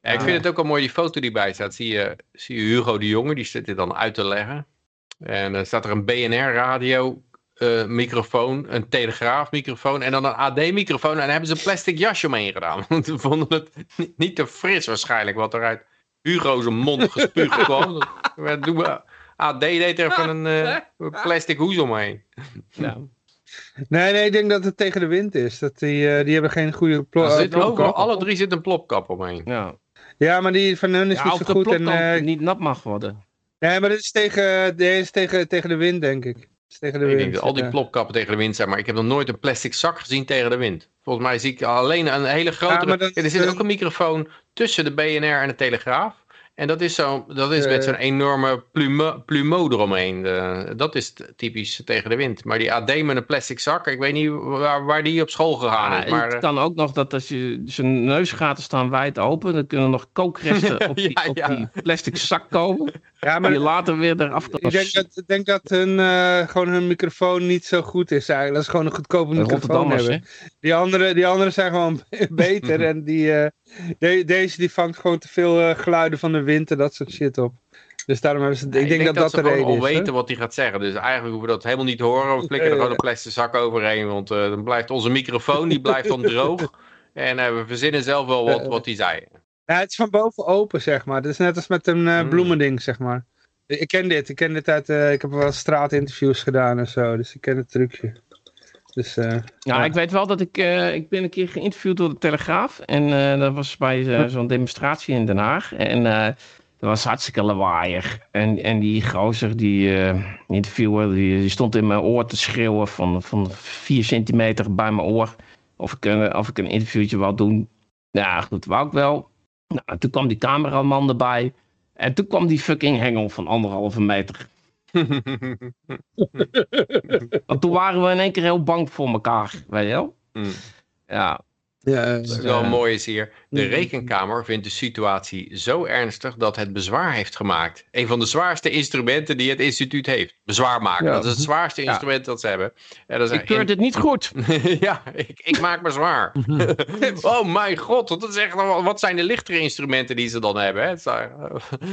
ja, ik vind het ook al mooi, die foto die bij staat. Zie je, zie je Hugo de Jonge, die zit dit dan uit te leggen. En dan staat er een BNR-radio uh, microfoon, een telegraafmicrofoon en dan een AD-microfoon. En daar hebben ze een plastic jasje omheen gedaan. Want ze vonden het niet te fris waarschijnlijk, wat eruit Hugo's mond gespuugd kwam. AD deed er van een uh, plastic hoes omheen. Ja. Nee, nee, ik denk dat het tegen de wind is. Dat die, uh, die hebben geen goede plo plopkap. Alle drie zit een plopkap omheen. Ja. Ja, maar die van hun is ja, niet zo goed. en uh, niet nat mag worden. Nee, maar dit is tegen, dit is tegen, tegen de wind, denk ik. Tegen de ik wind, denk dat al die plopkappen tegen de wind zijn, maar ik heb nog nooit een plastic zak gezien tegen de wind. Volgens mij zie ik alleen een hele grote. Ja, er zit ook een microfoon tussen de BNR en de Telegraaf. En dat is, zo, dat is met zo'n enorme plume, plumeau eromheen. De, dat is typisch tegen de wind. Maar die AD met een plastic zak, ik weet niet waar, waar die op school gegaan ja, is. Maar, het kan ook nog dat als je zijn neusgaten staan wijd open, dan kunnen er nog kookresten op die, ja, ja. op die plastic zak komen. Ja, maar die later weer eraf kan. Ik denk dat, ik denk dat hun, uh, gewoon hun microfoon niet zo goed is eigenlijk. Dat is gewoon een goedkope microfoon hebben. Die andere, die andere zijn gewoon beter en die... Uh, de, deze die vangt gewoon te veel uh, geluiden van de wind en dat soort shit op. Dus daarom hebben ze, ik, denk, denk dat dat, dat de reden is. al weten wat hij gaat zeggen. Dus eigenlijk hoeven we dat helemaal niet te horen. We flikken er gewoon een plastic zak overheen. Want dan blijft onze microfoon die blijft dan droog. En we verzinnen zelf wel wat, wat hij zei. Ja, het is van boven open, zeg maar. Het is net als met een uh, bloemending, zeg maar. Ik ken dit. Ik ken dit uit... ik heb wel straatinterviews gedaan en zo. Dus ik ken het trucje. Dus, uh, ja, ja, ik weet wel dat ik... Ik ben een keer geïnterviewd door de Telegraaf. En dat was bij zo'n demonstratie in Den Haag. En dat was hartstikke lawaaiig. En, en die gozer, die interviewer, die, die, stond in mijn oor te schreeuwen van, van vier centimeter bij mijn oor. Of ik, of ik een interviewtje wou doen. Ja, goed, wou ik wel. Nou, toen kwam die cameraman erbij. En toen kwam die fucking hengel van anderhalve meter. Want toen waren we in één keer heel bang voor elkaar, weet je wel? Mm. Ja. Ja, Wat wel uh, mooi is hier, de rekenkamer vindt de situatie zo ernstig dat het bezwaar heeft gemaakt. Een van de zwaarste instrumenten die het instituut heeft. Bezwaar maken, ja. dat is het zwaarste instrument dat ze hebben. En dat is ik keur dit niet goed. ja, ik, ik, maak me zwaar. oh mijn god, wat, is echt, wat zijn de lichtere instrumenten die ze dan hebben? Hè?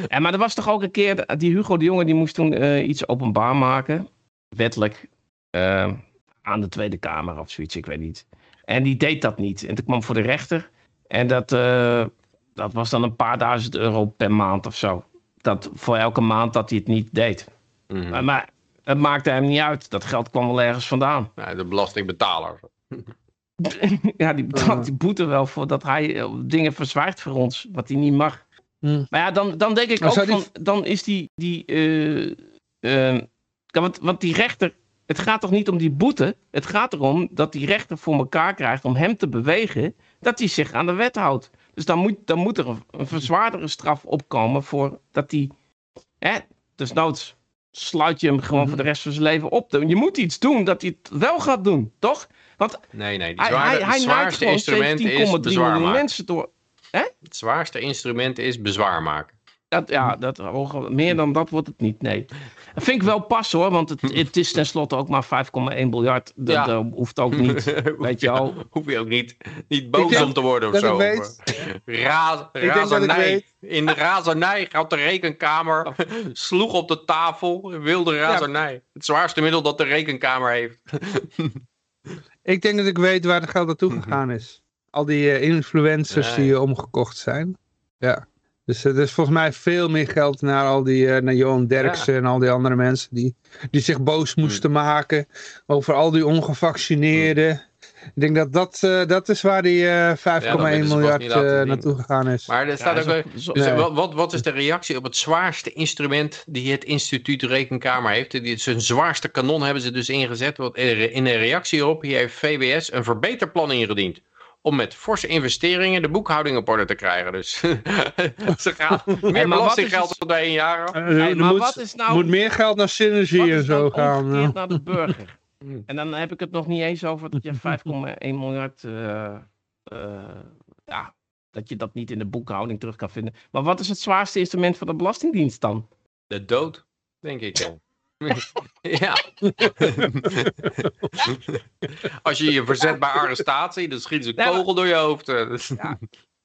ja, maar er was toch ook een keer, die Hugo de Jonge die moest toen uh, iets openbaar maken. Wettelijk. Uh, aan de Tweede Kamer of zoiets, ik weet niet. En die deed dat niet. En toen kwam voor de rechter. En dat, uh, dat was dan een paar duizend euro per maand of zo. Dat voor elke maand dat hij het niet deed. Mm -hmm. maar, maar, het maakte hem niet uit. Dat geld kwam wel ergens vandaan. Ja, de belastingbetaler. ja, die betaalt die boete wel voor dat hij dingen verzwaart voor ons. Wat hij niet mag. Mm. Maar ja, dan, dan denk ik maar ook van... Die... Dan is die... die uh, uh, want, want die rechter het gaat toch niet om die boete? Het gaat erom dat die rechter voor elkaar krijgt om hem te bewegen dat hij zich aan de wet houdt. Dus dan moet, dan moet er een, een verzwaardere straf opkomen voor dat hij. Hè, dus noods sluit je hem gewoon voor de rest van zijn leven op. Je moet iets doen dat hij het wel gaat doen, toch? Want nee, nee, die zwaarde, hij, hij, hij zwaarste instrument is bezwaar maken. mensen door. Hè? Het zwaarste instrument is bezwaar maken. Dat, ja, dat, meer dan dat wordt het niet, nee. Dat vind ik wel pas hoor, want het, het is tenslotte ook maar 5,1 miljard. Dat, ja. dat, hoeft ook niet, weet je al. Hoef je ook niet, niet boos denk, om te worden of zo. Ra razernij. In de razernij gaat de rekenkamer, sloeg op de tafel, wilde razernij. Ja. Het zwaarste middel dat de rekenkamer heeft. ik denk dat ik weet waar het geld naartoe gegaan is. Al die uh, influencers nee. die omgekocht zijn. Ja. Dus er is volgens mij veel meer geld naar al die, uh, naar Johan Derksen ja. en al die andere mensen die, die zich boos moesten mm. maken over al die ongevaccineerden. Mm. Ik denk dat dat, uh, dat is waar die uh, 5,1 ja, miljard naartoe gegaan is. Maar er staat ja, ook, dus nee. wat, wat is de reactie op het zwaarste instrument die het instituut Rekenkamer heeft? Die, zijn zwaarste kanon hebben ze dus ingezet. Want in de reactie op hier heeft VWS een verbeterplan ingediend om met forse investeringen de boekhouding op orde te krijgen. Dus ze gaan meer belastinggeld dan één jaar. Uh, hey, maar moet, wat is nou, moet meer geld naar synergie en zo gaan. Ja. naar de burger. en dan heb ik het nog niet eens over dat je 5,1 miljard... Uh, uh, ja, dat je dat niet in de boekhouding terug kan vinden. Maar wat is het zwaarste instrument van de Belastingdienst dan? De dood, denk ik. Ja. Als je je verzet bij arrestatie, dan schieten ze een kogel door je hoofd. eh. Dus-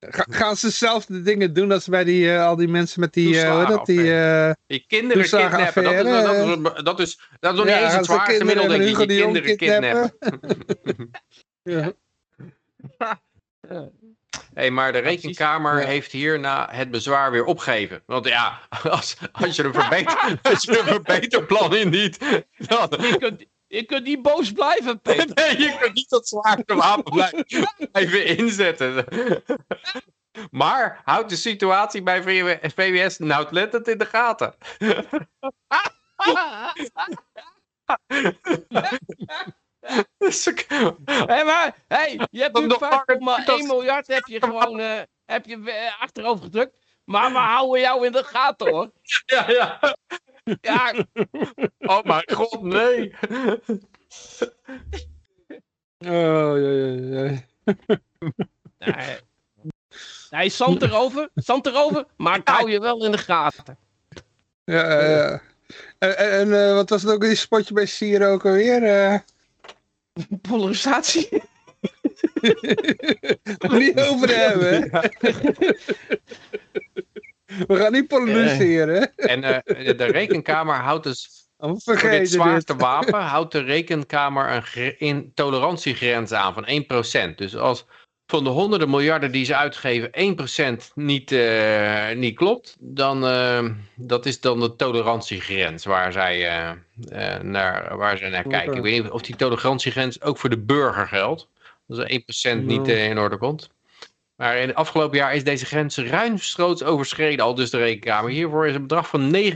Ga- gaan ze zelf de dingen doen als bij die, eh, al die mensen met die, eh, hoe heet dat, die, eh, Je kinderen kidnappen, dat is, dat, is, dat, is, dat is nog niet ja, eens het zwaarste middel, kinderen denk ik. Jong kinderen kidnappen. ja. Hey, maar de rekenkamer Ja. heeft hierna het bezwaar weer opgegeven. Want ja, als, als, je, een verbeter, als je een verbeterplan indient, dan, Je kunt, je kunt niet boos blijven, Peter. Nee, je kunt niet dat zwaarste wapen blijven, blijven inzetten. Maar houd de situatie bij VWS nauwlettend in de gaten. Dus Hé, maar, hey, je hebt nu nog 5,1 miljard heb je gewoon eh, heb je, eh, achterover gedrukt. Maar we houden jou in de gaten, hoor. Ja, ja. Ja, Oh mijn god, nee. Oh, ja, ja, ja. nee. Nee, zand erover, zand erover, maar ik hou je wel in de gaten. Ja, ja, ja. En, en, en, eh, wat was het ook die spotje bij Sier ook alweer? Eh? Polarisatie. niet over hebben? We gaan niet polariseren, hè? En eh, de rekenkamer houdt dus Oh, voor dit vergeet zwaarste dit. wapen houdt de rekenkamer een gre- in tolerantiegrens aan van 1%. Dus als van de honderden miljarden die ze uitgeven 1% niet, eh, niet klopt, dan uh, dat is dan de tolerantiegrens waar zij, uh, uh, naar, waar zij naar kijken. Ik weet niet of die tolerantiegrens ook voor de burger geldt. Is 1% niet in orde komt. Maar in het afgelopen jaar is deze grens ruimschoots overschreden, al dus de rekenkamer. Hiervoor is een bedrag van 9,1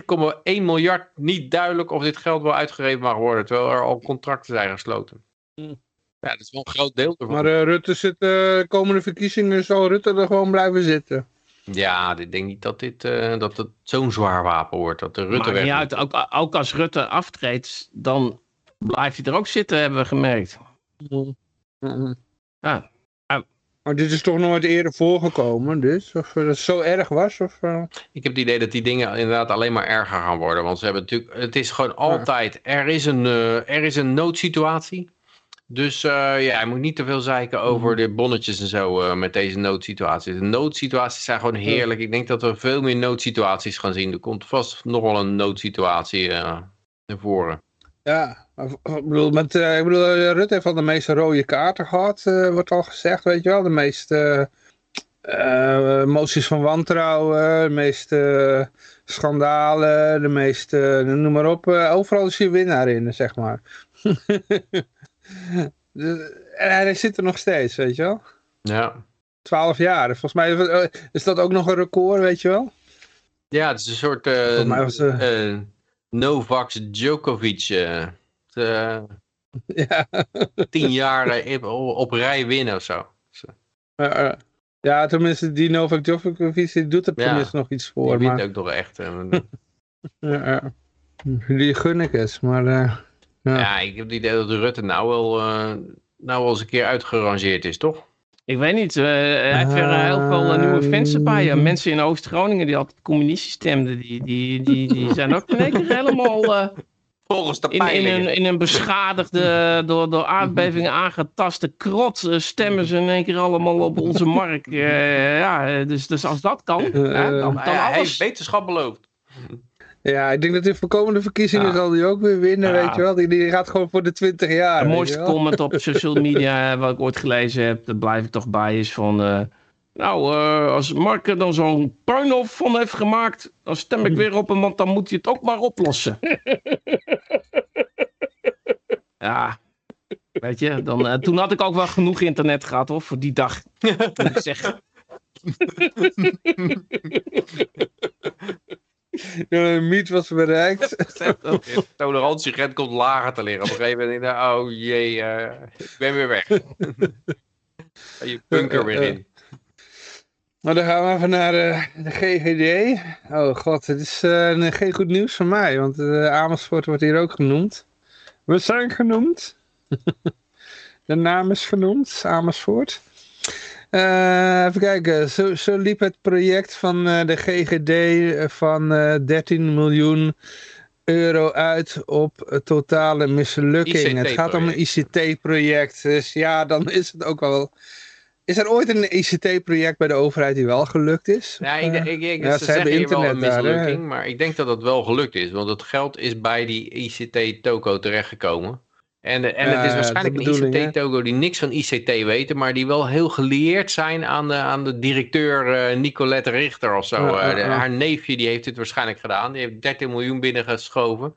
miljard niet duidelijk of dit geld wel uitgegeven mag worden, terwijl er al contracten zijn gesloten. Hm. Ja, dat is wel een groot deel ervan. Maar uh, Rutte zit, uh, komende verkiezingen zal Rutte er gewoon blijven zitten. Ja, ik denk niet dat dit uh, dat het zo'n zwaar wapen wordt. Dat de Rutte niet uit. Ook, ook als Rutte aftreedt, dan blijft hij er ook zitten, hebben we gemerkt. Ja. Maar dit is toch nooit eerder voorgekomen, dus? Of dat het zo erg was? Of, uh... Ik heb het idee dat die dingen inderdaad alleen maar erger gaan worden. Want ze hebben natuurlijk, het is gewoon altijd, er is een, uh, er is een noodsituatie. Dus uh, ja, je moet niet te veel zeiken over de bonnetjes en zo uh, met deze noodsituaties. De noodsituaties zijn gewoon heerlijk. Ik denk dat we veel meer noodsituaties gaan zien. Er komt vast nog wel een noodsituatie uh, naar voren. Ja, ik bedoel, met, ik bedoel, Rutte heeft al de meeste rode kaarten gehad, wordt al gezegd, weet je wel. De meeste moties van wantrouwen, de meeste schandalen, de meeste, noem maar op. overal is hij winnaar in, zeg maar. en hij zit er nog steeds, weet je wel. Ja. 12 jaar. Volgens mij is dat ook nog een record, weet je wel. Ja, het is een soort uh, Novak Djokovic. Ja. tien jaar op rij winnen of zo. ja, tenminste, die Novak Djokovic doet er ja. tenminste nog iets voor. Die maar... wint ook nog echt. ja, die gun ik eens, maar... Ja. ja. ik heb het idee dat Rutte nou wel, nou wel eens een keer uitgerangeerd is, toch? Ik weet niet, uh, hij heeft weer uh, heel veel uh, nieuwe fans erbij. Ja. Mensen in Oost-Groningen die altijd communistisch stemden, die, die, die, die zijn ook in één keer helemaal Volgens de in, in, een, in een beschadigde, door, door aardbevingen aangetaste krot stemmen ze in één keer allemaal op onze markt. ja, dus, dus als dat kan, dan, dan ja, alles. Hij heeft wetenschap beloofd. Ja, ik denk dat in voorkomende verkiezingen ja. zal die ook weer winnen, ja. weet je wel. Die, die gaat gewoon voor de 20 jaar. De mooiste comment op social media wat ik ooit gelezen heb, daar blijf ik toch bij, is van... Uh, nou, uh, als Mark er dan zo'n puinhoop van heeft gemaakt, dan stem ik weer op hem, want dan moet hij het ook maar oplossen. ja, weet je, dan, uh, toen had ik ook wel genoeg internet gehad hoor, voor die dag. Moet ik zeggen. De miet was bereikt. De tolerantiegrens komt lager te liggen. Op een gegeven moment denk ik, oh jee, uh, ik ben weer weg. je bunker weer in. Maar dan gaan we even naar uh, de GGD. Oh god, het is uh, geen goed nieuws voor mij, want uh, Amersfoort wordt hier ook genoemd. We zijn genoemd. de naam is genoemd, Amersfoort. Uh, even kijken, zo, zo, liep het project van uh, de GGD van uh, 13 miljoen euro uit op totale mislukking. Het gaat om een ICT-project. Dus ja, dan is het ook wel... Is er ooit een ICT-project bij de overheid die wel gelukt is? Ja, ik, ik, ik, Ja, ze ze hebben zeggen hier wel een internet daar, mislukking, maar ik denk dat dat wel gelukt is. Want het geld is bij die ICT-toko terechtgekomen. En, en het is Ja, waarschijnlijk een? ICT-toko die niks van ICT weten, maar die wel heel gelieerd zijn aan de, aan de directeur eh, Nicolette Richter of zo. Ja, Eh, ja, haar neefje die heeft dit waarschijnlijk gedaan. Die heeft 13 miljoen binnengeschoven.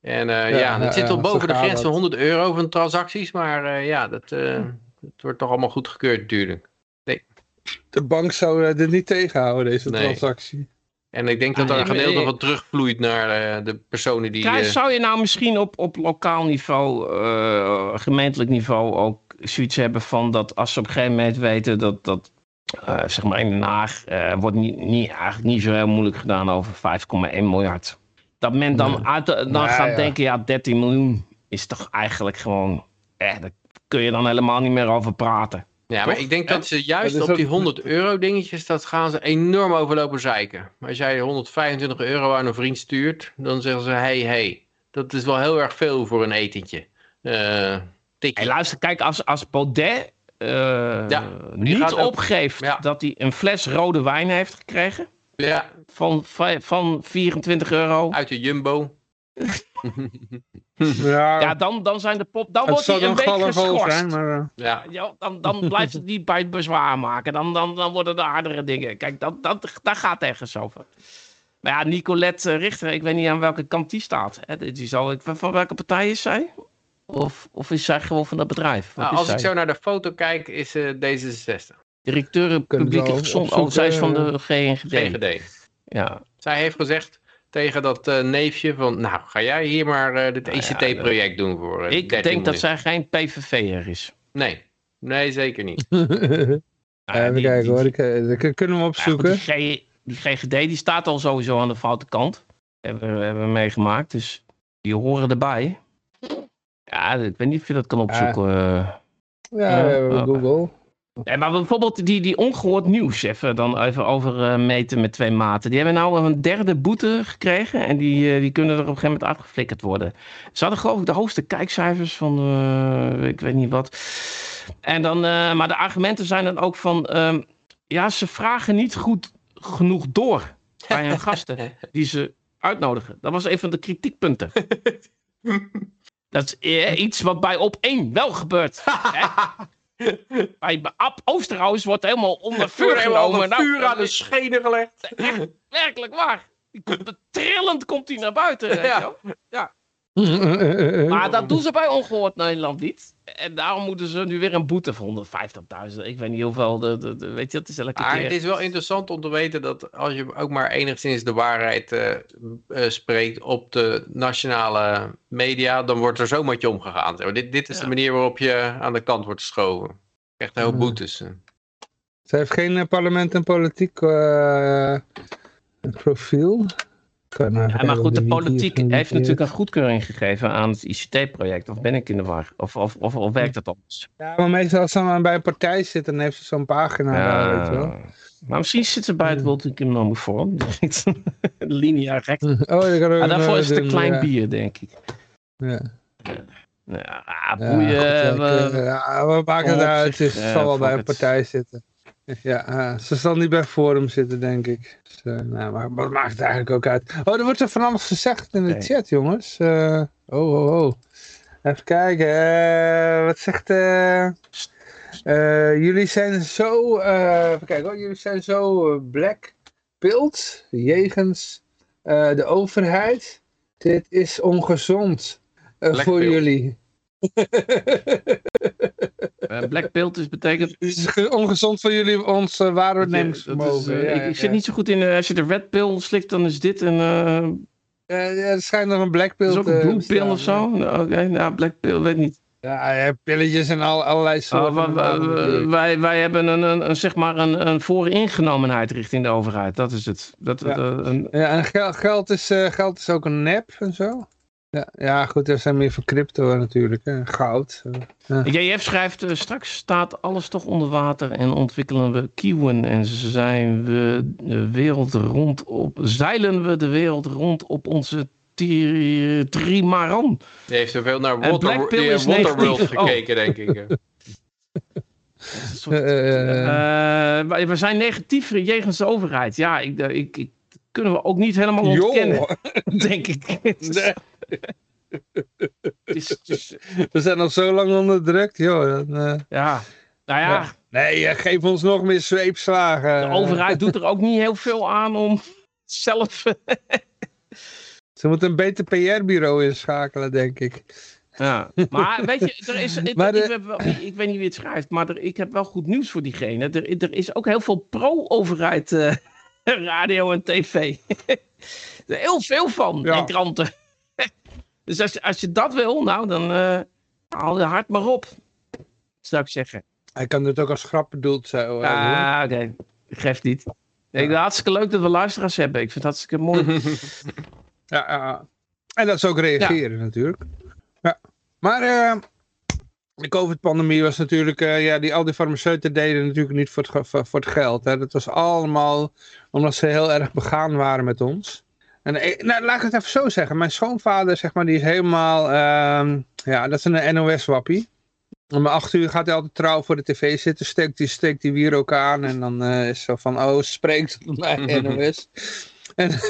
En eh, ja, dat ja, zit zo boven de grens van dat. 100 euro van transacties, maar eh, ja, dat, eh, dat wordt toch allemaal goedgekeurd natuurlijk. De bank zou eh, dit niet tegenhouden, deze Nee. transactie. En ik denk dat Ah, er een gedeelte van terugvloeit naar eh, de personen die... Krijg- eh, zou je nou misschien op, op lokaal niveau, eh, gemeentelijk niveau ook zoiets hebben van dat als ze op een gegeven moment weten dat, dat eh, zeg maar in Den Haag eh, wordt niet, niet, eigenlijk niet zo heel moeilijk gedaan over 5,1 miljard. Dat men dan, Nee. uit, dan gaat ja. denken, ja 13 miljoen is toch eigenlijk gewoon, eh, daar kun je dan helemaal niet meer over praten. Ja, maar Toch? ik denk dat ze juist Dat op die ook- 100 euro dingetjes, dat gaan ze enorm overlopen zeiken. Maar als jij 125 euro aan een vriend stuurt, dan zeggen ze, hey, hey, dat is wel heel erg veel voor een etentje. Tikje. Hey, luister, kijk, als, als Baudet Ja, die niet opgeeft Ja. dat hij een fles rode wijn heeft gekregen Ja, van, van 24 euro. uit de Jumbo. Ja, Ja, dan, dan zijn de pop. Dan wordt hij een week gallenvol geschorst. zijn, maar... eh, Ja, Ja, dan, dan blijft het niet bij het bezwaar maken. Dan, dan, dan worden er hardere dingen. Kijk, dat, dat, daar gaat ergens over. Maar ja, Nicolette eh, Richter, ik weet niet aan welke kant die staat. Hè, Die zal, van welke partij is zij? Of, of is zij gewoon van dat bedrijf? Nou, als ik zo naar de foto kijk, is eh, D66. Directeur publieke gezondheid. Oh, zij is van de GNGD. GGD. Ja. Zij heeft gezegd tegen dat eh, neefje van, nou, ga jij hier maar eh, dit Nou ja, ECT-project doen voor eh, Ik 13 denk dat zij geen PVV'er is. Nee, nee, zeker niet. Even die- kijken die- hoor, ik, dat kun- kunnen we Ja, goed, opzoeken. die, G- die GGD die staat al sowieso aan de foute kant. Hebben, we- hebben we meegemaakt. Dus die horen erbij. Ja, ik weet niet of je dat kan opzoeken. Ja, we hebben Ja. Google. Nee, maar bijvoorbeeld die, die ongehoord nieuws, even, dan even over eh, meten met twee maten. Die hebben nou een derde boete gekregen en die, eh, die kunnen er op een gegeven moment uitgeflikkerd worden. Ze hadden geloof ik de hoogste kijkcijfers van, eh, ik weet niet wat. En dan, maar de argumenten zijn dan ook van, ehm, ja, ze vragen niet goed genoeg door bij hun gasten die ze uitnodigen. Dat was een van de kritiekpunten. Dat is iets wat bij op één wel gebeurt. hè? Bij Ab Oosterhuis wordt helemaal onder vuur genomen. Nou, vuur aan de schenen gelegd. echt werkelijk waar. Komt, trillend komt hij naar buiten. weet je Ja. wel. Maar dat doen ze bij Ongehoord Nederland niet. En daarom moeten ze nu weer een boete van 150.000. Ik weet niet hoeveel. De, de, de- weet je, dat is elke Maar keer. het is wel interessant om te weten dat als je ook maar enigszins de waarheid eh, eh, spreekt op de nationale media, dan wordt er zo met je omgegaan. Zeg maar. Dit, dit is Ja. de manier waarop je aan de kant wordt geschoven. Echt heel boetes. Ze heeft geen eh, parlement en politiek eh, profiel. Nou Ja, maar goed, de politiek heeft natuurlijk een goedkeuring gegeven aan het ICT-project. Of ben ik in de war? Of, of, of, of werkt dat anders? Ja, maar meestal als ze dan bij een partij zit, dan heeft ze zo'n pagina. Ja, weet je wel. maar misschien zit ze bij het World Economic Forum. Linea recta. Oh, Ah, daarvoor is het een klein ja. bier, denk ik. Ja. Ja, boeien. we- eh, maken het uit. eh, zal wel bij een partij zitten. Ja, eh, ze zal niet bij Forum zitten, denk ik. Dus, nou, maar wat maakt het eigenlijk ook uit? Oh, er wordt er van alles gezegd in de Nee. chat, jongens. Eh, oh, oh, oh. Even kijken. eh, wat zegt... jullie zijn zo... even kijken hoor. Jullie zijn zo black pilled jegens de overheid. Dit is ongezond voor jullie. Eh, Black Pill is betekent... Het is ge- ongezond voor jullie, ons uh, waarneemingsvermogen. Ja, ik, ja, ik zit niet zo goed in... als je de red pill slikt, dan is dit een... ja, er schijnt nog een black pill is ook een blue bestaan, pill of zo. Nou, Oké, nou, black pill, weet niet. Ja, pilletjes en al, allerlei Oh, soorten. van wij, wij hebben een, een, een, zeg maar een, een vooringenomenheid richting de overheid. Dat is het. Dat, Ja. een, ja, en geld, geld, is, geld is ook een nep en zo. Ja, ja, goed, er zijn meer van crypto natuurlijk. Hè. Goud. eh. JF schrijft, eh, straks staat alles toch onder water en ontwikkelen we kieuwen en zijn we de wereld rond op, zeilen we de wereld rond op onze Trimaran. Die heeft zoveel naar Water, is Waterworld. Oh. gekeken, denk ik. Soort- Eh, Eh, we zijn negatief jegens de overheid. Ja, ik, eh, ik, ik kunnen we ook niet helemaal ontkennen, denk ik. Nee. Het is- het is- we zijn al zo lang onderdrukt, joh. Dan, eh, ja, nou ja, Ja. nee, eh, geef ons nog meer zweepslagen. de overheid doet er ook niet heel veel aan om zelf... Ze moeten een beter PR-bureau inschakelen, denk ik. Ja, maar weet je, er is, ik, Maar de- ik, heb wel- ik weet niet wie het schrijft, maar er, ik heb wel goed nieuws voor diegene. Er, er is ook heel veel pro-overheid eh, radio en tv. er is heel veel van Ja. in kranten. dus als, je- als je dat wil, nou dan eh, haal je hard maar op, zou ik zeggen. Hij kan het ook als grap bedoeld zijn. Ah, oké, geeft niet. Ik vind het hartstikke leuk dat we luisteraars hebben. Ik vind het hartstikke mooi. Ja, ja. en dat is ook reageren natuurlijk. Ja. Maar eh, de COVID-pandemie was natuurlijk, eh, ja, die, al die farmaceuten deden natuurlijk niet voor het, voor het geld. Hè. Dat was allemaal omdat ze heel erg begaan waren met ons. En ik- nou, laat ik het even zo zeggen. Mijn schoonvader, zeg maar, die is helemaal, ehm, ja, dat is een NOS-wappie. Om acht uur gaat hij altijd trouw voor de tv zitten, steekt die, steekt die wier ook aan en dan eh, is zo van, oh, spreekt mij NOS. En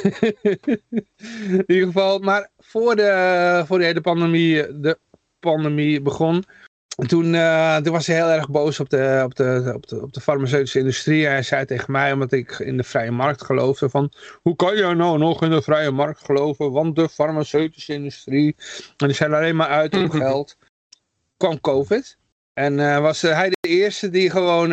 in ieder geval, maar voor de, voor de hele pandemie, de pandemie begon, toen, eh, toen was hij heel erg boos op de, op, de, op, de, op de farmaceutische industrie. Hij zei tegen mij, omdat ik in de vrije markt geloofde, van hoe kan je nou nog in de vrije markt geloven, want de farmaceutische industrie, en die zijn alleen maar uit op geld, kwam COVID. En eh, was eh, hij de eerste die gewoon,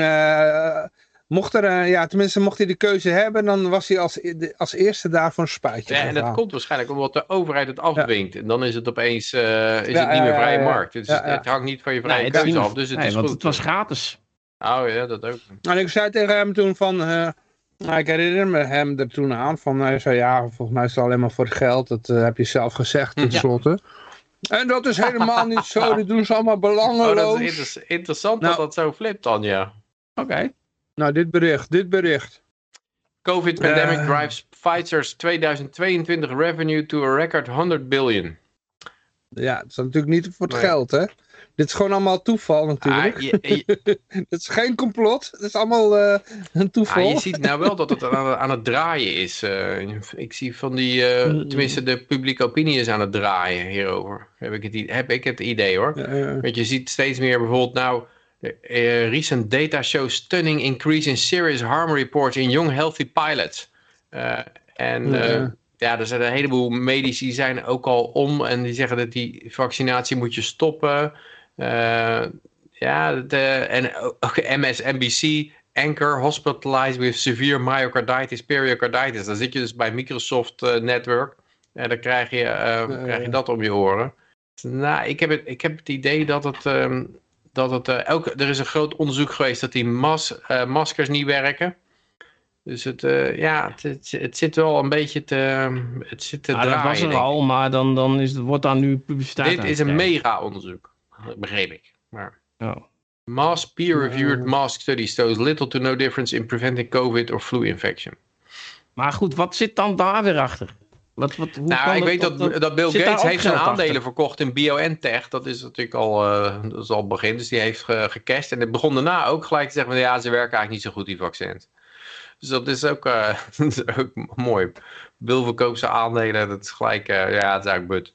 mocht er, eh, ja tenminste mocht hij de keuze hebben, dan was hij als, als eerste daar voor een spuitje Ja, en dat komt waarschijnlijk omdat de overheid het afdwingt. En dan is het opeens eh, is Ja, het niet meer vrije ja, ja. markt. Ja, ja. het hangt niet van je vrije Nee, het is keuze niet- af. Dus het nee, is want goed. het was gratis. Oh ja, dat ook. En ik zei tegen hem toen van, eh, nou, ik herinner me hem er toen aan van, hij zei ja, volgens mij is het alleen maar voor het geld, dat heb je zelf gezegd tenslotte. En dat is helemaal niet zo, dit doen ze allemaal Oh, dat belangeloos. is inter- interessant Nou. dat dat zo flipt dan, ja. Oké. Nou, dit bericht, dit bericht. COVID pandemic Eh. drives Pfizer's 2022 revenue to a record 100 billion. Ja, het is natuurlijk niet voor het Nee. geld, hè. Dit is gewoon allemaal toeval natuurlijk. Ah, je, je- Het is geen complot, het is allemaal eh, een toeval. ah, je ziet nou wel dat het aan, aan het draaien is. eh. ik zie van die, eh, tenminste de publieke opinie is aan het draaien hierover. Heb ik het, heb ik het idee hoor. Ja, ja. Want je ziet steeds meer bijvoorbeeld nou, eh, recent data shows stunning increase in serious harm reports in young healthy pilots. Eh, en Ja. eh, ja, er zijn een heleboel medici die zijn ook al om en die zeggen dat die vaccinatie moet je stoppen. Ja, de, en ook MSNBC, Anchor, hospitalized with severe myocarditis, pericarditis. Dan zit je dus bij Microsoft Network en dan krijg je, krijg je dat om je oren. Nou, ik heb het, ik heb het idee dat het, ehm, dat het eh, elke, er is een groot onderzoek geweest dat die mas, eh, maskers niet werken. Dus het, eh, ja, het, het, het zit wel een beetje te, het zit te dat draaien. was er al, maar dan, dan is, het- wordt daar nu publiciteit Dit is een mega-onderzoek, begreep ik. Maar Oh. mass peer-reviewed mask study shows little to no difference in preventing COVID or flu infection. Maar goed, wat zit dan daar weer achter? Wat, wat, hoe Nou, ik weet dat, dat Bill Gates heeft zijn aandelen achter? verkocht in BioNTech. Dat is natuurlijk al, eh, dat is al het begin. Dus die heeft ge gecashed. En het begon daarna ook gelijk te zeggen van ja, ze werken eigenlijk niet zo goed, die vaccins. Dus dat is ook, eh, dat is ook mooi. Bill verkoopt zijn aandelen. Dat is gelijk, eh, ja, het is eigenlijk but.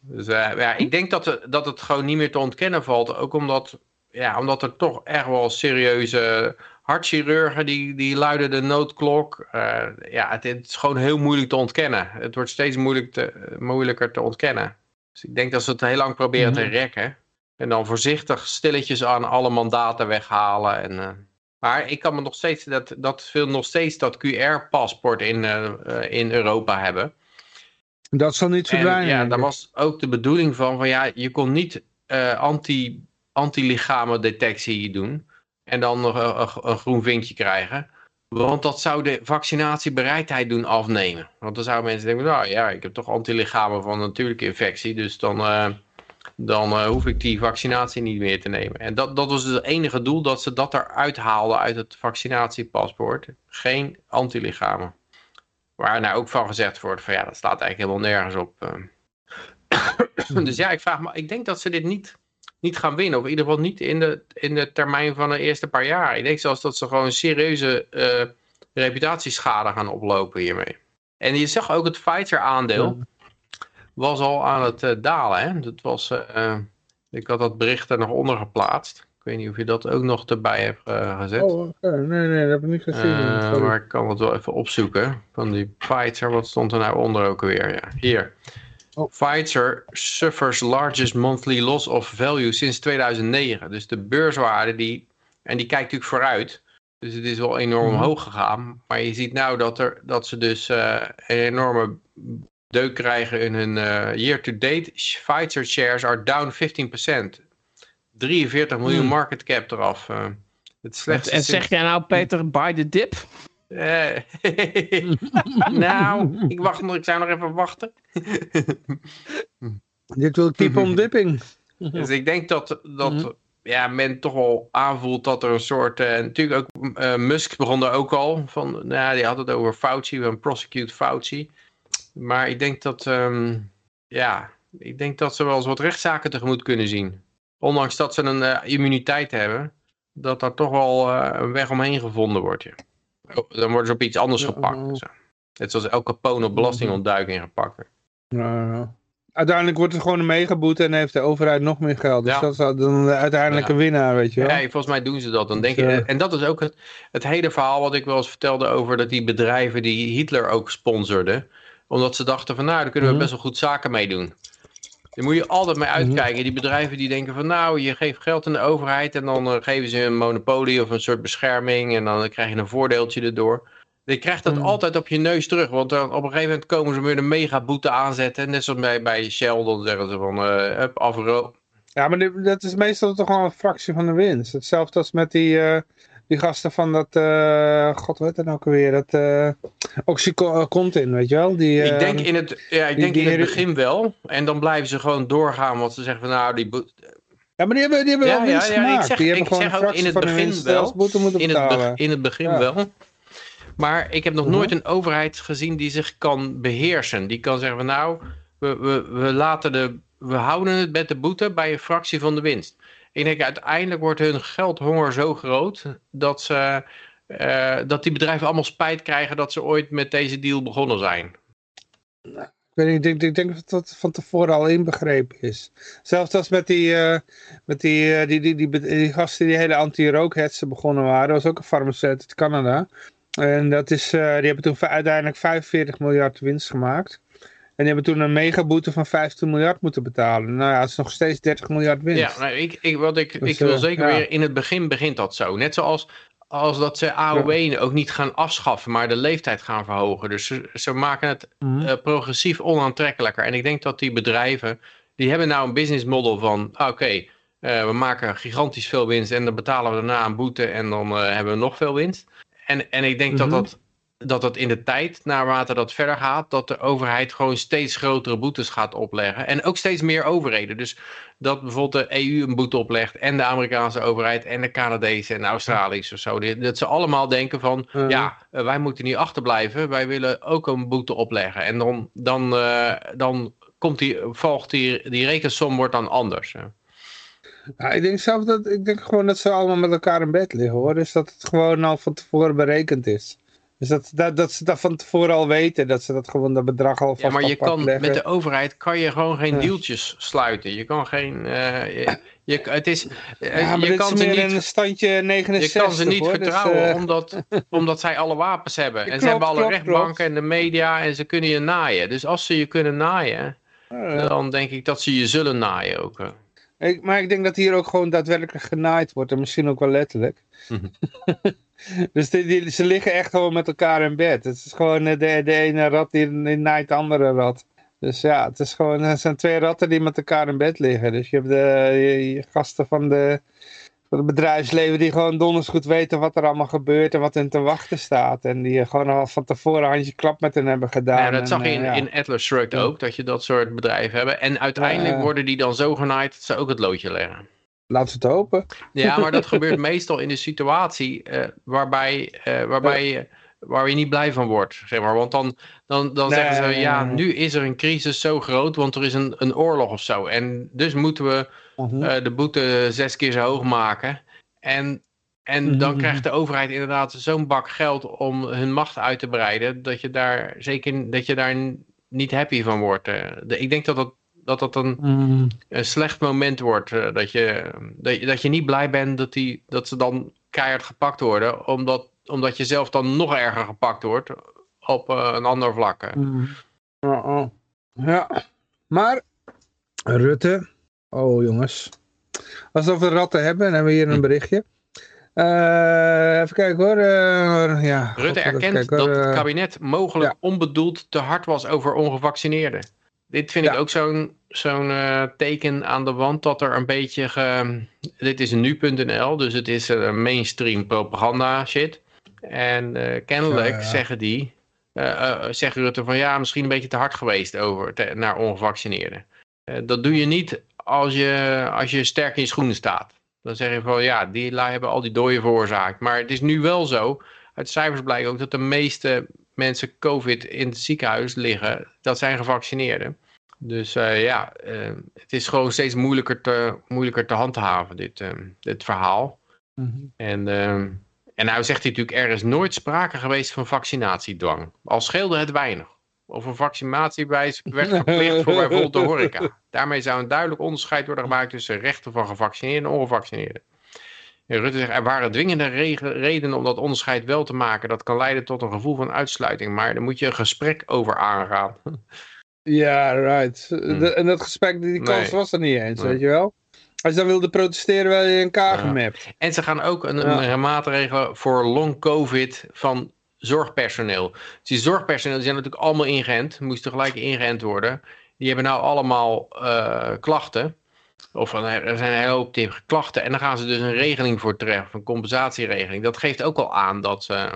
Dus ja, ik denk dat, het- dat het gewoon niet meer te ontkennen valt. Ook omdat, ja, omdat er toch echt wel serieuze hartchirurgen, die, die luiden de noodklok. Eh, ja, het, het is gewoon heel moeilijk te ontkennen. Het wordt steeds moeilijk te, moeilijker te ontkennen. Dus ik denk dat ze het heel lang proberen te Mhm. rekken. En dan voorzichtig stilletjes aan alle mandaten weghalen. En, eh, maar ik kan me nog steeds, dat, dat veel nog steeds dat QR-paspoort in, eh, in Europa hebben. Dat zal niet En verdwijnen. ja, daar was ook de bedoeling van, van ja, je kon niet anti, anti-lichamen detectie doen en dan nog een, een- groen vinkje krijgen. Want dat zou de vaccinatiebereidheid doen afnemen. Want dan zouden mensen denken, nou ja, ik heb toch antilichamen van een natuurlijke infectie, dus dan, eh, dan eh, hoef ik die vaccinatie niet meer te nemen. En dat, dat was het enige doel, dat ze dat eruit haalden uit het vaccinatiepaspoort. Geen antilichamen. waar nou ook van gezegd wordt van ja, dat staat eigenlijk helemaal nergens op. eh. dus ja, ik vraag me, ik denk dat ze dit niet, niet gaan winnen. Of in ieder geval niet in de, in de termijn van de eerste paar jaar. Ik denk zelfs dat ze gewoon serieuze eh, reputatieschade gaan oplopen hiermee. En je zag ook het Pfizer aandeel was al aan het eh, dalen. Hè? Dat was, eh, ik had dat bericht er nog onder geplaatst. Ik weet niet of je dat ook nog erbij hebt gezet. Oh, nee, nee, dat heb ik niet gezien. Maar ik kan het wel even opzoeken. Van die Pfizer, wat stond er nou onder ook weer? Ja, hier. Oh. Pfizer suffers largest monthly loss of value sinds 2009. Dus de beurswaarde, die, en die kijkt natuurlijk vooruit. Dus het is wel enorm Mhm. omhoog gegaan. Maar je ziet nou dat, er, dat ze dus eh, een enorme deuk krijgen in hun eh, year-to-date. Pfizer shares are down 15%. 43 miljoen Hmm. market cap eraf. eh. het slechtste En sinds- zeg jij nou, Peter, buy the dip? Eh, nou, ik wacht nog, ik zou nog even wachten. Dit wil keep on dipping. Dus ik denk dat, dat Mhm. ja, men toch wel aanvoelt dat er een soort... eh, natuurlijk ook, eh, Musk begon er ook al van, nou, die had het over Fauci, een prosecute Fauci. Maar ik denk dat, ehm, ja, ik denk dat ze wel eens wat rechtszaken tegemoet kunnen zien. Ondanks dat ze een immuniteit hebben, dat daar toch wel een weg omheen gevonden wordt. Ja. Oh, dan worden ze op iets anders Ja, gepakt. oh. Zo. Net zoals El Capone op belastingontduiking gepakt werd. Nou, uiteindelijk wordt er gewoon een megaboete en heeft de overheid nog meer geld. Dus Ja. dat is dan de uiteindelijke Ja. winnaar, weet je wel. Ja, volgens mij doen ze dat. Dan denk Dus, je, eh, en dat is ook het, het hele verhaal wat ik wel eens vertelde over dat die bedrijven die Hitler ook sponsorden. Omdat ze dachten van nou, daar kunnen we Mhm. best wel goed zaken mee doen. Daar moet je altijd mee uitkijken. Die bedrijven die denken van nou, je geeft geld aan de overheid en dan eh, geven ze een monopolie of een soort bescherming en dan krijg je een voordeeltje erdoor. Je krijgt dat Mhm. altijd op je neus terug, want dan op een gegeven moment komen ze weer een megaboete aanzetten. Net zoals bij, bij Shell, dan zeggen ze van eh hup, afro, Ja, maar dat is meestal toch wel een fractie van de winst. Hetzelfde als met die, eh, die gasten van dat, eh, god heet dat nou ook alweer, dat uh, Oxycontin, weet je wel? Die, Ik eh, denk in het, ja, ik die- denk in het begin wel. En dan blijven ze gewoon doorgaan. Want ze zeggen van nou, die Ja, maar die hebben, die hebben Ja, wel ja, winst ja, ik gemaakt. zeg- die hebben ik gewoon zeg een ook in het begin wel. in, het, in het begin Ja. wel. Maar ik heb nog Mhm. nooit een overheid gezien die zich kan beheersen. Die kan zeggen van nou, we, we, we, laten de, we houden het met de boete bij een fractie van de winst. Ik denk uiteindelijk wordt hun geldhonger zo groot dat, ze, eh, dat die bedrijven allemaal spijt krijgen dat ze ooit met deze deal begonnen zijn. Ik, weet niet, ik, denk, ik denk dat dat van tevoren al inbegrepen is. Zelfs als met die, eh, met die, eh, die, die, die, die, gasten die hele anti-rookhetsen begonnen waren. Was ook een farmaceut uit Canada. En dat is, die hebben toen uiteindelijk 45 miljard winst gemaakt. En die hebben toen een megaboete van 15 miljard moeten betalen. Nou ja, het is nog steeds 30 miljard winst. Ja, nou, ik, ik, wat ik, Dus, ik wil eh, zeker ja. weer, in het begin begint dat zo. Net zoals als dat ze AOW ook niet gaan afschaffen, maar de leeftijd gaan verhogen. Dus ze, ze maken het Mhm. eh, progressief onaantrekkelijker. En ik denk dat die bedrijven, die hebben nou een business model van, oké, eh, we maken gigantisch veel winst en dan betalen we daarna een boete en dan hebben we nog veel winst. En, en ik denk Mhm. dat dat dat dat in de tijd, naarmate dat verder gaat, dat de overheid gewoon steeds grotere boetes gaat opleggen. En ook steeds meer overheden. Dus dat bijvoorbeeld de EU een boete oplegt en de Amerikaanse overheid en de Canadese en de Australische of zo. Dat ze allemaal denken van, Mhm. ja, eh, wij moeten niet achterblijven, wij willen ook een boete opleggen. En dan, dan, eh, dan komt die, volgt die, die rekensom wordt dan anders. hè. Ik denk zelf dat, ik denk gewoon dat ze allemaal met elkaar in bed liggen hoor. Dus dat het gewoon al van tevoren berekend is. Dus dat, dat, dat ze dat van tevoren al weten, dat ze dat gewoon dat bedrag al Ja, vast maar je kan leggen. met de overheid kan je gewoon geen Ja. deeltjes sluiten. Je kan geen, eh, je, je- het is, eh, ja, maar je kan is ze niet een standje Je 69 kan ze niet hoor. Dus, vertrouwen eh, omdat, omdat zij alle wapens hebben. En Klopt, ze hebben alle klopt, rechtbanken klopt. en de media en ze kunnen je naaien. Dus als ze je kunnen naaien, eh, dan denk ik dat ze je zullen naaien ook. Eh. ik, maar ik denk dat hier ook gewoon daadwerkelijk genaaid wordt. En misschien ook wel letterlijk. Mhm. dus die, die, ze liggen echt gewoon met elkaar in bed. Het is gewoon eh, de, de ene rat die, die naait de andere rat. Dus ja, het, is gewoon, het zijn twee ratten die met elkaar in bed liggen. Dus je hebt de je- je gasten van, de, het bedrijfsleven die gewoon donders goed weten wat er allemaal gebeurt en wat hen te wachten staat. En die gewoon al van tevoren handje klap met hen hebben gedaan. Ja, dat En, zag je eh, in, ja. in Atlas Shrugged ook, dat je dat soort bedrijven hebben. En uiteindelijk worden die dan zo genaaid dat ze ook het loodje leggen. Laten we het hopen. Ja, maar dat gebeurt meestal in de situatie eh, waarbij, eh, waarbij je waar je niet blij van wordt. Zeg maar. Want dan, dan, dan Nee, zeggen ze, ja, nu is er een crisis zo groot, want er is een, een oorlog of zo. En dus moeten we Mhm. eh, de boete zes keer zo hoog maken. En, en dan Mhm. krijgt de overheid inderdaad zo'n bak geld om hun macht uit te breiden, dat je daar zeker dat je daar niet happy van wordt. eh. De- ik denk dat dat, dat, dat een, Mhm. een slecht moment wordt. eh, dat, je, dat, je, dat je niet blij bent dat, die, dat ze dan keihard gepakt worden, omdat, omdat je zelf dan nog erger gepakt wordt op een ander vlak. Mhm. Oh, oh. Ja, maar Rutte. Oh jongens. Als we het over ratten hebben, dan hebben we hier een berichtje. Eh, even kijken hoor. Eh, ja, Rutte erkent kijken, dat het Eh, kabinet mogelijk ja. onbedoeld te hard was over ongevaccineerden. Dit vind ik ook zo'n zo'n teken aan de wand dat er een beetje... Ge... Dit is een nu.nl, dus het is eh, mainstream propaganda shit. En kennelijk zeggen die... zegt Rutte van ja, misschien een beetje te hard geweest over te- naar ongevaccineerden. Dat doe je niet als je, als je sterk in je schoenen staat. Dan zeg je van ja, die hebben al die dooien veroorzaakt. Maar het is nu wel zo, uit cijfers blijkt ook dat de meeste mensen COVID in het ziekenhuis liggen, dat zijn gevaccineerden. Dus eh, ja, eh, het is gewoon steeds moeilijker te, moeilijker te handhaven, dit, eh, dit verhaal. mhm. En, eh, en nou zegt hij natuurlijk, er is nooit sprake geweest van vaccinatiedwang. Al scheelde het weinig. Of een vaccinatiebewijs werd verplicht voor bijvoorbeeld de horeca. Daarmee zou een duidelijk onderscheid worden gemaakt tussen rechten van gevaccineerden en ongevaccineerden. En Rutte zegt, er waren dwingende redenen om dat onderscheid wel te maken. Dat kan leiden tot een gevoel van uitsluiting, maar daar moet je een gesprek over aangaan. Ja, right. De- en dat gesprek, die, die kans Nee. was er niet eens, Nee. weet je wel. Als je dan wilde protesteren, wel je een kaart Ja. gemapt. En ze gaan ook een, Ja. een maatregelen voor long covid van zorgpersoneel. Dus die zorgpersoneel die zijn natuurlijk allemaal ingeënt, moesten gelijk ingeënt worden. Die hebben nou allemaal eh, klachten. Of er zijn een hele hoop klachten. En dan gaan ze dus een regeling voor treffen, een compensatieregeling. Dat geeft ook al aan dat ze...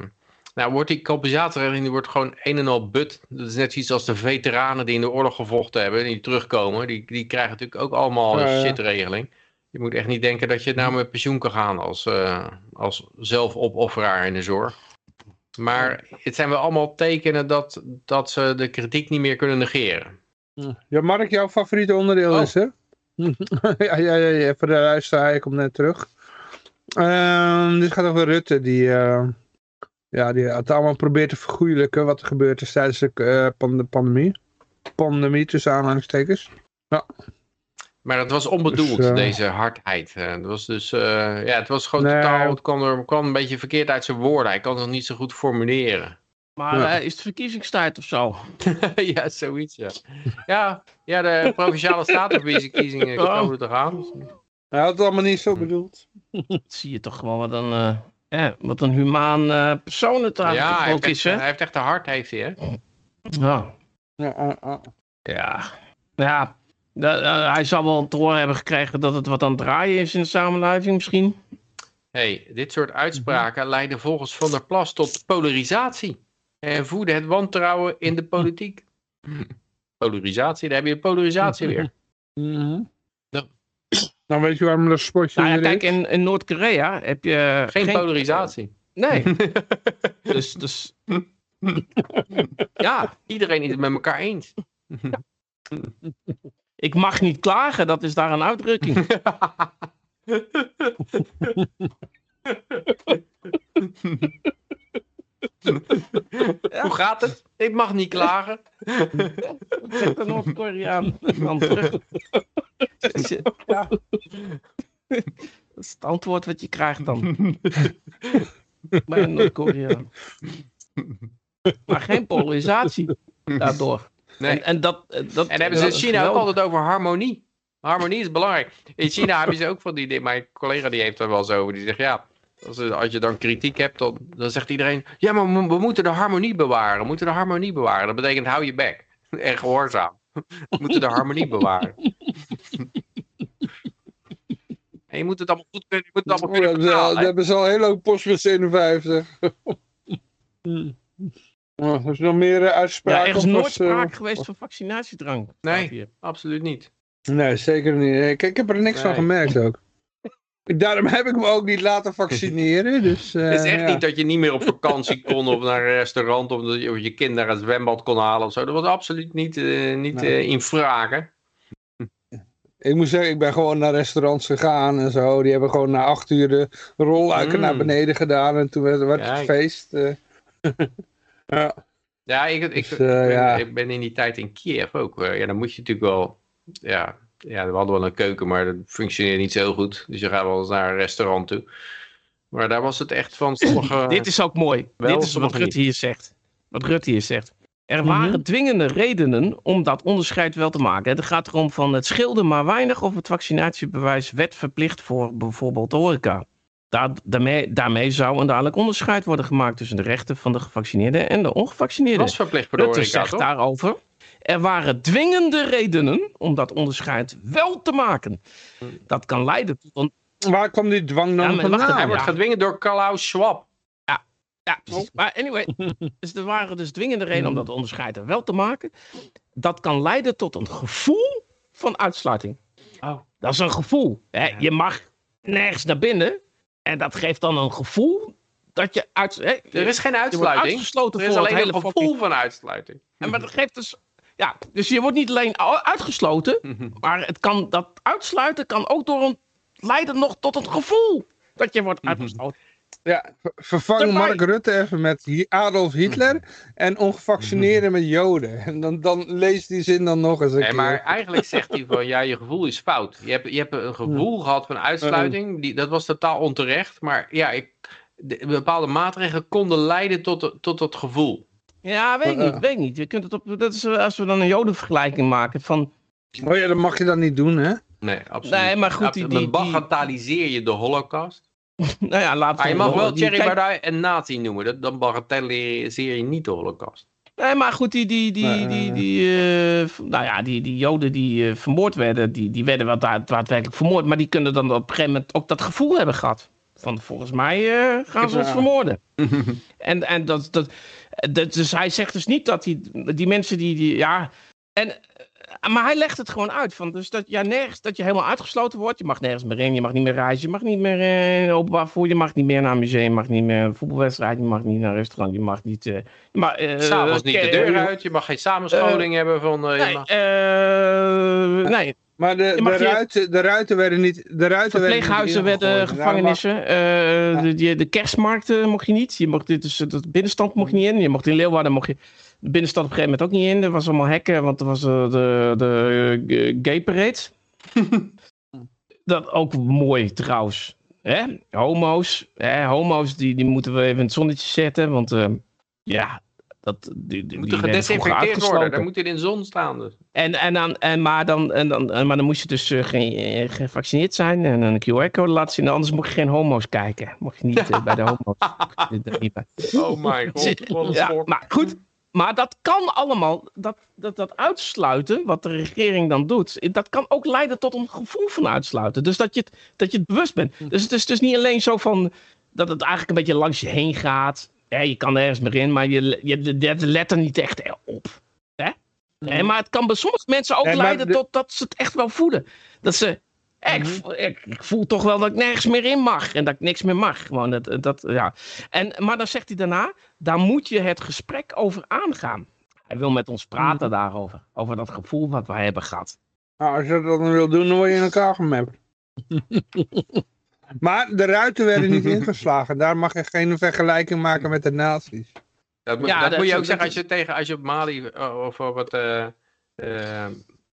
Nou, wordt die compensatieregeling die wordt gewoon een en al but. Dat is net zoiets als de veteranen die in de oorlog gevochten hebben, die terugkomen. Die, die krijgen natuurlijk ook allemaal een shitregeling. Je moet echt niet denken dat je nou met pensioen kan gaan als, eh, als zelfopofferaar in de zorg. Maar het zijn wel allemaal tekenen dat, dat ze de kritiek niet meer kunnen negeren. Ja, Mark, jouw favoriete onderdeel Oh. is er? ja, ja, ja, ja, voor de luisteraar, hij komt net terug. Ehm, dit gaat over Rutte, die, eh, ja, die het allemaal probeert te vergoeilijken wat er gebeurd is tijdens de eh, pande- pandemie. Pandemie tussen aanhalingstekens. Maar het was onbedoeld, Dus, eh, deze hardheid. Eh, Het was dus, eh, ja, het was gewoon Nee. totaal, het kwam, er, kwam een beetje verkeerd uit zijn woorden. Hij kan het niet zo goed formuleren. Maar Ja. eh, is het verkiezingstijd of zo? ja, zoiets, ja. Ja, ja de Provinciale Statenverkiezingen Oh. komen te gaan. Hij had het allemaal niet zo bedoeld. Dat zie je toch gewoon wat een, eh, eh, wat een humaan eh, persoon het Ja, eigenlijk hij ook heeft, is, echt, hij heeft echt een hart, heeft hij, hè? Ja. Ja. Ja. Ja. Eh, hij zal wel te horen hebben gekregen dat het wat aan het draaien is in de samenleving misschien. hey, dit soort uitspraken leiden volgens Van der Plas tot polarisatie. En voeden het wantrouwen in de politiek. Polarisatie, daar heb je polarisatie weer. Mhm. Ja. Nou weet je waarom dat spotje Nou ja, kijk, in, in Noord-Korea heb je... Geen, polarisatie. Nee. dus, dus... ja, Iedereen is het met elkaar eens. Ik mag niet klagen, dat is daar een uitdrukking. Hoe gaat het? Ik mag niet klagen. Zegt de Noord-Koreaan dan terug. Ja. Dat is het antwoord wat je krijgt dan. Bij een Noord-Koreaan. Maar geen polarisatie daardoor. Nee. En, en dat, eh, dat, En hebben ze in China ook altijd over harmonie. Harmonie is belangrijk. In China hebben ze ook van die dingen. Mijn collega die heeft er wel zo over. Die zegt ja, als, als je dan kritiek hebt, dan, dan zegt iedereen... Ja, maar we, we moeten de harmonie bewaren. We moeten de harmonie bewaren. Dat betekent hou je bek. En gehoorzaam. We moeten de harmonie bewaren. En je moet het allemaal goed kunnen, je moet het allemaal kunnen hebben ze al, vertalen, dat hè. hebben ze al heel lang postbus 51. Er is nog meer eh, Ja, uitspraken? er is of nooit was, eh, sprake geweest van vaccinatiedrang. Nee. Absoluut niet. Nee, zeker niet. Ik, ik heb er niks van gemerkt ook. Daarom heb ik me ook niet laten vaccineren. Dus, uh, het is echt ja. niet dat je niet meer op vakantie kon of naar een restaurant of dat je je kind naar het zwembad kon halen of zo. Dat was absoluut niet, uh, niet Nee. uh, in vragen. Ik moet zeggen, ik ben gewoon naar restaurants gegaan en zo. Die hebben gewoon na acht uur de rolluiken Mm. naar beneden gedaan. En toen werd, werd het feest. ja. Ja, ik, ik, Dus, ik, eh, ben, ja. ik ben in die tijd in Kiev ook. eh, ja, dan moet je natuurlijk wel... Ja, ja, we hadden wel een keuken, maar dat functioneerde niet zo goed. Dus je gaat wel eens naar een restaurant toe. Maar daar was het echt van sommige... Dit is ook mooi. Wel, Dit is wat Rutte hier zegt. Wat Rutte hier zegt. Er Mhm. waren dwingende redenen om dat onderscheid wel te maken. Het gaat erom van het scheelde maar weinig of het vaccinatiebewijs werd verplicht voor bijvoorbeeld de horeca. Daar, daarmee, daarmee zou een duidelijk onderscheid worden gemaakt tussen de rechten van de gevaccineerden en de ongevaccineerden. was verplicht voor de Rutte zegt toch? daarover. Er waren dwingende redenen om dat onderscheid wel te maken. Dat kan leiden tot een Waar kwam die dwang dan Ja, vandaan? Hij wordt Ja. gedwingen door Klaus Schwab. Ja, precies. Maar anyway, dus er waren dus dwingende redenen om dat onderscheid er wel te maken. Dat kan leiden tot een gevoel van uitsluiting. Oh. Dat is een gevoel. Hè? Je mag nergens naar binnen. En dat geeft dan een gevoel dat je uit... Hè? Er is geen uitsluiting. uitgesloten Er is voor alleen een gevoel fucking... van uitsluiting. En maar dat geeft dus... Ja, dus je wordt niet alleen uitgesloten, maar het kan, dat uitsluiten kan ook door een, leiden nog tot het gevoel dat je wordt uitgesloten. Ja, ver- vervang. Mark Rutte even met Adolf Hitler Mhm. en ongevaccineerden met Joden. En dan, dan leest die zin dan nog eens een Nee, keer. maar eigenlijk zegt hij van, ja, je gevoel is fout. Je hebt, je hebt een gevoel gehad van uitsluiting, die, dat was totaal onterecht. Maar ja, ik, de, bepaalde maatregelen konden leiden tot, tot dat gevoel. Ja, weet ik Eh, niet, weet ik niet. Je kunt het op, dat is eh, als we dan een jodenvergelijking maken van... Oh ja, dan mag je dat niet doen, hè? Nee, absoluut. Nee, maar goed, die- Dan die- die- bagatelliseer je de holocaust. Nou ja, laten we... Maar je mag wel Thierry kijk, Baudet een nazi noemen. Dat, dan bagatelliseer je niet de holocaust. Nee, maar goed, die, die, die, die, die, eh, nou ja, die, die joden die eh, vermoord werden, die, die werden wel daad- daadwerkelijk vermoord. Maar die kunnen dan op een gegeven moment ook dat gevoel hebben gehad. Van volgens mij eh, gaan ze Ja. ons vermoorden. en en dat, dat, dat, dus hij zegt dus niet dat die, die mensen die, die ja... En, maar hij legt het gewoon uit. Van, dus dat, ja, nergens, dat je helemaal uitgesloten wordt. Je mag nergens meer in, je mag niet meer reizen. Je mag niet meer eh, openbaar vervoer. Je mag niet meer naar een museum. Je mag niet meer naar een voetbalwedstrijd. Je mag niet naar een restaurant. Je mag niet... eh, je mag, eh, S'avonds niet de ke- deur uit. Je mag geen samenscholing hebben van... eh, Nee, mag- eh, nee. Maar de, de, ruiten, de ruiten werden niet. De ruiten verpleeghuizen werden mag- gevangenissen. eh, de, die- de kerstmarkten mocht je niet. Je mocht, dus, de binnenstand mocht je niet in. Je mocht in Leeuwarden mocht je de binnenstad op een gegeven moment ook niet in. Er was allemaal hekken, want er was eh, de, de eh, gay parade. Dat ook mooi trouwens. Hè? Homo's. Hè? Homo's die, die moeten we even in het zonnetje zetten. Want eh, ja, dat, die, moeten gedesinfecteerd worden. Dan moet hij in de zon staan. Dus. En, en dan, en maar, dan, en dan, maar dan moest je dus geen, gevaccineerd zijn en een QR-code laten zien. Anders mocht je geen homo's kijken. Mocht je niet bij de homo's. Oh mijn god. Ja, maar goed, maar dat kan allemaal, dat, dat, dat uitsluiten, wat de regering dan doet, dat kan ook leiden tot een gevoel van uitsluiten. Dus dat je het, dat je het bewust bent. Dus het is dus niet alleen zo van, dat het eigenlijk een beetje langs je heen gaat. Hè, je kan ergens meer in, maar je, je, let er niet echt op. Hè? Nee, maar het kan bij sommige mensen ook Nee, leiden de- tot dat ze het echt wel voelen. Dat ze, ik, voel- ik, ik voel toch wel dat ik nergens meer in mag. En dat ik niks meer mag. Gewoon dat, dat, ja. en, maar dan zegt hij daarna, daar moet je het gesprek over aangaan. Hij wil met ons praten daarover. Over dat gevoel wat wij hebben gehad. Nou, als je dat dan wil doen, dan word je in elkaar gemapt. maar de ruiten werden niet ingeslagen. Daar mag je geen vergelijking maken met de nazi's. Dat, moet- Ja, dat dat- moet je ook zeggen als je, tegen, als je op Mali eh, of op eh, eh,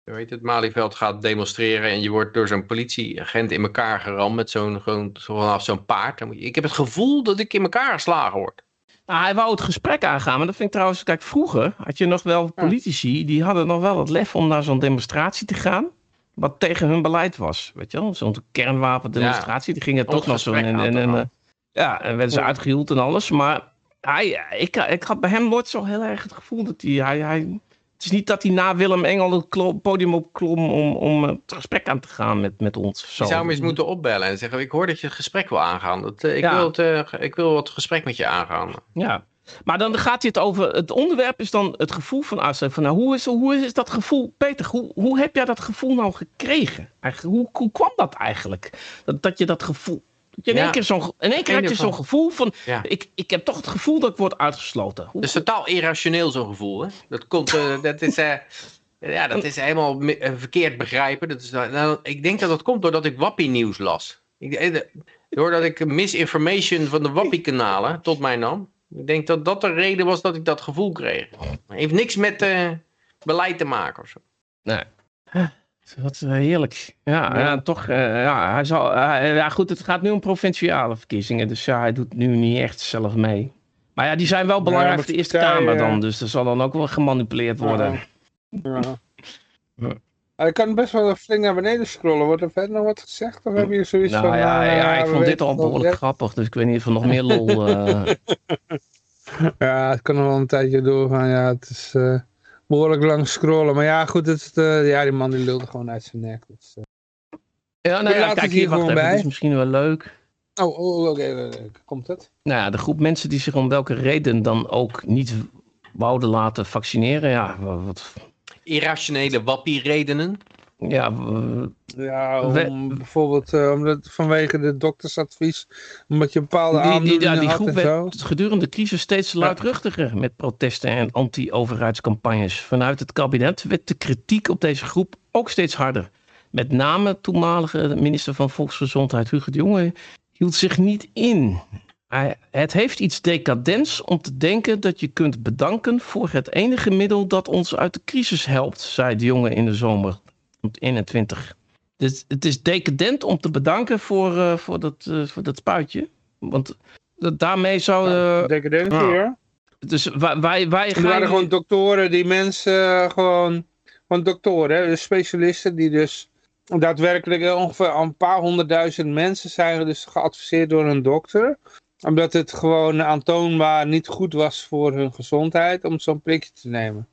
heet het Malieveld gaat demonstreren en je wordt door zo'n politieagent in elkaar geramd met zo'n gewoon vanaf zo'n paard. Dan moet je, ik heb het gevoel dat ik in elkaar geslagen word. Nou, hij wou het gesprek aangaan. Maar dat vind ik trouwens, kijk, vroeger had je nog wel politici. Die hadden nog wel het lef om naar zo'n demonstratie te gaan. Wat tegen hun beleid was. Weet je wel? Zo'n kernwapendemonstratie. Die gingen toch nog zo. gesprek En, en, eh, ja, en werden ze Ja. uitgehield en alles. Maar hij, ik, ik had bij hem nooit zo heel erg het gevoel dat hij. hij, hij het is niet dat hij na Willem Engel het podium opklom om, om het gesprek aan te gaan met, met ons. Zo. Je zou hem eens moeten opbellen en zeggen, ik hoor dat je het gesprek wil aangaan. Dat, eh, ik, Ja. wil het, eh, ik wil het gesprek met je aangaan. Ja. Maar dan gaat hij het over, het onderwerp is dan het gevoel van. Van, nou, hoe, is, hoe is dat gevoel, Peter, hoe, hoe heb jij dat gevoel nou gekregen? Eigenlijk, hoe, hoe kwam dat eigenlijk? Dat, dat je dat gevoel, in, Ja. één keer zo'n, in één keer had je zo'n gevoel van, Ja. ik, ik heb toch het gevoel dat ik word uitgesloten. Hoe, Dat is totaal irrationeel zo'n gevoel. Hè? Dat, komt, eh, dat, is, eh, ja, dat is helemaal eh, verkeerd begrijpen. Dat is, nou, ik denk dat dat komt doordat ik Wappie nieuws las. Ik, de- doordat ik misinformation van de Wappie kanalen tot mij nam. Ik denk dat dat de reden was dat ik dat gevoel kreeg. Het heeft niks met eh, beleid te maken of zo. Nee. Wat eh, heerlijk. Ja, Ja. ja. toch. eh, ja, hij zal, eh, ja, goed, het gaat nu om provinciale verkiezingen. Dus ja, hij doet nu niet echt zelf mee. Maar ja, die zijn wel belangrijk voor de Eerste Kamer dan. Dus er zal dan ook wel gemanipuleerd worden. Hij kan best wel flink naar beneden scrollen. Wordt er verder nog wat gezegd? Of heb je zoiets Nou van... ja, eh, ja, ik vond dit al behoorlijk grappig. Dus ik weet niet of er nog meer lol... Ja, het kan nog wel een tijdje doorgaan. Ja, het is behoorlijk lang scrollen. Maar ja, goed, het, eh, ja, die man die lulde gewoon uit zijn nek. Dus, eh. Ja, nou ja, kijk hier gewoon even. bij. Dit is misschien wel leuk. Oh, oh oké, oké, komt het? Nou ja, de groep mensen die zich om welke reden dan ook niet wouden laten vaccineren. Ja, wat... Irrationele Wappie-redenen. Ja, Ja, om, We- bijvoorbeeld eh, omdat, vanwege de doktersadvies, omdat je bepaalde Die, die, aandoeningen ja, die had groep en zo. werd gedurende de crisis steeds luidruchtiger met protesten en anti-overheidscampagnes. Vanuit het kabinet werd de kritiek op deze groep ook steeds harder. Met name toenmalige minister van Volksgezondheid Hugo de Jonge hield zich niet in. Hij- Het heeft iets decadents om te denken dat je kunt bedanken voor het enige middel dat ons uit de crisis helpt, zei de jongen in de zomer van 21. Dus het is decadent om te bedanken voor, eh, voor, dat, eh, voor dat spuitje. Want dat, daarmee zou. eh, Decadentie, ja. ja. dus wij, wij, wij Er gaan. waren gewoon doktoren die mensen gewoon, gewoon doktoren, hè, dus specialisten die dus daadwerkelijk ongeveer een paar honderdduizend mensen zijn dus geadviseerd door een dokter. Omdat het gewoon aantoonbaar niet goed was voor hun gezondheid om zo'n prikje te nemen.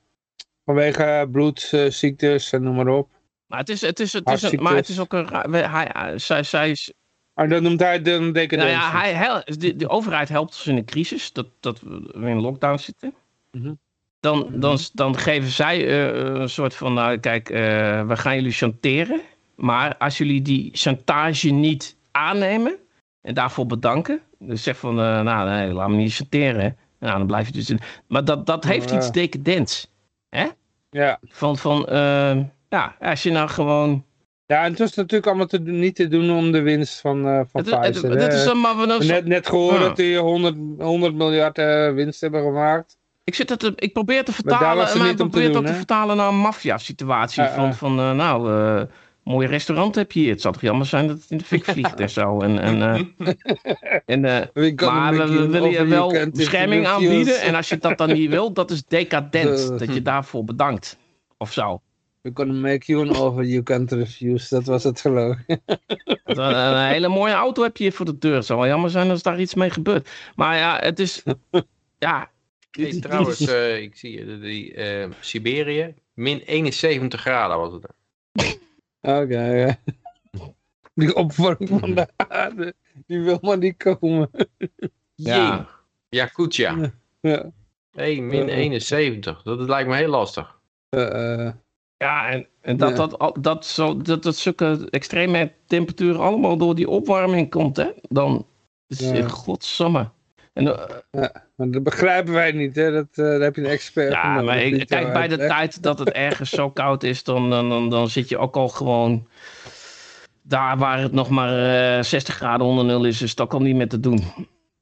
Vanwege bloedziektes en noem maar op. Maar het is, het is, het is, een, maar het is ook een. raar- Hij, hij- zij, zij is, En dat noemt hij de nou decadentie. ja, hij, hel- de, de overheid helpt ons in een crisis, dat, dat we in lockdown zitten. Mhm. Dan, dan, dan geven zij eh, een soort van: nou, kijk, eh, we gaan jullie chanteren. Maar als jullie die chantage niet aannemen en daarvoor bedanken. Dus zeg van: eh, nou, nee, laat me niet chanteren. hè. Nou, dan blijf je dus in. Maar dat, dat heeft iets decadents. Ja. Van, van eh, ja, als je nou gewoon. ja, en het was natuurlijk allemaal te, niet te doen om de winst van, eh van Het, Pfizer. het is een- net, net gehoord dat die 100, 100 miljard eh, winst hebben gemaakt. Ik, zit te- ik probeer te vertalen, maar ik probeer dat te vertalen naar een maffia-situatie. Ja, van, ja. van eh, nou, mooi restaurant heb je hier. Het zou toch jammer zijn dat het in de fik vliegt en zo. En, en, en, maar we, willen je wel bescherming aanbieden. En als je dat dan niet wil, dat is decadent. Dat je daarvoor bedankt. Of zo. We're gonna make you an offer you can't refuse. Dat was het geloof eh, een hele mooie auto heb je hier voor de deur. Het zou wel jammer zijn als daar iets mee gebeurt. Maar ja, het is... Ja. Hey, trouwens, eh, ik zie je, die, eh, Siberië, min 71 graden was het. er. Oké, ja. Die opwarming van de aarde, die wil maar niet komen. Ja. Yakutja. Ja. hey, min Eh. 71. Dat lijkt me heel lastig. Eh, eh, Ja, en, en dat, Ja. dat, dat, zo, dat, dat zulke extreme temperaturen allemaal door die opwarming komt, hè? Dan is Ja. het godsamme. En, eh, maar dat begrijpen wij niet, hè. Dat, eh, daar heb je een expert ja, maar ik, kijk, bij de tijd dat het ergens zo koud is, dan, dan, dan, dan zit je ook al gewoon... Daar waar het nog maar eh 60 graden onder nul is, is ook al niet meer te doen.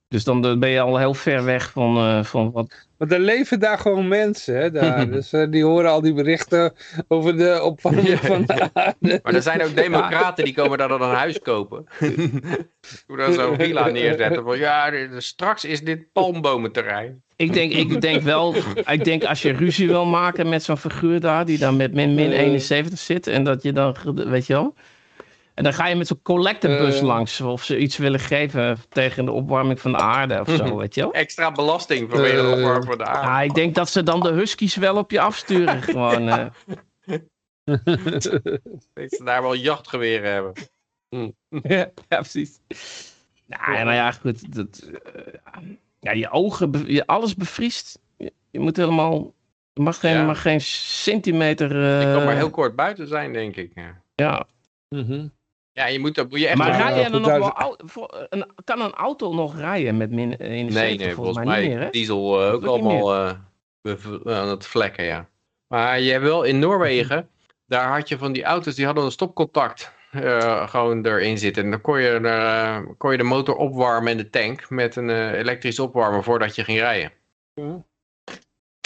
Dus dan eh, ben je al heel ver weg van, eh, van wat... Want er leven daar gewoon mensen, hè, daar. dus eh, die horen al die berichten over de opwarming Ja. van de aarde. Maar er zijn ook democraten die komen daar dan een huis kopen. Hoe dan zo'n villa neerzetten. Van ja, straks is dit palmbomenterrein. Ik denk, ik denk wel, ik denk als je ruzie wil maken met zo'n figuur daar, die dan met min, min Eh. 71 zit, en dat je dan, weet je wel. En dan ga je met zo'n collectebus Eh. langs, of ze iets willen geven tegen de opwarming van de aarde of zo, weet je wel. Extra belasting vanwege de Eh. opwarming van de aarde. Ja, ik denk dat ze dan de huskies wel op je afsturen, gewoon. eh. Dat ze daar wel jachtgeweren hebben. ja, ja, precies. Nou, ja, nou ja, goed. Dat, Ja, je ogen, je, alles bevriest. Je, je moet helemaal... Je mag geen, Ja. mag geen centimeter... Je kan maar heel kort buiten zijn, denk ik. Ja, Ja, Mhm. Ja je moet, dat moet je echt... maar Ja, rij je goed, dan nog wel... een, kan een auto nog rijden met min 71? Nee, nee, volgens mij niet meer, hè? diesel eh, ook allemaal eh, aan het vlekken, ja. Maar je hebt wel in Noorwegen, daar had je van die auto's, die hadden een stopcontact eh, gewoon erin zitten. En dan kon je, kon je de motor opwarmen en de tank met een eh, elektrisch opwarmer voordat je ging rijden.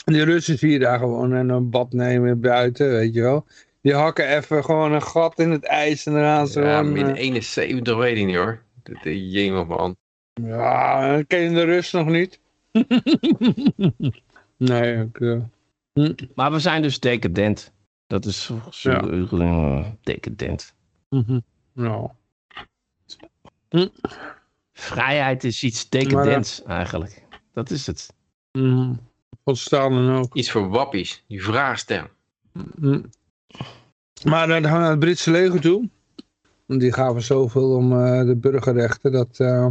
Die Russen zie je daar gewoon en een bad nemen buiten, weet je wel. Die hakken even gewoon een gat in het ijs en gaan ze Ja, gewoon... min eh, 71 weet ik niet hoor. Dat is jemig man. Ja, dan ken je de Rus nog niet. nee, ik, eh, Maar we zijn dus decadent. Dat is volgens Ja. eh, decadent. nou. Vrijheid is iets decadents eigenlijk. Dat is het. mhm. Wat staan dan ook. Iets voor wappies, die vraag stellen. Maar gaan we naar het Britse leger toe. Want Die gaven zoveel om eh, de burgerrechten dat, eh,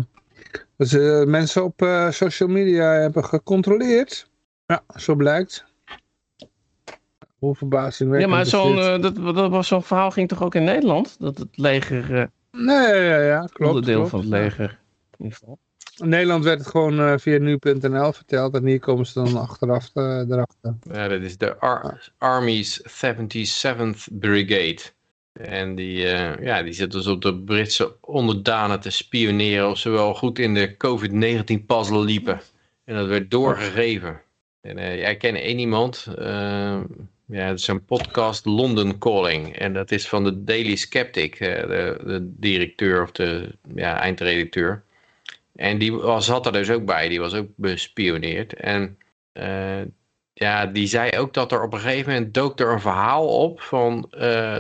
dat ze mensen op eh, social media hebben gecontroleerd. Ja, zo blijkt. Hoe Ja, verbazingwekkend maar is zo'n dat, dat was zo'n verhaal ging toch ook in Nederland? Dat het leger, Nee, ja, ja, klopt. onderdeel klopt. van het leger. In ieder geval. In Nederland werd het gewoon eh, via nu.nl verteld en hier komen ze dan achteraf eh, erachter. Ja, dat is de Ar- Army's 77th Brigade. En die, eh, ja, die zit dus op de Britse onderdanen te spioneren of ze wel goed in de COVID-19 puzzel liepen. En dat werd doorgegeven. En jij kent één iemand, ja, het is een podcast London Calling. En dat is van de Daily Skeptic, de, de directeur of de ja, eindredacteur. En die was, zat er dus ook bij, die was ook bespioneerd. En eh, ja, die zei ook dat er op een gegeven moment dook er een verhaal op van, eh,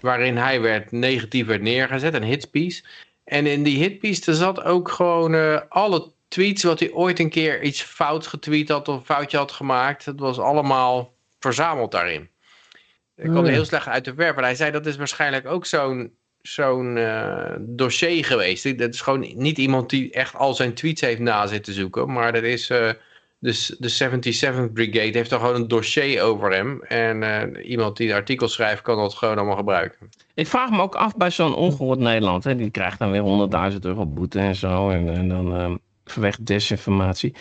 waarin hij werd, negatief werd neergezet, een hitpiece. En in die hitpiece er zat ook gewoon eh, alle tweets wat hij ooit een keer iets fout getweet had of een foutje had gemaakt. Dat was allemaal verzameld daarin. Ik kon Oh er ja. heel slecht uit de verf. En hij zei dat is waarschijnlijk ook zo'n zo'n eh, dossier geweest. Dat is gewoon niet iemand die echt al zijn tweets heeft na zitten zoeken. Maar dat is eh, dus de 77th Brigade heeft er gewoon een dossier over hem. En eh, iemand die artikels schrijft kan dat gewoon allemaal gebruiken. Ik vraag me ook af bij zo'n ongehoord Nederland. Hè, die krijgt dan weer 100.000 euro boete en zo. En, en dan eh vanwege desinformatie.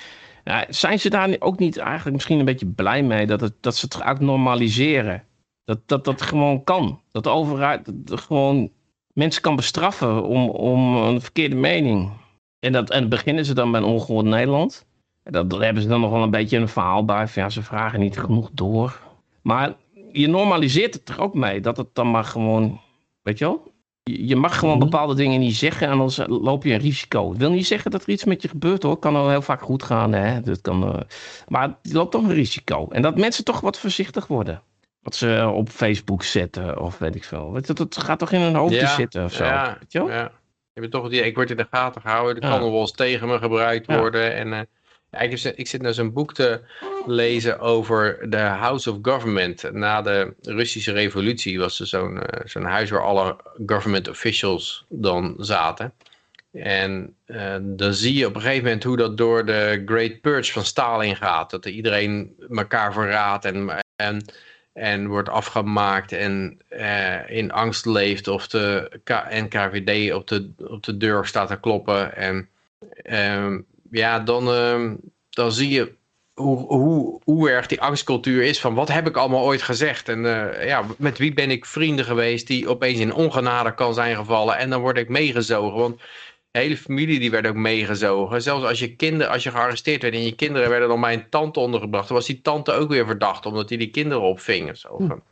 Zijn ze daar ook niet eigenlijk misschien een beetje blij mee dat, het, dat ze het uit normaliseren? Dat, dat dat gewoon kan. Dat de overheid gewoon mensen kan bestraffen om, om een verkeerde mening. En, dat, en beginnen ze dan bij een ongehoord Nederland. En dat, daar hebben ze dan nog wel een beetje een verhaal bij. Van, ja, ze vragen niet genoeg door. Maar je normaliseert het er ook mee. Dat het dan maar gewoon, weet je wel? Je mag gewoon Mhm. bepaalde dingen niet zeggen en anders loop je een risico. Het wil niet zeggen dat er iets met je gebeurt hoor. Kan al heel vaak goed gaan. Hè? Dat kan, eh, maar je loopt toch een risico. En dat mensen toch wat voorzichtig worden. Wat ze op Facebook zetten of weet ik veel. Je, Dat gaat toch in hun hoofd Ja, zitten of zo. Ja, Weet je wel? ja. Je hebt toch idee, ik word in de gaten gehouden. Er Ja. kan nog wel eens tegen me gebruikt worden. En, ja, ik, heb, ik zit nou zo'n boek te lezen over de House of Government. Na de Russische revolutie was er zo'n eh, zo'n huis waar alle government officials dan zaten. En eh, dan zie je op een gegeven moment hoe dat door de Great Purge van Stalin gaat. Dat er iedereen elkaar verraadt en, en, en wordt afgemaakt en eh, in angst leeft. Of de K NKVD op de, op de deur staat te kloppen. En ehm, ja, dan, ehm, dan zie je hoe, hoe, hoe erg die angstcultuur is van wat heb ik allemaal ooit gezegd. En eh, ja, met wie ben ik vrienden geweest die opeens in ongenade kan zijn gevallen. En dan word ik meegezogen. Want de hele familie die werd ook meegezogen. Zelfs als je, kinderen, als je gearresteerd werd en je kinderen werden dan bij een tante ondergebracht. Dan was die tante ook weer verdacht omdat hij die kinderen opving. Zo. van.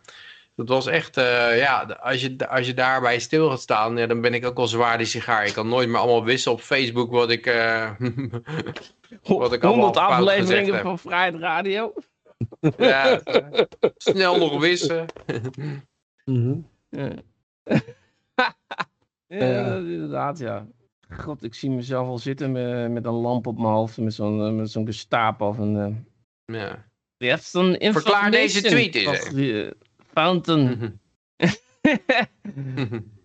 Dat was echt, eh, ja, als je, als je daarbij stil gaat staan, ja, dan ben ik ook al zwaar die sigaar. Ik kan nooit meer allemaal wissen op Facebook wat ik, eh, wat ik allemaal 100 fout gezegd afleveringen heb. van Vrijheid Radio. Ja, snel nog wissen. Mhm. Ja, ja, Ja. dat- inderdaad, ja. God, ik zie mezelf al zitten met, met een lamp op mijn hoofd, met zo'n eh, met zo'n of een... eh, Ja. Verklaar deze tweet eens, of, eh, Fountain.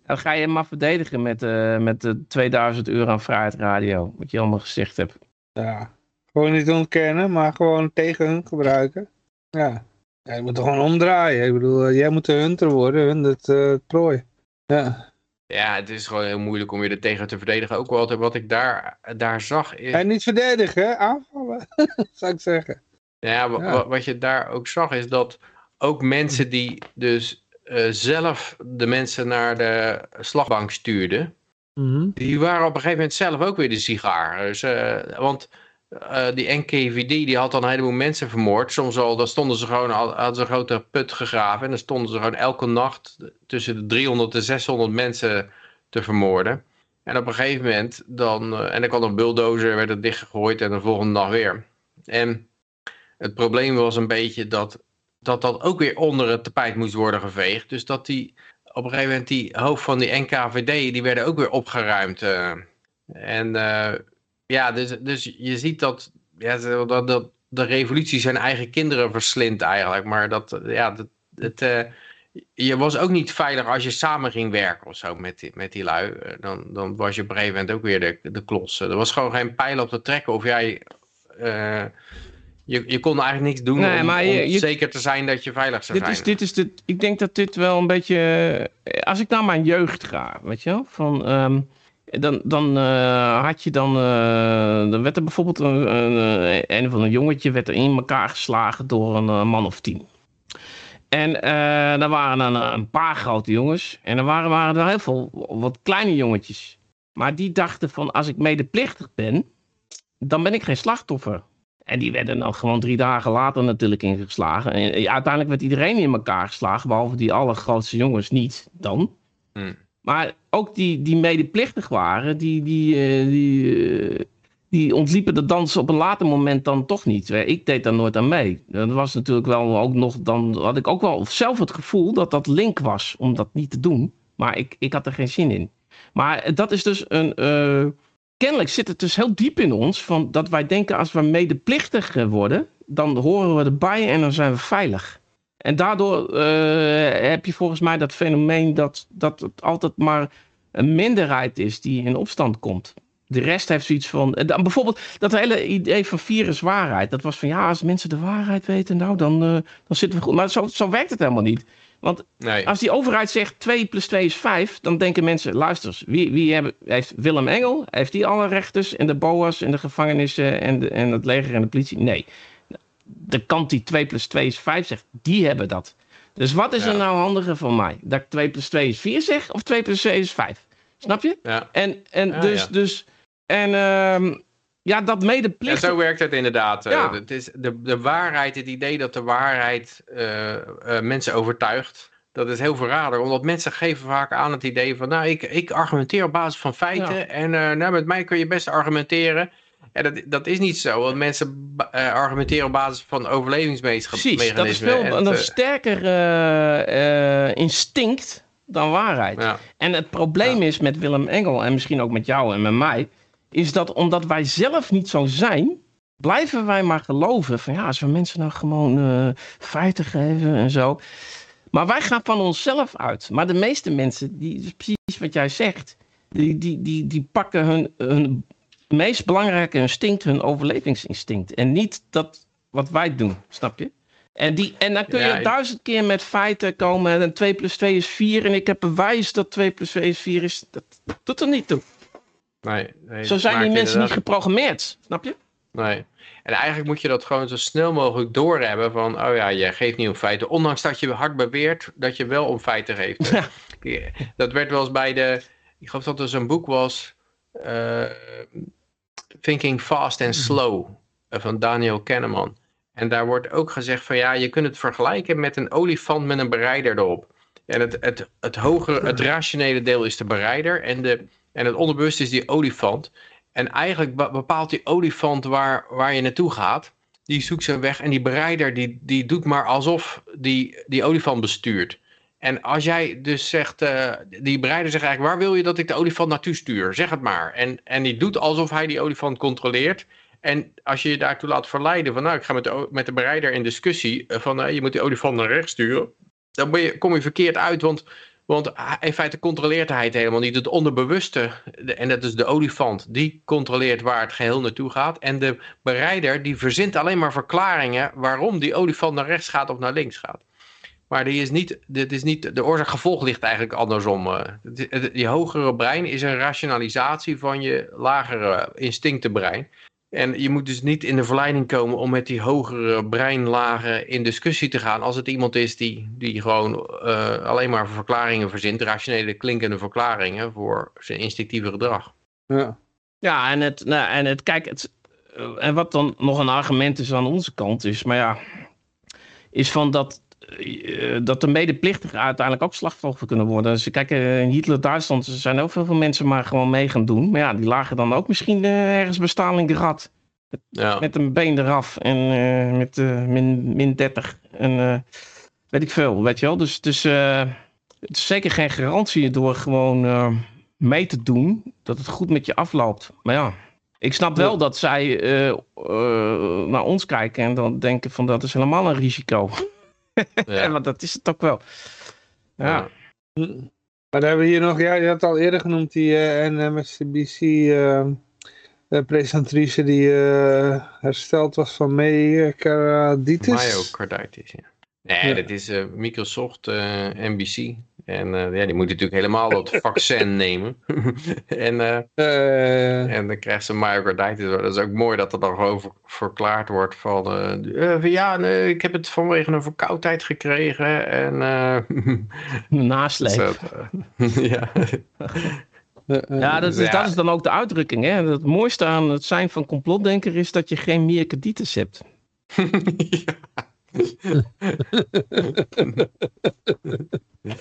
Dan ga je hem maar verdedigen met, eh met de 2000 euro aan Vrijheid Radio. Wat je allemaal gezegd hebt. Ja. Gewoon niet ontkennen, maar gewoon tegen hun gebruiken. Ja. ja je moet er gewoon omdraaien. Ik bedoel, jij moet de hunter worden, hun het, uh, het prooi. Ja. Ja, het is gewoon heel moeilijk om je er tegen te verdedigen. Ook wel wat ik daar, daar zag is... En niet verdedigen, aanvallen, zou ik zeggen. Ja, ja, wat je daar ook zag is dat ook mensen die dus uh, zelf de mensen naar de slagbank stuurden, Mhm. Die waren op een gegeven moment zelf ook weer de sigaar. Dus, uh, want uh, die NKVD die had dan een heleboel mensen vermoord. Soms al, dan stonden ze gewoon, hadden ze een grote put gegraven. En dan stonden ze gewoon elke nacht tussen de 300 en 600 mensen te vermoorden. En op een gegeven moment dan, uh, en dan kwam een bulldozer, werd het dichtgegooid en de volgende dag weer. En het probleem was een beetje dat dat, dat ook weer onder het tapijt moest worden geveegd. Dus dat die op een gegeven moment die hoofd van die NKVD, die werden ook weer opgeruimd. Uh. En ja, dus, dus je ziet dat, ja, dat, dat de revolutie zijn eigen kinderen verslindt eigenlijk. Maar dat, ja, dat, het, uh, je was ook niet veilig als je samen ging werken of zo met die, met die lui. Dan, dan was je op een gegeven moment ook weer de, de klos. Er was gewoon geen pijl op te trekken of jij... Je, je kon eigenlijk niks doen nee, om, maar je, om je, zeker te zijn dat je veilig zou dit zijn. Is, dit is de, ik denk dat dit wel een beetje... Als ik naar mijn jeugd ga, weet je wel? Van, um, dan dan uh, had je dan... Uh, dan werd er bijvoorbeeld een, een, een van een jongetje werd er in elkaar geslagen door een man of tien. En uh, er waren dan een paar grote jongens. En er waren, waren er heel veel wat kleine jongetjes. Maar die dachten van, als ik medeplichtig ben, dan ben ik geen slachtoffer. En die werden dan gewoon drie dagen later natuurlijk ingeslagen. En uiteindelijk werd iedereen in elkaar geslagen, behalve die allergrootste jongens niet dan. Hmm. Maar ook die, die medeplichtig waren, die, die, uh, die, uh, die ontliepen de dans op een later moment dan toch niet. Ik deed daar nooit aan mee. Dat was natuurlijk wel ook nog, dan had ik ook wel zelf het gevoel dat dat link was om dat niet te doen. Maar ik, ik had er geen zin in. Maar dat is dus een... Uh, kennelijk zit het dus heel diep in ons van dat wij denken als we medeplichtig worden, dan horen we erbij en dan zijn we veilig. En daardoor uh, heb je volgens mij dat fenomeen dat, dat het altijd maar een minderheid is die in opstand komt. De rest heeft zoiets van. Dan bijvoorbeeld dat hele idee van viruswaarheid. Dat was van ja, als mensen de waarheid weten, nou dan, uh, dan zitten we goed. Maar zo, zo werkt het helemaal niet. Want nee. als die overheid zegt 2 plus 2 is 5, dan denken mensen, luister, wie, wie hebben, heeft Willem Engel, heeft die alle rechters en de BOA's en de gevangenissen en, de, en het leger en de politie? Nee. De kant die 2 plus 2 is 5 zegt, die hebben dat. Dus wat is Ja. er nou handiger van mij? Dat ik 2 plus 2 is 4 zeg of 2 plus 2 is 5? Snap je? Ja. En, en Ja, dus, ja. dus, en ehm, ja, dat Ja, medeplicht. zo werkt het inderdaad. Eh, Ja. Het is de, de waarheid, het idee dat de waarheid eh, eh, mensen overtuigt, dat is heel verrader. Omdat mensen geven vaak aan het idee van, nou, ik, ik argumenteer op basis van feiten Ja. en eh, nou, met mij kun je best argumenteren. Ja, dat, dat is niet zo, want mensen eh, argumenteren op basis van overlevingsmechanismen. Precies, dat is veel en een het, eh, sterker eh, instinct dan waarheid. ja. En het probleem is met Willem Engel en misschien ook met jou en met mij, is dat omdat wij zelf niet zo zijn, blijven wij maar geloven van ja, als we mensen nou gewoon feiten geven en zo. Maar wij gaan van onszelf uit. Maar de meeste mensen, die, precies wat jij zegt, die, die, die, die pakken hun, hun meest belangrijke instinct, hun overlevingsinstinct. En niet dat wat wij doen, snap je? En, die, en dan kun je Ja, duizend keer met feiten komen en 2 plus 2 is 4 en ik heb bewijs dat 2 plus 2 is 4 is. Dat doet er niet toe. Nee, nee, Zo zijn die mensen niet geprogrammeerd, snap je? Nee. En eigenlijk moet je dat gewoon zo snel mogelijk doorhebben van, oh ja, je geeft niet om feiten. Ondanks dat je hard beweert dat je wel om feiten geeft. Ja. Dat werd wel eens bij de, ik geloof dat er zo'n boek was, Thinking Fast and Slow, eh, van Daniel Kahneman. En daar wordt ook gezegd van, ja, je kunt het vergelijken met een olifant met een bereider erop. En het, het, het hogere, het rationele deel is de bereider en, de, en het onderbewust is die olifant. En eigenlijk be- bepaalt die olifant waar, waar je naartoe gaat. Die zoekt zijn weg en die bereider die, die doet maar alsof die, die olifant bestuurt. En als jij dus zegt, eh, die bereider zegt eigenlijk, waar wil je dat ik de olifant naartoe stuur? Zeg het maar. En, en die doet alsof hij die olifant controleert. En als je je daartoe laat verleiden van, nou ik ga met de, met de bereider in discussie eh, van, eh, je moet die olifant naar rechts sturen. Dan je, kom je verkeerd uit, want Want in feite controleert hij het helemaal niet. Het onderbewuste, en dat is de olifant, die controleert waar het geheel naartoe gaat. En de bereider die verzint alleen maar verklaringen waarom die olifant naar rechts gaat of naar links gaat. Maar die is niet, dit is niet, de oorzaak-gevolg ligt eigenlijk andersom. Je hogere brein is een rationalisatie van je lagere instinctenbrein. En je moet dus niet in de verleiding komen om met die hogere breinlagen in discussie te gaan. Als het iemand is die, die gewoon uh, alleen maar verklaringen verzint. Rationele klinkende verklaringen voor zijn instinctieve gedrag. Ja, ja en, het, nou, en het, kijk, het, en wat dan nog een argument is aan onze kant is, maar ja, is van dat dat de medeplichtigen uiteindelijk ook slachtoffer kunnen worden. Dus kijk, uh, in Hitler-Duitsland zijn ook veel, mensen maar gewoon mee gaan doen. Maar ja, die lagen dan ook misschien uh, ergens bij Stalingrad. Met, ja. met een been eraf en met min, min 30. En weet ik veel, weet je wel. Dus, dus het is zeker geen garantie door gewoon mee te doen dat het goed met je afloopt. Maar ja, ik snap wel dat zij naar ons kijken en dan denken van dat is helemaal een risico. Ja. Want dat is het ook wel. Ja. Maar dan hebben we hier nog, ja, je had het al eerder genoemd, die uh, eh, NMSCBC uh, eh, presentatrice die uh, hersteld was van myocarditis. Myocarditis, ja. Nee, ja. dat is Microsoft NBC. En uh, ja, die moet natuurlijk helemaal dat vaccin nemen. en, uh, en dan krijgt ze myocarditis. Dat is ook mooi dat er dan gewoon verklaard wordt van... ja, nee, ik heb het vanwege een verkoudheid gekregen. En, Nasleep. ja. Ja, dat is, ja. dat is dan ook de uitdrukking. Hè? Het mooiste aan het zijn van complotdenker is dat je geen myocarditis hebt. ja,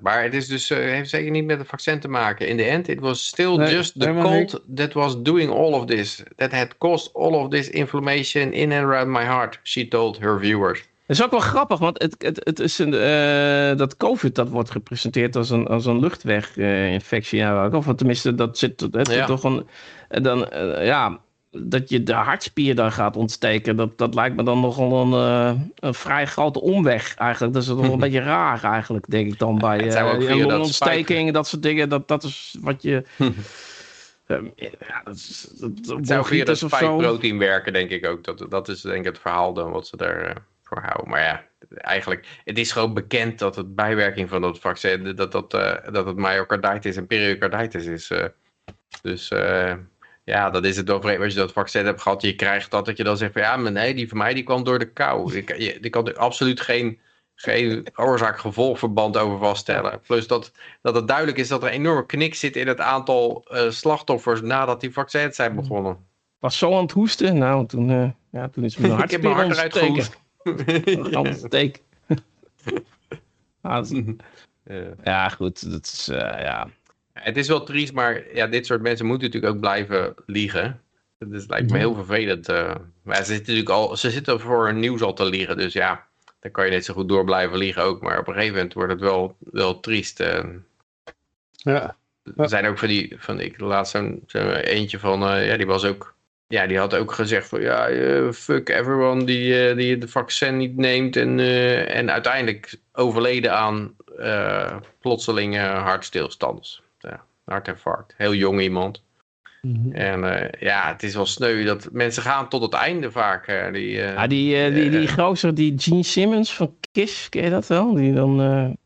maar het is dus, uh, heeft zeker niet met het vaccin te maken. In the end, it was still nee, just the cold niet. that was doing all of this. That had caused all of this inflammation in and around my heart, she told her viewers. Dat is ook wel grappig, want het, het, het is een, uh, dat COVID dat wordt gepresenteerd als een, als een luchtweginfectie. Uh, ja, of tenminste, dat zit het, ja. toch een. Dan, ja, dat je de hartspier dan gaat ontsteken, dat, dat lijkt me dan nogal een, uh, een vrij grote omweg eigenlijk. Dat is nog een beetje raar eigenlijk, denk ik dan bij uh, longontsteking, dat, dat soort dingen. Dat, dat is wat je... um, ja, dat, is, dat, het zou via dat spike-protein werken, denk ik ook. Dat, dat is denk ik het verhaal dan wat ze daar uh, voor houden. Maar ja, eigenlijk, het is gewoon bekend dat het bijwerking van dat vaccin, dat, dat, dat het myocarditis en pericarditis is. dus ja, dat is het wel als je dat vaccin hebt gehad, je krijgt dat, dat je dan zegt van ja, maar nee, die van mij die kwam door de kou. Ik, je, kan er absoluut geen, geen oorzaak-gevolgverband over vaststellen. Plus dat, dat het duidelijk is dat er een enorme knik zit in het aantal uh, slachtoffers nadat die vaccins zijn begonnen. Was zo aan het hoesten, nou toen, uh, ja, toen is mijn hartspier Ik heb mijn hart eruit ah, ja, goed, dat is, uh, ja... Het is wel triest, maar ja, dit soort mensen moeten natuurlijk ook blijven liegen. Dat lijkt me heel vervelend. Uh, maar ze zitten natuurlijk al, ze zitten voor hun nieuws al te liegen, dus ja, dan kan je net zo goed door blijven liegen ook. Maar op een gegeven moment wordt het wel, wel triest. Uh, ja. Er zijn ook van die, van ik laatst zo'n zo eentje van, uh, ja, die was ook, ja, die had ook gezegd van, ja, fuck everyone die, die de vaccin niet neemt en, en uiteindelijk overleden aan plotselinge hartstilstand hartinfarct. Heel jong iemand. Mhm. En uh, ja, het is wel sneu dat mensen gaan tot het einde vaak. Uh, die, uh, ah, die, die, die gozer, die Gene Simmons van Kiss, ken je dat wel? Die dan...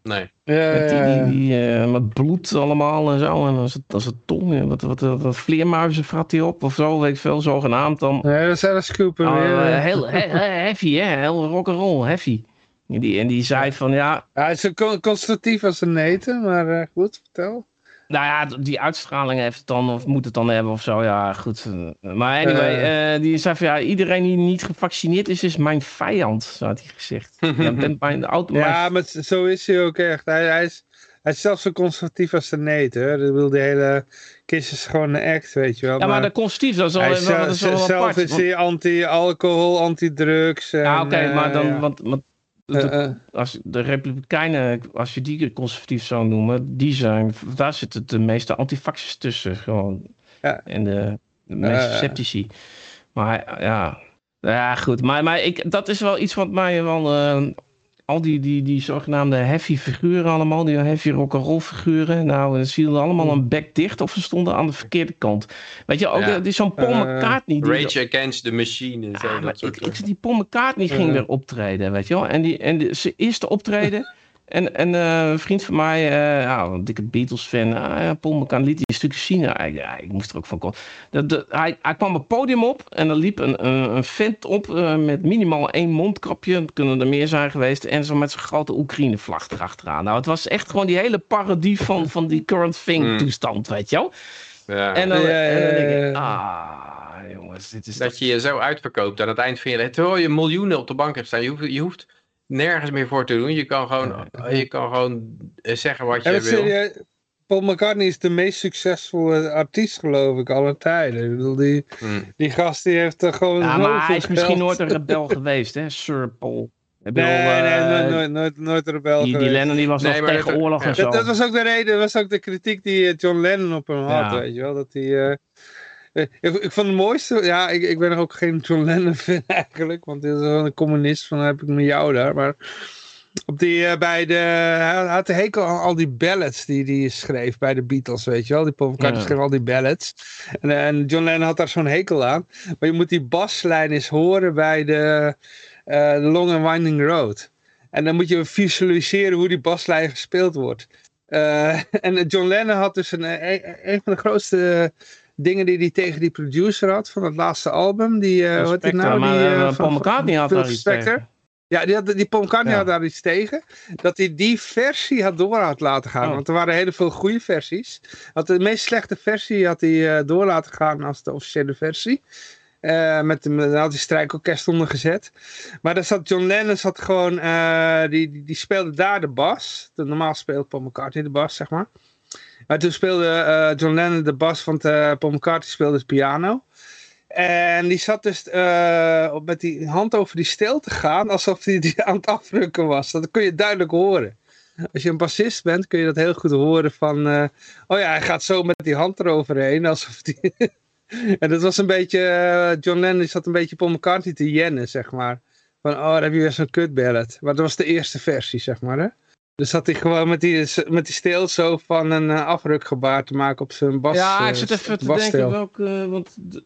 nee. Met, die, die, die met bloed allemaal en zo. En als het, als het tong, wat, wat, wat, wat vleermuizen vrat hij op of zo, weet ik veel, zogenaamd dan. Ja, dat zijn de scoopen weer. heel he, heavy, hè? Heel rock'n'roll, heavy. En die, en die zei van ja... Ja, hij is zo constructief als een neten, maar goed, vertel. Nou ja, die uitstraling heeft het dan, of moet het dan hebben of zo. Ja, goed. Maar anyway, uh, die zei van ja, iedereen die niet gevaccineerd is, is mijn vijand, zo had hij gezegd. ja, bent mijn auto, ja maar zo is hij ook echt. Hij, hij, is, hij is zelfs zo conservatief als de neet. Hè? Dat wil de hele kist is gewoon een act, weet je wel. Ja, maar, maar de conservatief, dat is wel, dat is wel Zelf apart, is hij anti-alcohol, anti-drugs. Ja, oké, maar dan, want, want uh, uh. Als de Republikeinen, als je die conservatief zou noemen, die zijn, daar zitten de meeste antifaxers tussen. Gewoon. Ja. En de, de meeste sceptici. Maar ja, ja goed. Maar, maar ik, dat is wel iets wat mij wel. Uh, al die, die, die zogenaamde heavy figuren allemaal, die heavy rock'n'roll figuren. Nou, ze hielden allemaal een bek dicht of ze stonden aan de verkeerde kant. Weet je, ook Ja. ja. die zo'n Paul Eh, McCartney. Die, Rage Against the Machine zo. Ja, maar dat soort ik, ik, die Paul McCartney ging weer optreden, weet je wel. En, die, en die, zijn eerste optreden... En, en eh, een vriend van mij, eh, ja, een dikke Beatles-fan, ah, ja, Paul McCartney liet die een stukje zien. Ja, ik- ja, ik moest er ook van komen. Dat, dat, hij, hij kwam het podium op en er liep een, een, een vent op eh, met minimaal één mondkapje. Het kunnen er meer zijn geweest. En zo met zijn grote Oekraïne-vlag erachteraan. Nou, het was echt gewoon die hele parodie van, van die current thing Mm. toestand, weet je wel. Ja. En dan, Ja, ja, en dan denk ik, ah, jongens, dit is dat je je zo uitverkoopt aan het eind van je leven. Terwijl je miljoenen op de bank hebt staan. Je hoeft, je hoeft nergens meer voor te doen. Je kan gewoon, je kan gewoon eh, zeggen wat je wil. serieus, Paul McCartney is de meest succesvolle artiest, geloof ik, aller tijden. Ik bedoel, die, Hmm. die gast die heeft er gewoon Ja, maar hij is misschien nooit een rebel geweest, hè, Sir Paul. Ik bedoel, Nee, nee, eh, nooit, nooit, nooit, nooit rebel die, die. Lennon die was Nee, nog tegen dat- oorlog en zo. Dat, dat was ook de reden, dat was ook de kritiek die eh, John Lennon op hem had, Ja. weet je wel. Dat hij, ik, ik vond het mooiste, ja, ik, ik ben er ook geen John Lennon fan eigenlijk, want hij is wel een communist, van dan heb ik met jou daar. Maar op die, eh, bij de, hij had de hekel aan al die ballads die hij schreef bij de Beatles, weet je wel. Die Paul McCartney Ja. schreef al die ballads. En, eh, en John Lennon had daar zo'n hekel aan. Maar je moet die baslijn eens horen bij de, eh, Long and Winding Road. En dan moet je visualiseren hoe die baslijn gespeeld wordt. En John Lennon had dus een, een, een van de grootste dingen die hij tegen die producer had van het laatste album. Die, eh wat die nou? maar die, eh, Paul van- McCartney had daar iets tegen. Ja, die, had, die Paul McCartney Ja. had daar iets tegen. Dat hij die versie had door had laten gaan. Oh. Want er waren hele veel goede versies. Had de meest slechte versie had hij door laten gaan als de officiële versie. Eh, met de, daar had hij strijkorkest onder gezet. Maar daar zat John Lennon zat gewoon, die, die, die speelde daar de bas. De, normaal speelt Paul McCartney de bas, zeg maar. Maar toen speelde eh, John Lennon de bas, want eh, Paul McCartney speelde de piano. En die zat dus eh, met die hand over die steel te gaan, alsof hij die aan het afrukken was. Dat kun je duidelijk horen. Als je een bassist bent, kun je dat heel goed horen van... oh ja, hij gaat zo met die hand eroverheen, alsof die... en dat was een beetje... John Lennon die zat een beetje Paul McCartney te jennen, zeg maar. Van, oh, daar heb je weer zo'n kutballet. Maar dat was de eerste versie, zeg maar, hè. Dus zat hij gewoon met die, met die steel zo van een uh, afrukgebaar te maken op zijn bas. Ja, ik eh, zit even te denken welke... Want, d-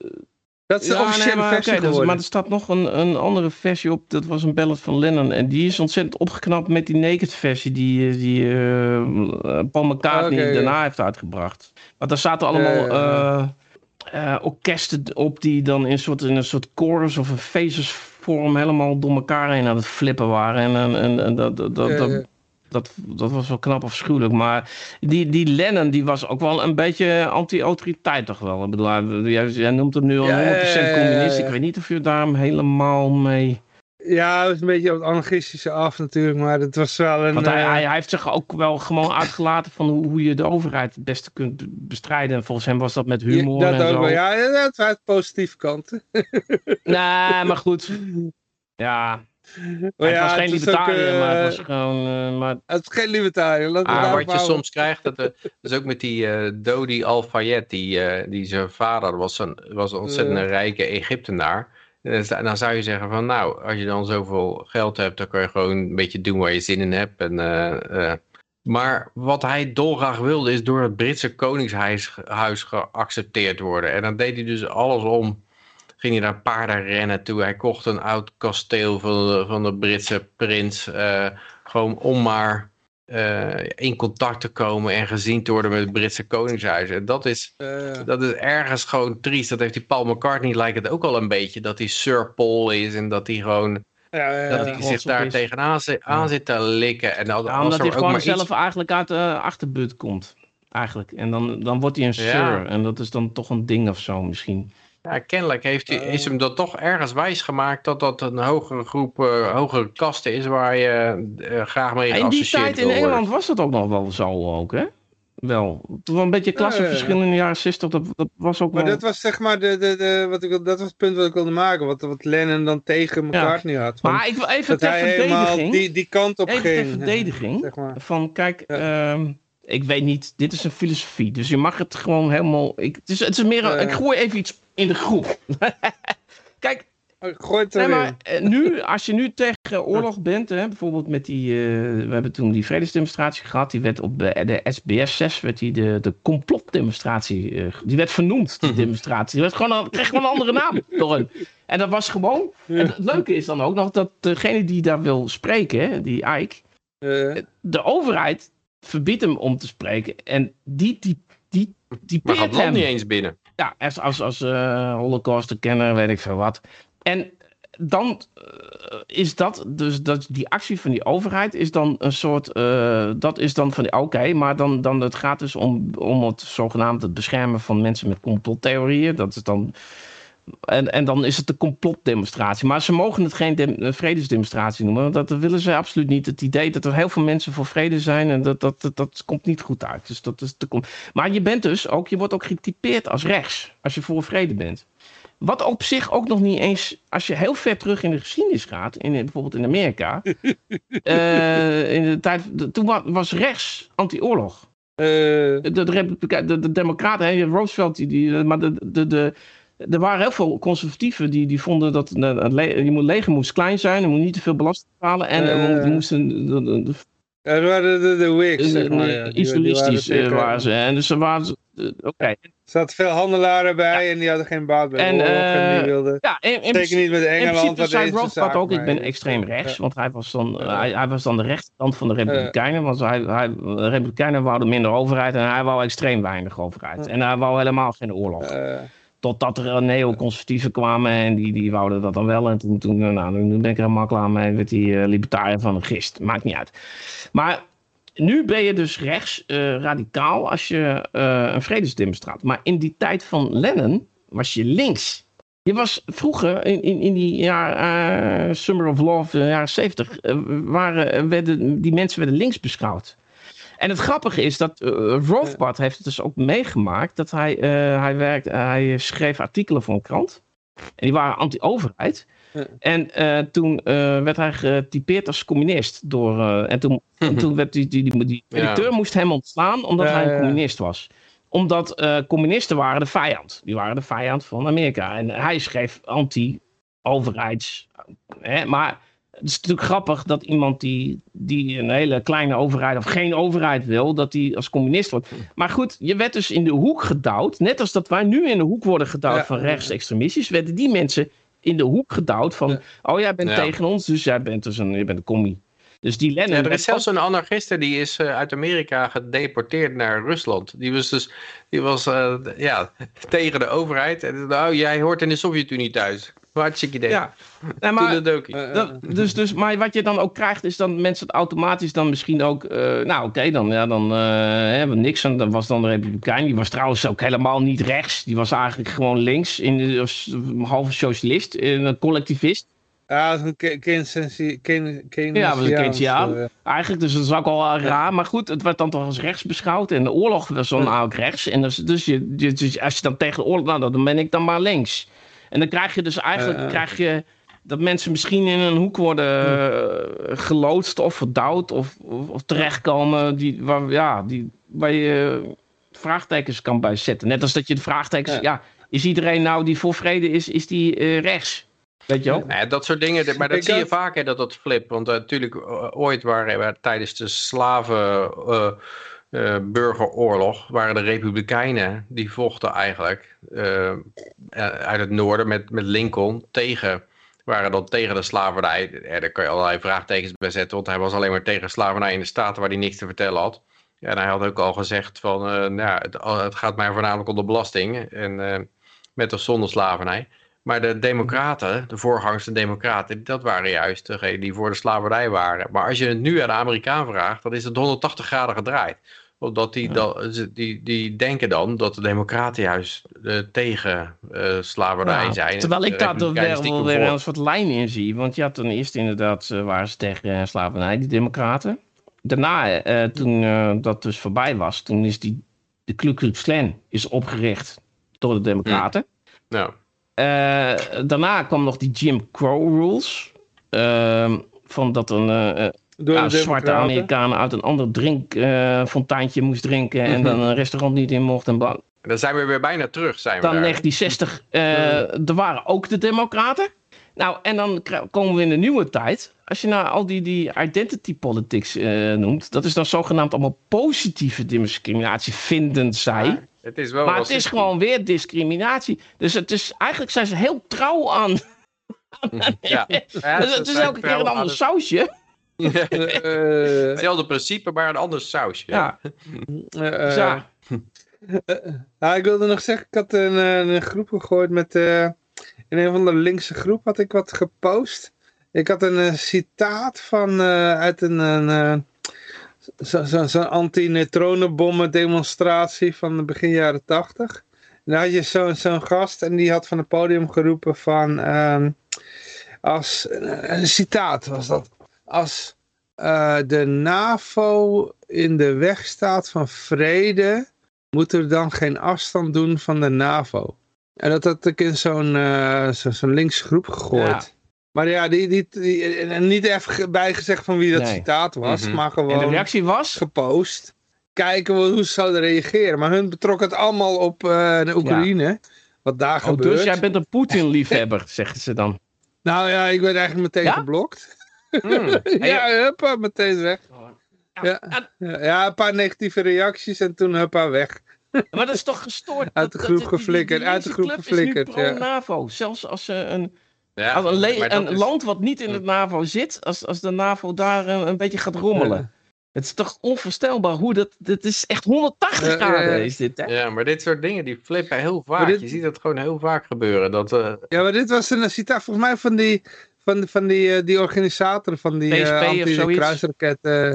Dat is de ja, officiële nee, maar, versie dat geworden. maar er staat nog een, een andere versie op. Dat was een ballad van Lennon. En die is ontzettend opgeknapt met die naked versie die, eh, die eh, Paul McCartney daarna heeft uitgebracht. Want daar zaten allemaal eh, eh, orkesten op die dan in een soort, in een soort chorus of een phases vorm helemaal door elkaar heen aan het flippen waren. En, en, en, en dat, dat, dat, dat, dat, dat was wel knap afschuwelijk. Maar die, die Lennon die was ook wel een beetje anti-autoriteit toch wel. Ik bedoel, jij, jij noemt hem nu al 100% Ja, ja, ja, ja, communist. ja. Ik weet niet of je daar helemaal mee... Ja, het was een beetje op het anarchistische af natuurlijk, maar het was wel een... Want hij, eh, hij, hij heeft zich ook wel gewoon uitgelaten van hoe, hoe je de overheid het beste kunt bestrijden. En volgens hem was dat met humor ja, en dat ook zo. wel. Ja, dat was uit positieve kanten. Nee, maar goed. Ja, Maar het ja, was geen libertariër, maar het eh, was gewoon... eh, maar, Het is geen libertariër. Maar daarop wat je soms krijgt, dat, eh, dat is ook met die eh, Dodi Al-Fayed, die, eh, die zijn vader was een, was een ontzettend Ja. rijke Egyptenaar. En dan zou je zeggen van nou, als je dan zoveel geld hebt, dan kan je gewoon een beetje doen waar je zin in hebt. En, eh, eh. Maar wat hij dolgraag wilde is door het Britse koningshuis huis geaccepteerd worden. En dan deed hij dus alles om. Ging hij naar paardenrennen toe. Hij kocht een oud kasteel van de, van de Britse prins. eh, gewoon om maar eh, in contact te komen en gezien te worden met het Britse koningshuis. En dat is, dat is ergens gewoon triest. Dat heeft die Paul McCartney lijkt het ook al een beetje. Dat hij Sir Paul is en dat hij gewoon ja, ja, dat hij zich daar is. tegenaan zit, aan zit te likken. En als, ja, als omdat er hij ook gewoon maar zelf iets... eigenlijk uit de achterbut komt. Eigenlijk. En dan, dan wordt hij een Ja. sir. En dat is dan toch een ding of zo misschien. Ja, kennelijk heeft hij, Eh. is hem dat toch ergens wijs gemaakt dat dat een hogere groep, eh, hogere kasten is waar je eh, graag mee in die geassocieerd tijd in worden. Engeland was dat ook nog wel zo ook, hè? Wel. Toen een beetje klassenverschil in de jaren 60. Dat, dat was ook Maar wel... dat was zeg maar de, de, de, wat ik, wil- dat was het punt wat ik wilde maken. Wat, wat Lennon dan tegen McCartney had. Van, Maar ik wil even dat ter hij helemaal verdediging... die, die kant op Even ging. ter verdediging. Zeg maar. Van kijk, Ja. Ik weet niet, dit is een filosofie. Dus je mag het gewoon helemaal. Ik, het, is, het is meer. Ik gooi even iets in de groep. kijk, Gooi het Nee, maar eh, nu, als je nu tegen oorlog bent, hè, bijvoorbeeld met die, eh, we hebben toen die vredesdemonstratie gehad, die werd op de, de SBS 6, werd die de, de complotdemonstratie, eh, die werd vernoemd, die demonstratie. Die werd gewoon een, kreeg gewoon een andere naam door. En dat was gewoon, en het leuke is dan ook nog dat degene die daar wil spreken, hè, die Ike, de overheid verbiedt hem om te spreken en die, die, die, die Maar gaat hem. niet eens binnen. Ja, als, als, als eh Holocaust-kenner, weet ik veel wat. En dan eh, is dat, dus dat, die actie van die overheid is dan een soort, eh, dat is dan van, oké, maar dan, dan het gaat dus om, om het zogenaamd het beschermen van mensen met complottheorieën. Dat is dan, en, en dan is het de complotdemonstratie. Maar ze mogen het geen eh, vredesdemonstratie noemen, want dat, willen ze absoluut niet. Het idee dat er heel veel mensen voor vrede zijn, en dat, dat, dat, dat komt niet goed uit. Dus dat is de, com- maar je bent dus ook, je wordt ook getypeerd als rechts, als je voor vrede bent. Wat op zich ook nog niet eens, als je heel ver terug in de geschiedenis gaat, in, bijvoorbeeld in Amerika, eh, in de tijd, de- toen wa- was rechts anti-oorlog. eh, De, de, de, de Democraten, Roosevelt, die, die, maar de, de, de, er waren heel veel conservatieven die, die vonden dat eh, je moet, leger moest klein zijn, er moet niet te veel belasting betalen en er die moesten de, de, de- dat waren de, de Whigs, zeg maar. ja. Isolistisch waren ze. En dus ze waren, oké. Er zaten veel handelaren bij en die hadden geen baat bij de oorlog. En die wilden... Ja, in, in, Zeker niet met in Engeland. waar zei ook, ik ben extreem rechts, want hij was dan, hij, hij was dan de rechterkant van de Republikeinen, want hij, hij, de Republikeinen wouden minder overheid en hij wou extreem weinig overheid. En hij wou helemaal geen oorlog. Totdat er eh, neoconservatieven kwamen en die, die wouden dat dan wel. En toen, toen eh, nou, nu ben ik er helemaal klaar mee met die libertariër van de gist. Maakt niet uit. Maar nu ben je dus rechts eh, radicaal als je eh, een vredesdemonstraat. Maar in die tijd van Lennon was je links. Je was vroeger in, in, in die jaar, eh, Summer of Love, jaren 70, eh, waren, werden, die mensen werden links beschouwd. En het grappige is dat eh, Rothbard heeft het dus ook meegemaakt dat hij, eh, hij, werkt, hij schreef artikelen voor een krant. En die waren anti-overheid. En eh, toen eh, werd hij getypeerd als communist. Door, eh, en toen, en toen werd die, die, die, die Ja. moest hem ontslaan omdat Ja, hij een communist was. Omdat eh, communisten waren de vijand. Die waren de vijand van Amerika. En hij schreef anti-overheids. Maar het is natuurlijk grappig dat iemand die, die een hele kleine overheid of geen overheid wil, dat die als communist wordt. Maar goed, je werd dus in de hoek gedouwd. Net als dat wij nu in de hoek worden gedouwd Ja. van rechtsextremistisch, werden die mensen in de hoek gedouwd van, Ja. oh jij bent Ja. tegen ons, dus jij bent dus een, je bent een commie. Dus die Lennon... Ja, er is zelfs een anarchiste die is eh, uit Amerika gedeporteerd naar Rusland. Die was dus die was, eh, ja, tegen de overheid. En nou, jij hoort in de Sovjet-Unie thuis. Hartstikke idee. Ja, nee, maar, Toedeledokie. eh, Dat, dus, dus, maar wat je dan ook krijgt, is dan mensen het automatisch dan misschien ook. eh, nou, oké, dan, ja, dan eh, hebben we niks. Dat was dan de Republikein. Die was trouwens ook helemaal niet rechts. Die was eigenlijk gewoon links. In de, halve socialist, een collectivist. Ja, dat is een Ja, was een Keynesiaan. eh, Eigenlijk, dus dat is ook al raar. Maar goed, het werd dan toch als rechts beschouwd. En de oorlog was dan Ja. ook rechts. En dus, dus, je- dus als je dan tegen de oorlog, nou, dan ben ik dan maar links. En dan krijg je dus eigenlijk, Ja, ja. krijg je dat mensen misschien in een hoek worden eh, geloodst of verdouwd of, of, of terechtkomen die, waar, ja, die, waar je vraagtekens kan bij zetten. Net als dat je de vraagtekens, ja, Ja. is iedereen nou die voor vrede is, is die eh, rechts? Weet je wel? Ja, dat soort dingen, maar dat Ik zie je vaak hè, dat dat flip. Want eh, natuurlijk, eh, ooit waren waar, tijdens de slaven eh, burgeroorlog, waren de republikeinen, die vochten eigenlijk eh, eh, uit het noorden met, met Lincoln tegen, waren dan tegen de slavernij. Daar kan je allerlei vraagtekens bij zetten, want hij was alleen maar tegen slavernij in de staten waar hij niks te vertellen had. En hij had ook al gezegd van, nou, het, het gaat mij voornamelijk om de belasting en met of zonder slavernij. Maar de democraten, de voorgangers van democraten, dat waren juist degenen die voor de slavernij waren. Maar als je het nu aan de Amerikaan vraagt, dan is het 180 graden gedraaid. Omdat die, Ja. dan, die, die denken dan dat de democraten juist eh, tegen eh, slavernij zijn. Terwijl ik De daar toch wel weer een soort lijn in zie. Want je had ten eerste inderdaad, eh, waren ze tegen slavernij, die democraten. Daarna, toen dat dus voorbij was, toen is die, de Ku Klux Klan is opgericht door de democraten. Nou, daarna kwam nog die Jim Crow rules. Ehm, van dat een eh, eh, door ja, de zwarte. Amerikanen uit een ander drinkfonteintje moest drinken. En dan een restaurant niet in mocht. En bla. dan zijn we weer bijna terug. Zijn we Dan daar. 1960, eh, er waren ook de democraten. Nou, en dan komen we in de nieuwe tijd. Als je nou al die, die identity politics eh, noemt, dat is dan zogenaamd allemaal positieve discriminatie, vinden zij. Maar het is wel maar het is gewoon weer discriminatie. Dus het is, eigenlijk zijn ze heel trouw aan. Ja. Ja, Dus het is elke keer een ander het- sausje. Eh, Hetzelfde principe, maar een ander sausje. Ja, ja. Ja, ik wilde nog zeggen, ik had een, een groep gegooid met, eh, in een van de linkse groep had ik wat gepost. Ik had een citaat van, eh, uit een, een eh, zo- zo- zo'n anti-neutronenbommen demonstratie van begin jaren tachtig. En daar had je zo'n zo'n gast en die had van het podium geroepen van, ehm, als, een, een citaat was dat, als eh, de NAVO in de weg staat van vrede, moet er dan geen afstand doen van de NAVO. En dat had ik in zo'n eh, zo, gegooid. Ja. Maar ja, die, die, niet even ge- bijgezegd van wie dat Nee. citaat was, Mhm. maar En de gewoon reactie was? gepost. Kijken we hoe ze zouden reageren. Maar hun betrok het allemaal op eh, de Oekraïne. Wat daar Oh, gebeurt. dus jij bent een Poetin-liefhebber, zeggen ze dan. Nou ja, ik werd eigenlijk meteen Ja? geblokt. Hmm. Ja, huppa, meteen weg. Ja. Ja, ja, een paar negatieve reacties en toen huppa weg. Maar dat is toch gestoord? Uit de groep geflikkerd, uit de groep is nu geflikkerd, ja. pro-NAVO. Zelfs als ze een, ja, als een, le- maar dat een is- land wat niet in het NAVO zit, als, als de NAVO daar eh, een beetje gaat rommelen. Ja. Het is toch onvoorstelbaar hoe dat... Dit is echt 180 Ja, ja, ja. graden is dit, hè? Ja, maar dit soort dingen die flippen heel vaak. Dit- Je ziet dat gewoon heel vaak gebeuren. Dat, eh, Ja, maar dit was een citaat volgens mij van die, van, van die, eh, die organisator van die PSP eh,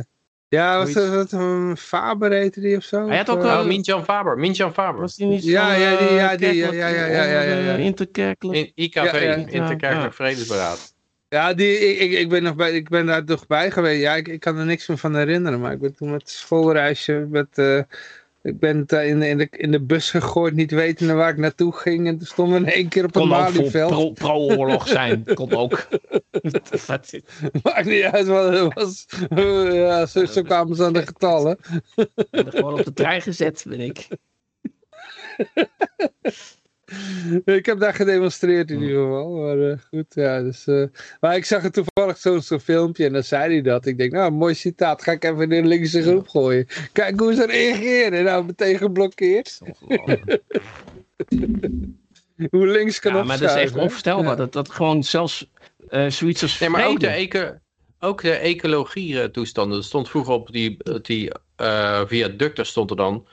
eh. ja, was dat, dat um, Faber heette die of zo? Hij had ook eh, wel- oh, Mintjan Faber. Mintjan Faber. Was die niet Ja, van, ja, die- eh, ja, die- ja, ja, ja, ja, ja, ja. eh, interkerkelijk? In IKV, Ja, ja. Interkerkelijk Ja. Vredesberaad. Ja, die, ik, ik, ik, ben nog bij, ik ben daar toch bij geweest. Ja, ik, ik kan er niks meer van herinneren. Maar ik ben toen met schoolreisje met... eh, ik ben in, de, in, de, in de bus gegooid, niet wetende waar ik naartoe ging. En toen stonden we in één keer op een Kon ook Malieveld. pro- pro-oorlog zijn. Kon ook. Maakt niet uit wat het was. ja, zo, zo kwamen ze aan de getallen. Gewoon op de trein gezet ben ik. Ik heb daar gedemonstreerd in ieder geval. Maar eh, goed, ja. Dus, eh, maar ik zag er toevallig zo'n zo'n filmpje en dan zei hij dat. Ik denk, nou, mooi citaat. Ga ik even in de linkse groep gooien. Kijk hoe ze reageren. Nou, meteen geblokkeerd. Hoe links kan Ja, maar dat is echt onvoorstelbaar. Ja. Dat, dat gewoon zelfs eh, zoiets als Nee, maar ook de, eco, ook de ecologie-toestanden. Er stond vroeger op die, die eh viaducten stond er dan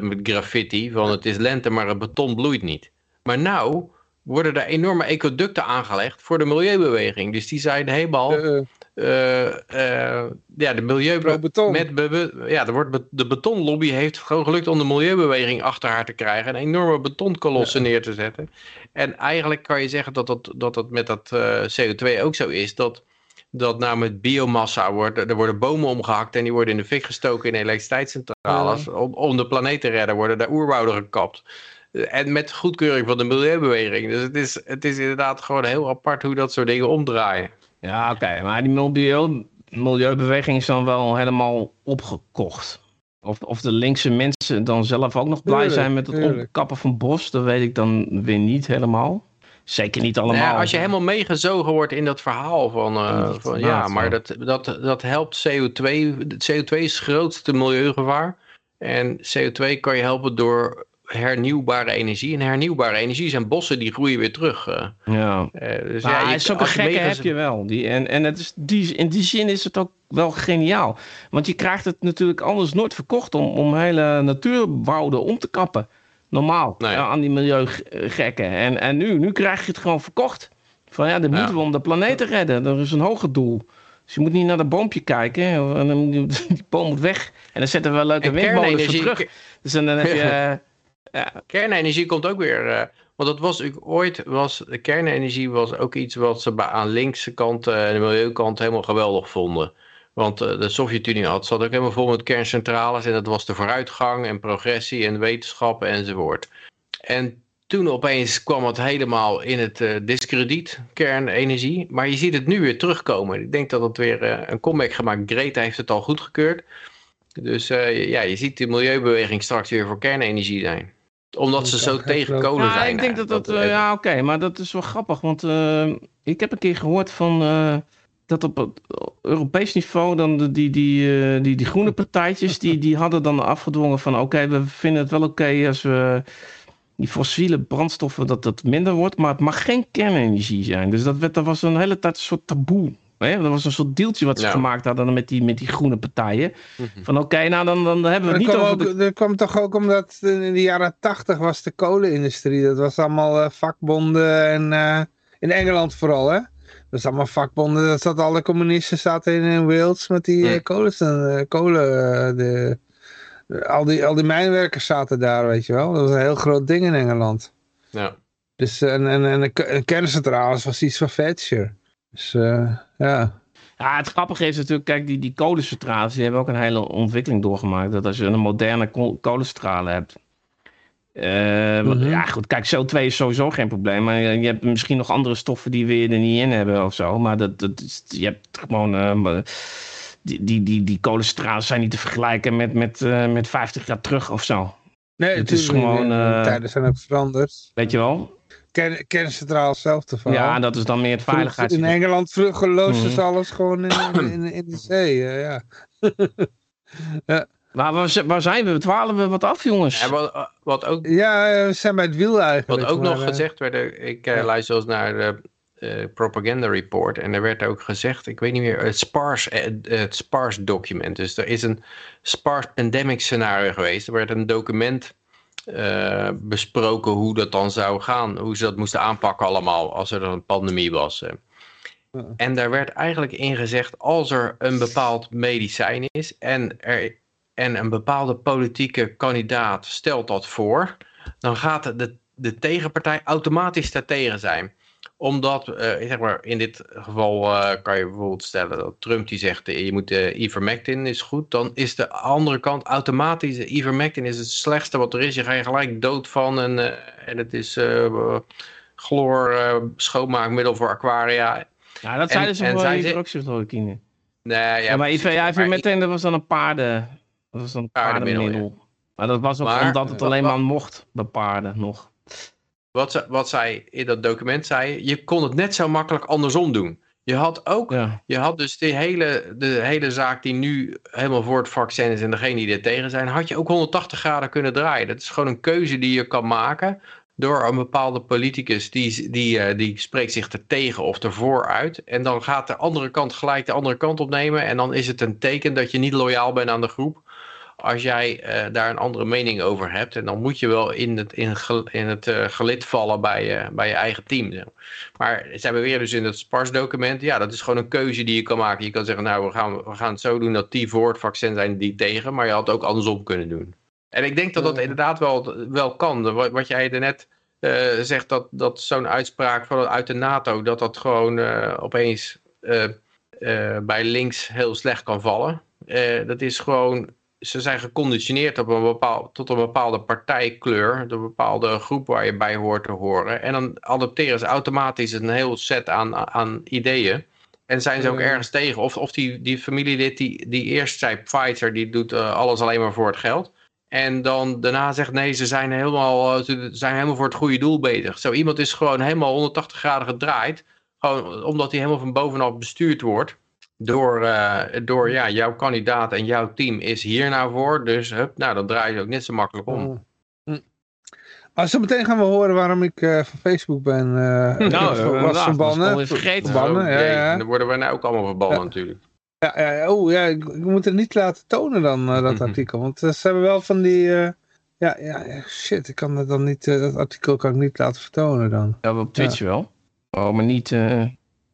met graffiti van het is lente, maar het beton bloeit niet. Maar nou worden er enorme ecoducten aangelegd voor de milieubeweging. Dus die zijn helemaal... Eh, eh, eh, ja, de milieu... Pro-beton. Met be- be- ja, er wordt be- de betonlobby heeft gewoon gelukt om de milieubeweging achter haar te krijgen. En enorme betonkolossen neer te zetten. En eigenlijk kan je zeggen dat dat, dat, dat met dat eh, CO2 ook zo is. Dat, dat nou met biomassa wordt, er worden bomen omgehakt en die worden in de fik gestoken in elektriciteitscentrales. Om, om de planeet te redden worden daar oerwouden gekapt. En met goedkeuring van de milieubeweging. Dus het is, het is inderdaad gewoon heel apart hoe dat soort dingen omdraaien. Ja, oké. Maar die milieu, milieubeweging is dan wel helemaal opgekocht. Of, of de linkse mensen dan zelf ook nog blij zijn met het opkappen van bos, dat weet ik dan weer niet helemaal. Zeker niet allemaal. Nou ja, als je helemaal meegezogen wordt in dat verhaal van, eh, van ja, maar dat, dat, dat helpt CO2. CO2 is het grootste milieugevaar. En CO2 kan je helpen door hernieuwbare energie. En hernieuwbare energie zijn bossen die groeien weer terug. eh. Ja. Eh, dus Maar ja, je, gekken meegez- heb je wel. Die, en en het is, die, in die zin is het ook wel geniaal. Want je krijgt het natuurlijk anders nooit verkocht om, om hele natuurwouden om te kappen. Normaal, Nee. ja, aan die milieugekken. En, en nu, nu krijg je het gewoon verkocht. Van ja, dit Ja. moeten we om de planeet te redden. Dat is een hoger doel. Dus je moet niet naar dat boompje kijken. hè. Die boom moet weg. En dan zetten we leuke En windmolens voor terug. Dus dan, heb je... eh, ja, kernenergie komt ook weer. eh, want dat was natuurlijk ooit, was, de kernenergie was ook iets wat ze aan linkse kant eh, en de milieukant helemaal geweldig vonden. Want eh, de Sovjet-Unie had, zat ook helemaal vol met kerncentrales en dat was de vooruitgang en progressie en wetenschap enzovoort. En toen opeens kwam het helemaal in het eh, discrediet, kernenergie. Maar je ziet het nu weer terugkomen. Ik denk dat het weer eh, een comeback gemaakt. Greta heeft het al goedgekeurd. Dus eh, ja, je ziet de milieubeweging straks weer voor kernenergie zijn. Omdat ze zo tegen kolen Ja, zijn. ik denk dat dat... ja, oké, maar dat is wel grappig. Want eh, ik heb een keer gehoord van... dat op het Europees niveau dan de, die, die, eh, die, die groene partijtjes... Die, die hadden dan afgedwongen van... Oké, we vinden het wel oké als we... Die fossiele brandstoffen, dat dat minder wordt. Maar het mag geen kernenergie zijn. Dus dat, werd, dat was een hele tijd een soort taboe. Hè? Dat was een soort deeltje wat ze Ja. gemaakt hadden met die, met die groene partijen. mhm. Van oké, nou dan, dan hebben we het niet over... ook, de- dat kwam toch ook omdat in de jaren tachtig was de kolenindustrie. Dat was allemaal eh, vakbonden en eh, in Engeland vooral hè. Dat was allemaal vakbonden. Dat zat alle communisten zaten in, in Wales met die eh, Hm. kolen. eh, kolen eh, de, al, die, al die mijnwerkers zaten daar, weet je wel. Dat was een heel groot ding in Engeland. Ja. Dus en, en, en de kerncentrales was iets van Thatcher. Dus eh, ja. Ja, het grappige is natuurlijk, kijk, die, die kolencentrales, die hebben ook een hele ontwikkeling doorgemaakt. Dat als je een moderne ko- kolencentrale hebt. Eh, Mhm. Ja, goed, kijk, CO2 is sowieso geen probleem. Maar je hebt misschien nog andere stoffen die we er niet in hebben of zo. Maar dat, dat is, je hebt gewoon. eh, maar die, die, die, die kolencentrales zijn niet te vergelijken met, met, eh, met 50 jaar terug of zo. Nee, Het is gewoon, De eh, tijden zijn ook veranderd. Weet je wel? Kern, kerncentrale hetzelfde verhaal. Ja, dat is dan meer het veiligheids... In Engeland vroeger loosden Mhm. ze alles gewoon in, in, in, in de zee. eh, ja. Waar, waar, waar zijn we? Dwalen we wat af, jongens? En wat, wat ook ja, eh, we zijn bij het wiel eigenlijk. Wat ook maar, nog eh, gezegd werd, eh, ik eh, ja. luister eens naar de eh, propaganda report en er werd ook gezegd, ik weet niet meer, het SPARS, eh, het SPARS document. Dus er is een SPARS pandemic scenario geweest. Er werd een document eh, besproken hoe dat dan zou gaan, hoe ze dat moesten aanpakken allemaal als er een pandemie was. eh. En daar werd eigenlijk in gezegd, als er een bepaald medicijn is en, er, en een bepaalde politieke kandidaat stelt dat voor, dan gaat de, de tegenpartij automatisch daartegen zijn. Omdat, eh, zeg maar, in dit geval eh, kan je bijvoorbeeld stellen dat Trump die zegt, eh, je moet eh, ivermectin is goed, dan is de andere kant automatisch, ivermectin is het slechtste wat er is, je gaat je gelijk dood van en, en het is chloor schoonmaakmiddel voor aquaria. Ja, dat En- zeiden ze en voor hydroxychloroquine. Nee, ja, Ja, maar precies. IV, ja, Maar meteen, dat was dan een paarden. Dat was een Paardenmiddel, paardenmiddel. Maar dat was ook Maar- omdat het alleen maar mocht bij paarden nog. Wat, ze, wat zij in dat document zei, je kon het net zo makkelijk andersom doen. Je had ook, Ja. je had dus die hele, de hele zaak die nu helemaal voor het vaccin is en degene die er tegen zijn, had je ook 180 graden kunnen draaien. Dat is gewoon een keuze die je kan maken door een bepaalde politicus die, die, eh, die spreekt zich er tegen of ervoor uit. En dan gaat de andere kant gelijk de andere kant opnemen en dan is het een teken dat je niet loyaal bent aan de groep als jij eh, daar een andere mening over hebt. En dan moet je wel in het, in, in het eh, gelid vallen bij, je bij je eigen team. zeg. Maar ze hebben weer dus in het SPARS-document... ja, dat is gewoon een keuze die je kan maken. Je kan zeggen, nou, we gaan, we gaan het zo doen dat die voor het vaccin zijn, die tegen. Maar je had het ook andersom kunnen doen. En ik denk dat dat inderdaad wel, wel kan. Wat, wat jij er net eh, zegt, dat, dat zo'n uitspraak van, uit de NATO... dat dat gewoon opeens bij links heel slecht kan vallen. Dat is gewoon ze zijn geconditioneerd op een bepaal, tot een bepaalde partijkleur, een bepaalde groep waar je bij hoort te horen. En dan adopteren ze automatisch een heel set aan, aan ideeën. En zijn ze ook ergens tegen. Of, of die, die familielid die, die eerst zei, Pfizer, die doet eh, alles alleen maar voor het geld. En dan daarna zegt, nee, ze zijn helemaal, eh, ze zijn helemaal voor het goede doel bezig. Zo iemand is gewoon helemaal 180 graden gedraaid. Gewoon omdat hij helemaal van bovenaf bestuurd wordt door, eh, door ja, jouw kandidaat en jouw team is hier nou voor. Dus hup, nou, dan draai je ook net zo makkelijk om. Mm. Mm. Ah, zo meteen gaan we horen waarom ik eh, van Facebook ben. eh Nou, was- dat is verbannen. alweer vergeten. Verbannen, Oh, ja, jee, ja. Dan worden we nou ook allemaal verbannen Ja. natuurlijk. Ja, ja, oh ja, ik, ik moet het niet laten tonen dan, dat artikel. Want ze hebben wel van die... eh, ja, ja, shit, ik kan dat dan niet... dat artikel kan ik niet laten vertonen dan. Ja, op Twitch wel. Oh, maar niet...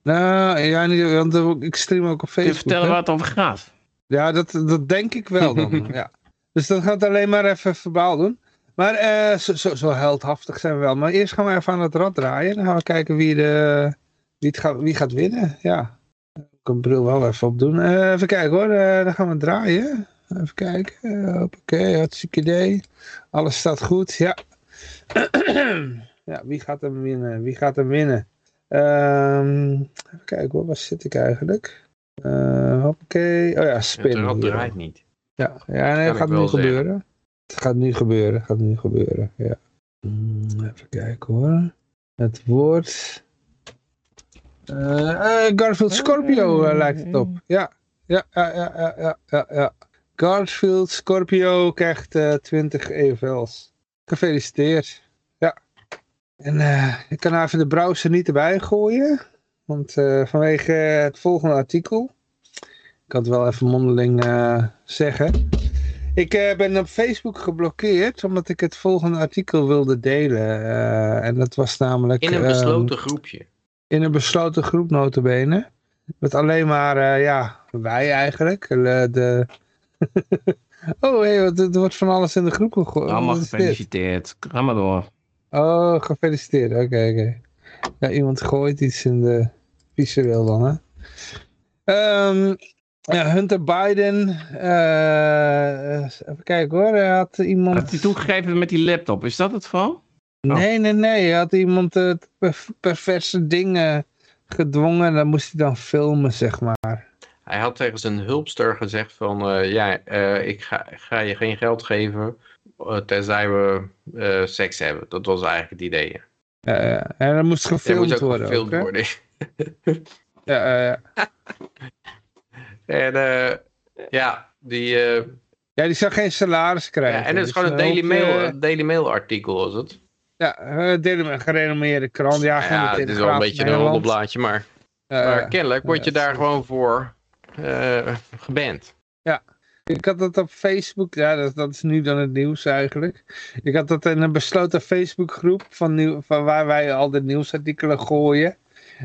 Nou, ja, niet, want ik stream ook op kun je Facebook. vertellen hè. waar het over gaat? Ja, dat, dat denk ik wel dan. ja. Dus dat gaat alleen maar even verbaal doen. Maar eh, zo, zo, zo heldhaftig zijn we wel. Maar eerst gaan we even aan het rad draaien. Dan gaan we kijken wie, de, wie, het gaat, wie gaat winnen. Ja. Ik kan bril wel even opdoen. Eh even kijken hoor. Eh, dan gaan we draaien. Even kijken. Uh, Oké, hartstikke idee. Alles staat goed. Ja. ja, wie gaat hem winnen? Wie gaat hem winnen? Ehm, even kijken hoor. Waar zit ik eigenlijk? Eh hoppakee. Oh ja, Het spin. hier. draait niet. Ja, ja nee, dat gaat nu zeggen. gebeuren. Het gaat nu gebeuren, gaat nu gebeuren, ja. Mm, Even kijken hoor. Het woord. Eh, eh, Garfield Scorpio lijkt het op. Ja, ja, ja, ja, ja, ja, ja. Garfield Scorpio krijgt eh 20 EFL's. Gefeliciteerd. En eh, ik kan nou even de browser niet erbij gooien. Want eh, vanwege het volgende artikel. Ik kan het wel even mondeling eh, zeggen. Ik ben op Facebook geblokkeerd omdat ik het volgende artikel wilde delen. En dat was namelijk... In een ehm, besloten groepje. in een besloten groep notabene. Met alleen maar, ja, wij eigenlijk. De, oh, hey, wat- er wordt van alles in de groep gegooid. Allemaal gefeliciteerd. Ga maar door. Oh, gefeliciteerd. Oké, oké. Ja, iemand gooit iets in de visueel dan, hè. Ehm, ja, Hunter Biden. eh, even kijken hoor. Hij had iemand... Had hij toegegeven met die laptop? Is dat het van? Nee, nee, nee. Hij had iemand per- perverse dingen gedwongen. En dan moest hij dan filmen, zeg maar. Hij had tegen zijn hulpster gezegd van, eh, ja, eh, ik ga, ik ga je geen geld geven tenzij we eh, seks hebben. Dat was eigenlijk het idee. Eh, en dan moest gefilmd moest ook worden. gefilmd ook, worden. Ja, eh, En eh, ja, die, eh, ja, die zou geen salaris krijgen. ja, en het is Dus gewoon een Daily Mail, Daily Mail artikel was het. Ja, een gerenommeerde krant. Ja, Ja, het is wel een beetje een roddelblaadje, maar, Eh, maar kennelijk word je ja, daar gewoon voor eh geband. Ik had dat op Facebook, ja, dat, dat is nu dan het nieuws eigenlijk. Ik had dat in een besloten Facebookgroep van, nieuw, van waar wij al de nieuwsartikelen gooien.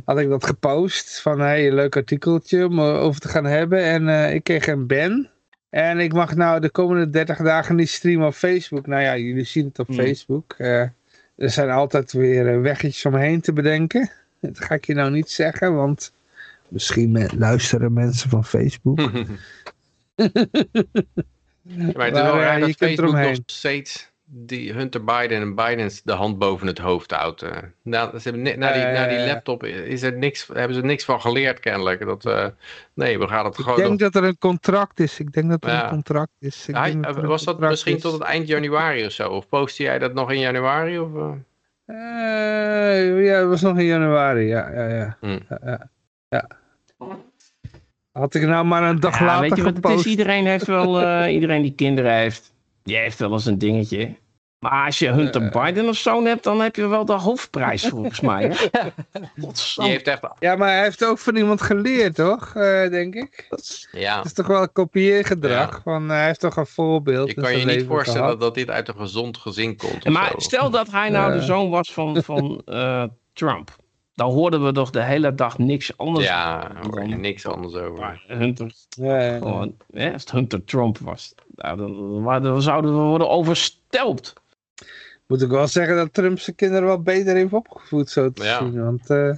Had ik dat gepost van hey, een leuk artikeltje om eh, over te gaan hebben. En eh, ik kreeg een ban. En ik mag nou de komende 30 dagen niet streamen op Facebook. Nou ja, jullie zien het op Hmm. Facebook. Eh, er zijn altijd weer weggetjes omheen te bedenken. Dat ga ik je nou niet zeggen, want misschien luisteren mensen van Facebook. Maar het is Maar, wel eh, raar dat Facebook nog steeds die Hunter Biden en Biden de hand boven het hoofd houdt. eh. Nou, ze hebben na, die, ja, na die laptop is er niks, hebben ze niks van geleerd kennelijk. Dat, eh, nee, we gaan het Ik gewoon... denk nog- dat er een contract is. Ik denk dat er Ja. een contract is. Ik Hij- denk was dat misschien is. tot het eind januari of zo? Of postte jij dat nog in januari? Of, eh? Eh, ja, het was nog in januari. Ja, ja, ja. Hmm. ja, ja. ja. Had ik nou maar een dag Ja, later weet je wat het is? Iedereen heeft wel, eh, iedereen die kinderen heeft, die heeft wel eens een dingetje. Maar als je Hunter Eh. Biden of zo'n hebt, dan heb je wel de hoofdprijs volgens mij. Hè? Die heeft echt... Ja, maar hij heeft ook van iemand geleerd, toch? Eh, denk ik. Ja, Het is toch wel een kopieergedrag. Ja. Van, eh, hij heeft toch een voorbeeld je in kan je niet voorstellen gehad. dat dit uit een gezond gezin komt. Maar zo. stel dat hij nou de Eh. zoon was van, van eh, Trump. Dan hoorden we toch de hele dag niks anders. Ja, daar hoor je niks anders over. Hunter, Ja, ja. gewoon, hè, als het Hunter Trump was, nou, dan, dan- dan zouden we worden overstelpt. Moet ik wel zeggen dat Trump zijn kinderen wel beter heeft opgevoed, zo te Ja. zien. Want eh,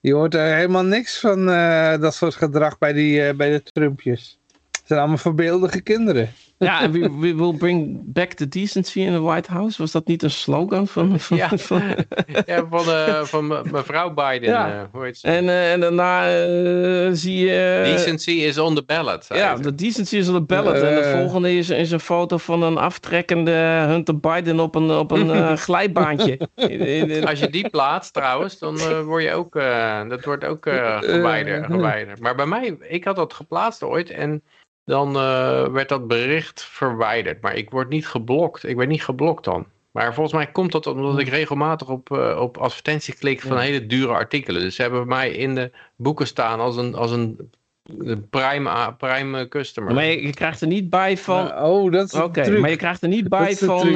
je hoort er helemaal niks van eh, dat soort gedrag bij, die, eh, bij de Trumpjes. Het zijn allemaal voorbeeldige kinderen. Ja, en we, we will bring back the decency in the White House. Was dat niet een slogan van... van, Ja. van- Ja, van, eh, van me- mevrouw Biden. Ja. eh, hoe heet ze? en, eh, en daarna zie je... Decency is on the ballot. Ja, de decency is on the ballot. en de volgende is, is een foto van een aftrekkende Hunter Biden op een, op een glijbaantje. Als je die plaatst trouwens, dan word je ook, eh, dat wordt ook eh gewijderd, Eh. gewijderd. Maar bij mij, ik had dat geplaatst ooit en dan eh, werd dat bericht verwijderd. Maar ik word niet geblokt. Ik ben niet geblokt dan. Maar volgens mij komt dat omdat ik regelmatig op, eh, op advertentie klik van Ja. hele dure artikelen. Dus ze hebben mij in de boeken staan als een, als een een prime, prime customer. maar je, je krijgt er niet bij van... Maar, oh, dat is Oké, maar je krijgt er niet bij van...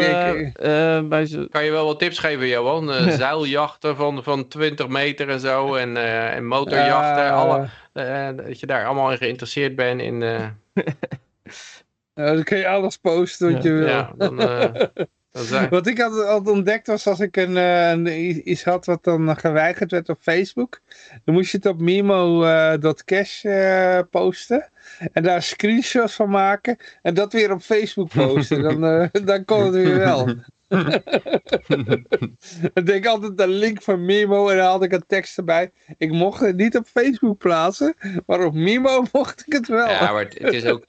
bij ze, Kan je wel wat tips geven, Johan? Eh, zeiljachten van, van 20 meter en zo. En, eh, en motorjachten. Ja, alle, dat je daar allemaal in geïnteresseerd bent. In, eh, nou, dan kun je alles posten wat je wil. ja, dan, eh, Wat ik had, had ontdekt was als ik een, eh, een, iets had wat dan geweigerd werd op Facebook. Dan moest je het op mimo.cash eh posten. En daar screenshots van maken. En dat weer op Facebook posten. dan, eh, dan kon het weer wel. Ik altijd een link van Mimo en dan had ik een tekst erbij. Ik mocht het niet op Facebook plaatsen. Maar op Mimo mocht ik het wel. ja, maar het, is ook...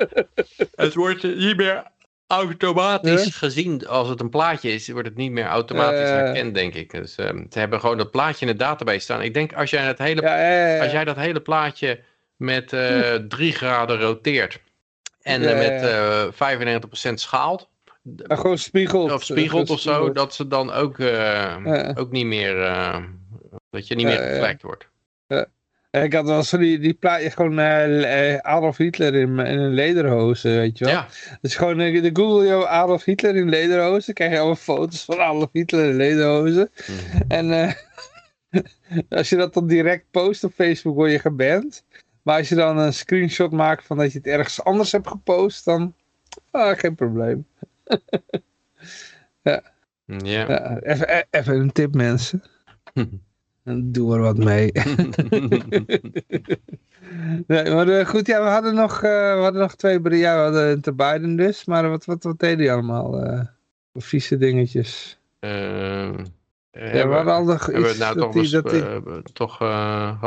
Het wordt niet meer automatisch gezien, als het een plaatje is, wordt het niet meer automatisch Eh. herkend, denk ik. Dus ehm, ze hebben gewoon dat plaatje in de database staan. Ik denk, als jij het hele, Ja, ja, ja, ja. als jij dat hele plaatje met eh 3 graden roteert en Ja, ja, met ja. eh 95% schaalt, Gewoon spiegelt. of spiegelt of zo, spiegelt. dat ze dan ook, eh, Ja. ook niet meer, eh, dat je niet meer geflagd wordt. Ik had wel zo die, die plaatje gewoon eh, Adolf Hitler in, in een lederhozen, weet je wel. Ja, Dus gewoon de Google je Adolf Hitler in lederhozen, dan krijg je allemaal foto's van Adolf Hitler in lederhozen. En eh, als je dat dan direct post op Facebook, word je geband. Maar als je dan een screenshot maakt van dat je het ergens anders hebt gepost, dan ah, geen probleem. ja. Ja, even, e- even een tip mensen. En Doe er wat mee. nee, maar eh, goed, ja, we hadden nog, eh, we hadden nog twee berichten. Ja, we hadden Hunter Biden dus, maar wat, wat, wat deed hij allemaal? eh vieze dingetjes. Ehm, Ja, we hadden al nog Hebben we iets het nou dat toch, die- dat die- toch eh,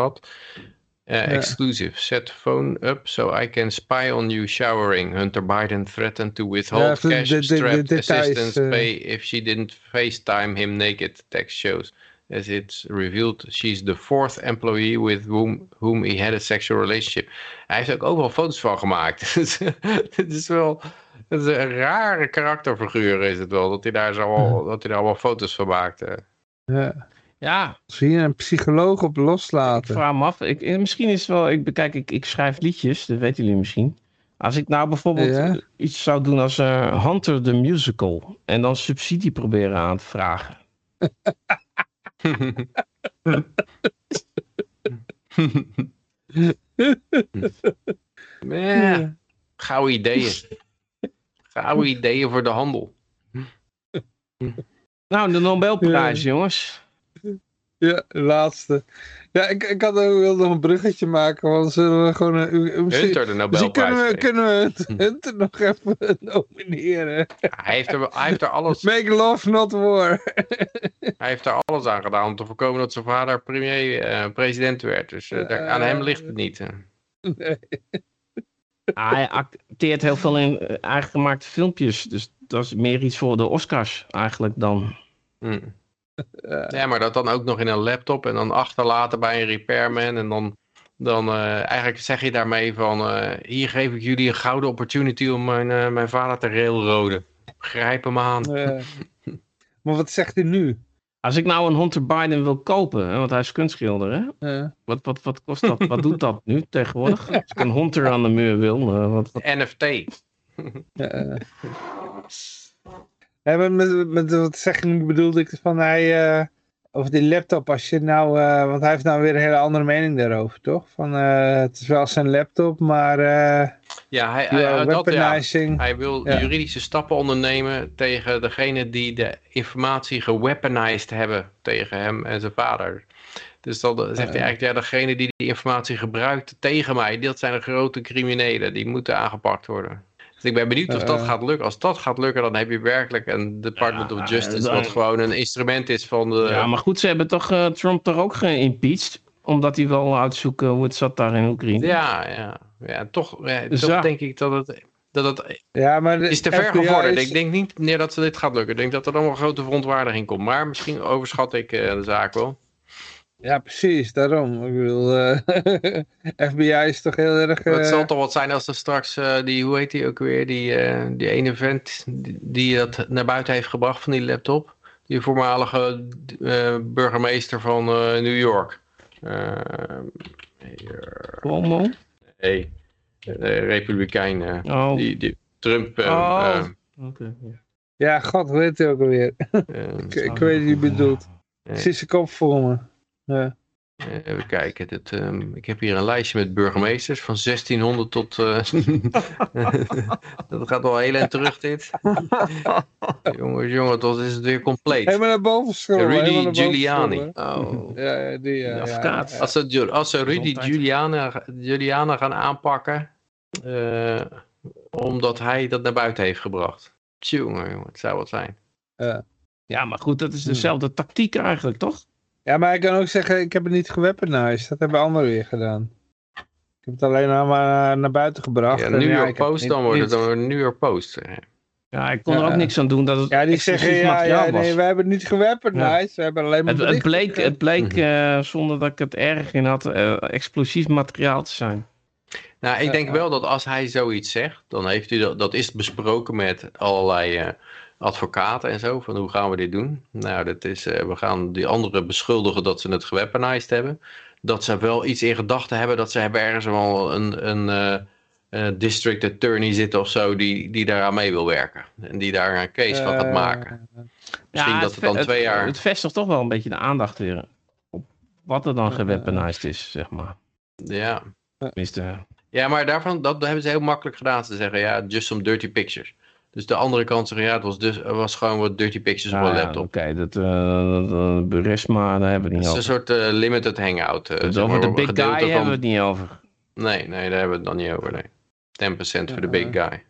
Eh, Exclusive. Set phone up so I can spy on you showering. Hunter Biden threatened to withhold Ja, even de- cash de- de strapped details, assistance eh. pay if she didn't FaceTime him naked, text shows. As it's revealed, she's the fourth employee with whom, whom he had a sexual relationship. Hij heeft ook overal foto's van gemaakt. Dus Het is wel... Het is een rare karakterfiguur is het wel. Dat hij daar, zo al, dat hij daar allemaal foto's van maakte. ja, Ja, zie je een psycholoog op ik loslaten? vraag me af. Ik, eh, misschien is het wel... Ik, bekijk, ik, ik schrijf liedjes, dat weten jullie misschien. Als ik nou bijvoorbeeld Ja. iets zou doen als eh, Hunter the Musical... en dan subsidie proberen aan te vragen. Ja, gouden ideeën. Gouden ideeën voor de handel. Nou, de Nobelprijs, jongens. Ja, de laatste. Ja, ik, ik had ook, wilde nog een bruggetje maken, want zullen we gewoon... een- Hunter de Misschien kunnen we, Nobelprijs. kunnen we Hunter- Hunter nog even nomineren. Hij heeft, er, hij, heeft er alles, Make love, not war. hij heeft er alles aan gedaan om te voorkomen dat zijn vader premier, eh, president werd. Dus eh, daar, aan hem ligt het niet. Nee. Ah, hij acteert heel veel in eh, eigen gemaakte filmpjes. Dus dat is meer iets voor de Oscars eigenlijk dan. Hm. Ja, maar dat dan ook nog in een laptop en dan achterlaten bij een repairman. En dan, dan eh, eigenlijk zeg je daarmee van... eh, hier geef ik jullie een gouden opportunity om mijn, eh, mijn vader te railroaden. Grijp hem aan. Maar wat zegt hij nu? Als ik nou een Hunter Biden wil kopen, hè, want hij is kunstschilder, hè? Eh, Wat, wat, wat kost dat? Wat doet dat nu tegenwoordig? Als ik een Hunter aan de muur wil, wat, wat... NFT. Ja, met, met, met wat zegging bedoelde ik van hij... eh, over die laptop, als je nou... eh, want hij heeft nou weer een hele andere mening daarover, toch? Van, eh, het is wel zijn laptop, maar... Ja, hij, hij, hij- dat, ja. weaponizing. hij wil Ja. juridische stappen ondernemen tegen degene die de informatie geweaponized hebben tegen hem en zijn vader. Dus dan zegt hij eigenlijk, ja, degene die die informatie gebruikt tegen mij, dat zijn de grote criminelen, die moeten aangepakt worden. Dus ik ben benieuwd of dat Eh. gaat lukken. Als dat gaat lukken, dan heb je werkelijk een Department Ja, of Justice, dan- wat gewoon een instrument is van de... Ja, maar goed, ze hebben toch eh, Trump toch ook geïmpeached? Omdat hij wel uitzoeken hoe het zat daar in Oekraïne. ja, ja, ja, toch, ja, Dus toch ja. denk ik dat het, dat het Ja, maar de is te ver gevorderd. is- Ik denk niet meer dat ze dit gaat lukken. Ik denk dat er allemaal grote verontwaardiging komt. Maar misschien overschat ik eh, de zaak wel. Ja, precies, daarom. Ik bedoel, eh, FBI is toch heel erg... het eh, zal toch wat zijn als er straks eh, die, hoe heet die ook weer, die, eh, die ene vent die, die dat naar buiten heeft gebracht van die laptop. Die voormalige eh, burgemeester van eh, New York. Eh, hier, Cuomo? nee, de Republikein. eh, Oh, die, die Trump. eh, Oh. eh, oké. ja. God, hoe heet hij ook alweer? eh, Ik, ik weet wie je bedoelt. Nee. Zijn kop voor me. Ja. Eh, Even kijken. Dit, ehm, ik heb hier een lijstje met burgemeesters van 1600 tot. eh, dat gaat wel heel eind terug, dit. jongens, jongens, dat is het weer compleet. Helemaal naar boven scrollen. Rudy boven Giuliani. Oh. Ja, die, ja. De ja, advocaat. ja, ja. Als, ze, als ze Rudy. Giuliani, Giuliani gaan aanpakken. eh, omdat hij dat naar buiten heeft gebracht. Tjonge, jongen, het zou wat zijn. Ja, maar goed, dat is Hmm. dezelfde tactiek eigenlijk, toch? Ja, maar ik kan ook zeggen, ik heb het niet geweaponized. Dat hebben anderen weer gedaan. Ik heb het alleen maar naar, naar buiten gebracht. Ja, New ja, York ik Post, niet- dan wordt het dan een New York Post. Ja, ik kon er ook niks aan doen dat het Ja, die zeggen, ja, materiaal ja was. nee, we hebben het niet geweaponized. We hebben alleen maar het, het bleek, het bleek Mhm. eh, zonder dat ik het erg in had, eh, explosief materiaal te zijn. Nou, ik denk wel dat als hij zoiets zegt, dan heeft hij dat, dat is besproken met allerlei eh, advocaten en zo, van hoe gaan we dit doen? Nou, dat is, eh, we gaan die anderen beschuldigen dat ze het geweaponized hebben. Dat ze wel iets in gedachten hebben, dat ze hebben ergens wel een, een eh, district attorney zitten of zo, die, die daaraan mee wil werken. En die daar een case van gaat Eh, maken. Misschien dat het dan twee jaar... Het vestigt toch wel een beetje de aandacht weer op wat er dan Ja. geweaponized is, zeg maar. Ja. Tenminste, ja, maar daarvan, dat hebben ze heel makkelijk gedaan. Ze zeggen, ja, just some dirty pictures. Dus de andere kant zeggen, ja, het was, dus, het was gewoon wat dirty pictures op een ja, laptop. oké, dat, eh dat eh, Burisma, daar hebben we het Het niet is een over. soort eh, limited hangout. eh, Dus over de big guy hebben we het niet over. Nee, nee, daar hebben we het dan niet over, nee. 10% voor de big guy.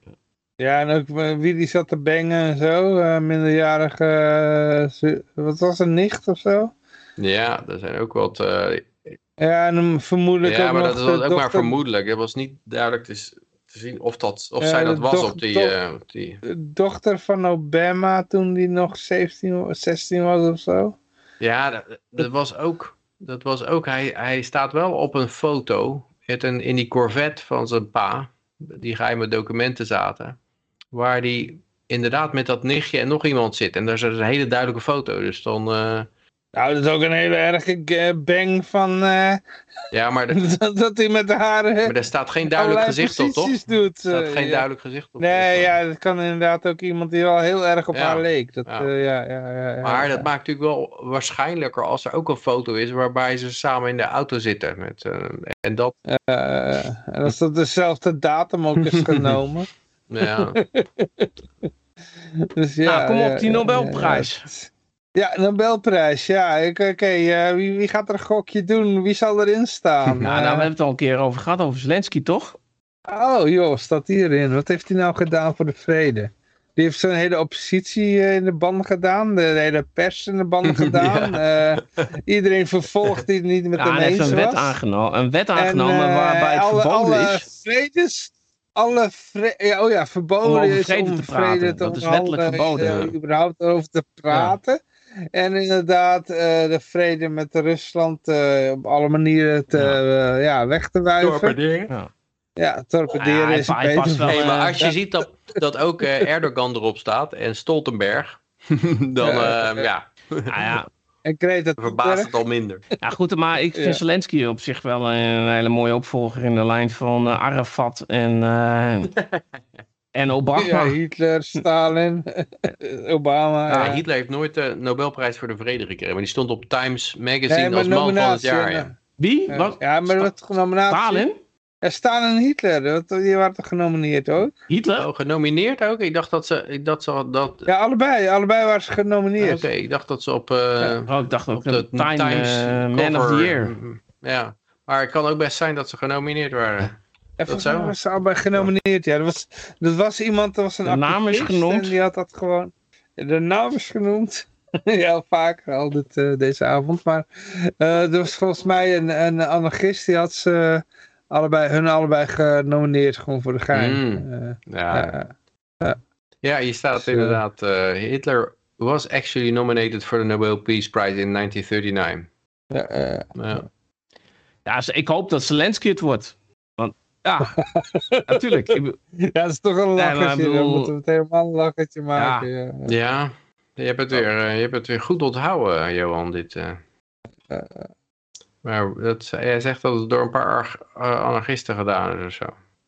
Ja, en ook wie die zat te bangen en zo. eh, minderjarige, wat was een nicht of zo? Ja, er zijn ook wat... eh, Ja, en vermoedelijk ja, ook maar dat was ook maar vermoedelijk. Het was niet duidelijk te, s- te zien of, dat, of Ja, zij dat was op die... eh, op die... de dochter van Obama toen die nog 17, wa- 16 was of zo. Ja, dat, dat was ook... Dat was ook hij, hij staat wel op een foto met een, in die Corvette van zijn pa. Die geheime documenten zaten. Waar die inderdaad met dat nichtje en nog iemand zit. En daar is een hele duidelijke foto. Dus dan... eh, Nou, dat is ook een hele erge g- bang van eh, ja, maar, er- dat, dat hij met haar maar eh, daar staat geen duidelijk gezicht op, toch? doet. Er staat eh, geen ja. duidelijk gezicht op. Nee, Dus, eh, ja, dat kan inderdaad ook iemand die wel heel erg op Ja. haar leek. Dat, Ja. ja. ja, ja, ja, ja, Maar ja. dat maakt natuurlijk wel waarschijnlijker als er ook een foto is waarbij ze samen in de auto zitten. Met, eh, en dat, Eh, en als dat dezelfde datum ook is genomen. ja, Dus ja, nou, kom op, die ja, Nobelprijs. Ja, Nobelprijs. Ja, oké. eh, wie, wie gaat er een gokje doen? Wie zal erin staan? Nou, nou, we Eh, hebben het al een keer over gehad, over Zelensky, toch? Oh joh, staat hierin. Wat heeft hij nou gedaan voor de vrede? Die heeft zijn hele oppositie eh, in de ban gedaan. De hele pers in de ban gedaan. Iedereen vervolgd die het niet met Ja, hem hij heeft eens een wet, aangenomen, een wet En, aangenomen waarbij het alle, verboden alle is. Vredes, alle vre ja, oh ja, verboden Om is vrede om te vrede praten. te Dat is wettelijk verboden. eh, überhaupt over te praten. En inderdaad eh, de vrede met Rusland eh, op alle manieren te, Ja. eh, ja, weg te wuiven. Ja. Ja, torpederen Ja, hij is hij beter. wel, Hey, eh, maar als je ja. ziet dat, dat ook eh, Erdogan erop staat en Stoltenberg, dan Ja, eh, ja, Nou ja, En Greta verbaast het al minder. ja, goed, maar ik vind Ja. Zelensky op zich wel een hele mooie opvolger in de lijn van Arafat en, eh, en Obama. Ja, Hitler, Stalin, Obama. Ja, ja. Hitler heeft nooit de Nobelprijs voor de Vrede gekregen, maar die stond op Times Magazine Nee, als man van het jaar. ja. Ja. Wie? Ja, Wat? Ja, maar wat nominatie. Stalin? Ja, Stalin en Hitler, dat- die waren toch genomineerd ook? Hitler? Oh, genomineerd ook? Ik dacht dat ze, ik dacht ze dat. Ja, allebei. Allebei waren ze Oké, genomineerd. ik dacht dat ze op, eh, Oh, ik dacht ook op de Time Times eh, Man of the Year. Ja, maar het kan ook best zijn dat ze genomineerd waren. En dat volgens zo? waren ze allebei genomineerd. Ja, er was, er was iemand, er was een De naam is genoemd. En die had dat gewoon... De naam is genoemd. ja, vaker al dit, eh, deze avond. Maar eh, er was volgens mij een, een anarchist, die had ze allebei, hun allebei genomineerd gewoon voor de gein. Mm. Eh, Ja, ja. ja hier staat Dus, inderdaad. eh, Hitler was actually nominated for the Nobel Peace Prize in 1939. ja, eh, Ja. Ja, ik hoop dat Zelensky het wordt. Ja, natuurlijk. Ja, dat is toch een Nee, lachertje. bedoel- Dan moeten we het helemaal een lachertje maken. Ja. ja, je hebt, het weer, eh, je hebt het weer goed onthouden, Johan. Dit, eh. Eh, maar dat, jij zegt dat het door een paar eh, anarchisten gedaan is of zo.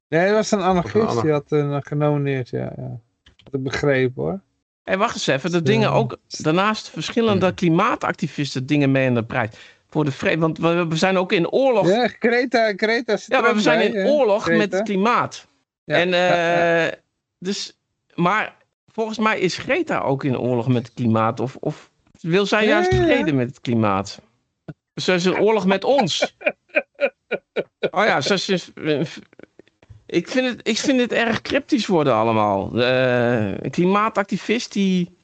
Nee, dat was een anarchist, die had een genomineerd, ja. ja. Dat ik begrepen hoor. hey, wacht eens even. De dingen ook, daarnaast verschillende klimaatactivisten dingen mee in de prijs. Voor de vrede. Want we, we zijn ook in oorlog. Ja, Ja, Greta, Greta zit er maar we zijn in oorlog Greta. met het klimaat. Ja, En, ja, ja. eh, dus, maar volgens mij is Greta ook in oorlog met het klimaat. Of, of wil zij Ja, juist ja, ja. vrede met het klimaat? Ze is in oorlog met ons. Oh ja, ze is... Ik vind, het, ik vind het erg cryptisch worden allemaal. Een klimaatactivist die...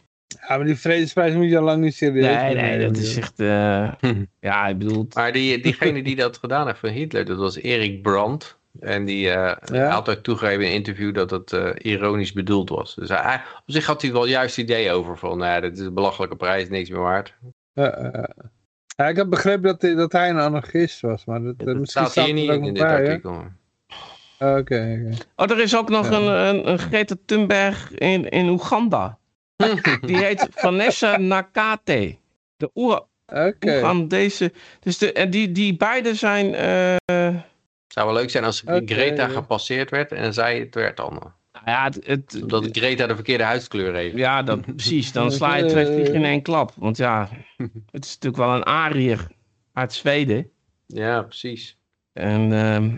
Ja, maar die vredesprijs moet je al lang niet serieus Nee, nee, dat is echt... eh, ja, ik bedoel... Maar die, diegene die dat gedaan heeft van Hitler, dat was Erik Brandt. En die eh, Ja? had ook toegegeven in een interview dat het eh, ironisch bedoeld was. Dus hij, op zich had hij wel juist idee over van, nou ja, dit is een belachelijke prijs, niks meer waard. Ja, ik heb begrepen dat hij, dat hij een anarchist was, maar dat, Dat misschien staat hier er niet in, dit hè? artikel. Oké, oké. Oh, er is ook nog Ja. een, een, een Greta Thunberg in, in Oeganda. Die heet Vanessa Nakate. De Oer- Oké. Oegandese. Dus de, en die, die beide zijn. eh, Het zou wel leuk zijn als Greta gepasseerd werd en zij het werd dan. nou ja, het, het, Omdat Greta de verkeerde huidskleur heeft. ja dat, precies. Dan sla je twee vliegen in één klap. Want ja, het is natuurlijk wel een Ariër uit Zweden. Ja, precies. En ehm,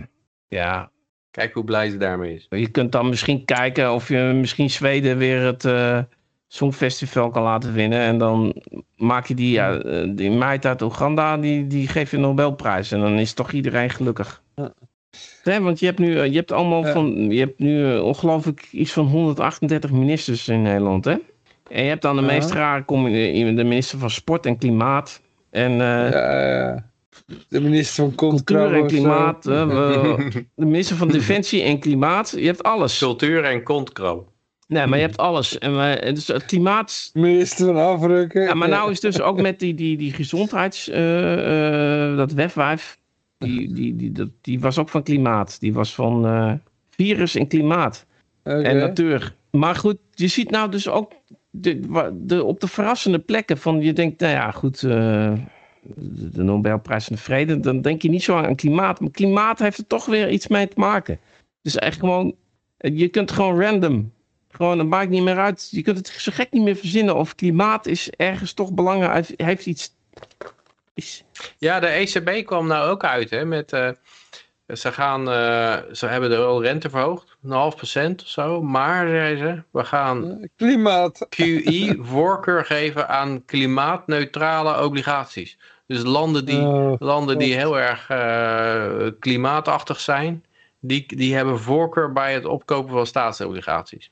ja, Kijk hoe blij ze daarmee is. je kunt dan misschien kijken of je misschien Zweden weer het eh, Songfestival kan laten winnen. En dan maak je die, eh, die meid uit Oeganda, die, die geef je een Nobelprijs. En dan is toch iedereen gelukkig. Ja. Hè, want je hebt nu, eh, je hebt allemaal Ja. van, je hebt nu eh, ongelooflijk iets van 138 ministers in Nederland, hè? En je hebt dan de Ja. meest rare, de minister van Sport en Klimaat. En eh, Ja, ja. De minister van cultuur en klimaat. de minister van Defensie en Klimaat. Je hebt alles. Cultuur en kontkro. Nee, maar je hebt alles. En we, dus het klimaat. Minister van Afrukken. Ja, maar nou is dus ook met die, die, die gezondheids. eh, eh, dat wefwijf. Die, die, die, dat, die was ook van klimaat. Die was van eh, virus en klimaat. En natuur. Maar goed, je ziet nou dus ook. De, de, op de verrassende plekken van je denkt, nou ja, goed, eh, de de Nobelprijs van de Vrede, dan denk je niet zo aan klimaat. Maar klimaat heeft er toch weer iets mee te maken. Dus echt gewoon, je kunt gewoon random, gewoon, dat maakt niet meer uit. Je kunt het zo gek niet meer verzinnen of klimaat is ergens toch belangrijk, heeft- heeft iets... Is, Ja, de ECB kwam nou ook uit hè, met... eh, ze, gaan, eh, ze hebben de al rente verhoogd, een half procent of zo. Maar, zei ze, we gaan Klimaat. QE voorkeur geven aan klimaatneutrale obligaties. Dus landen die, Oh, landen die heel erg eh, klimaatachtig zijn, die, die hebben voorkeur bij het opkopen van staatsobligaties.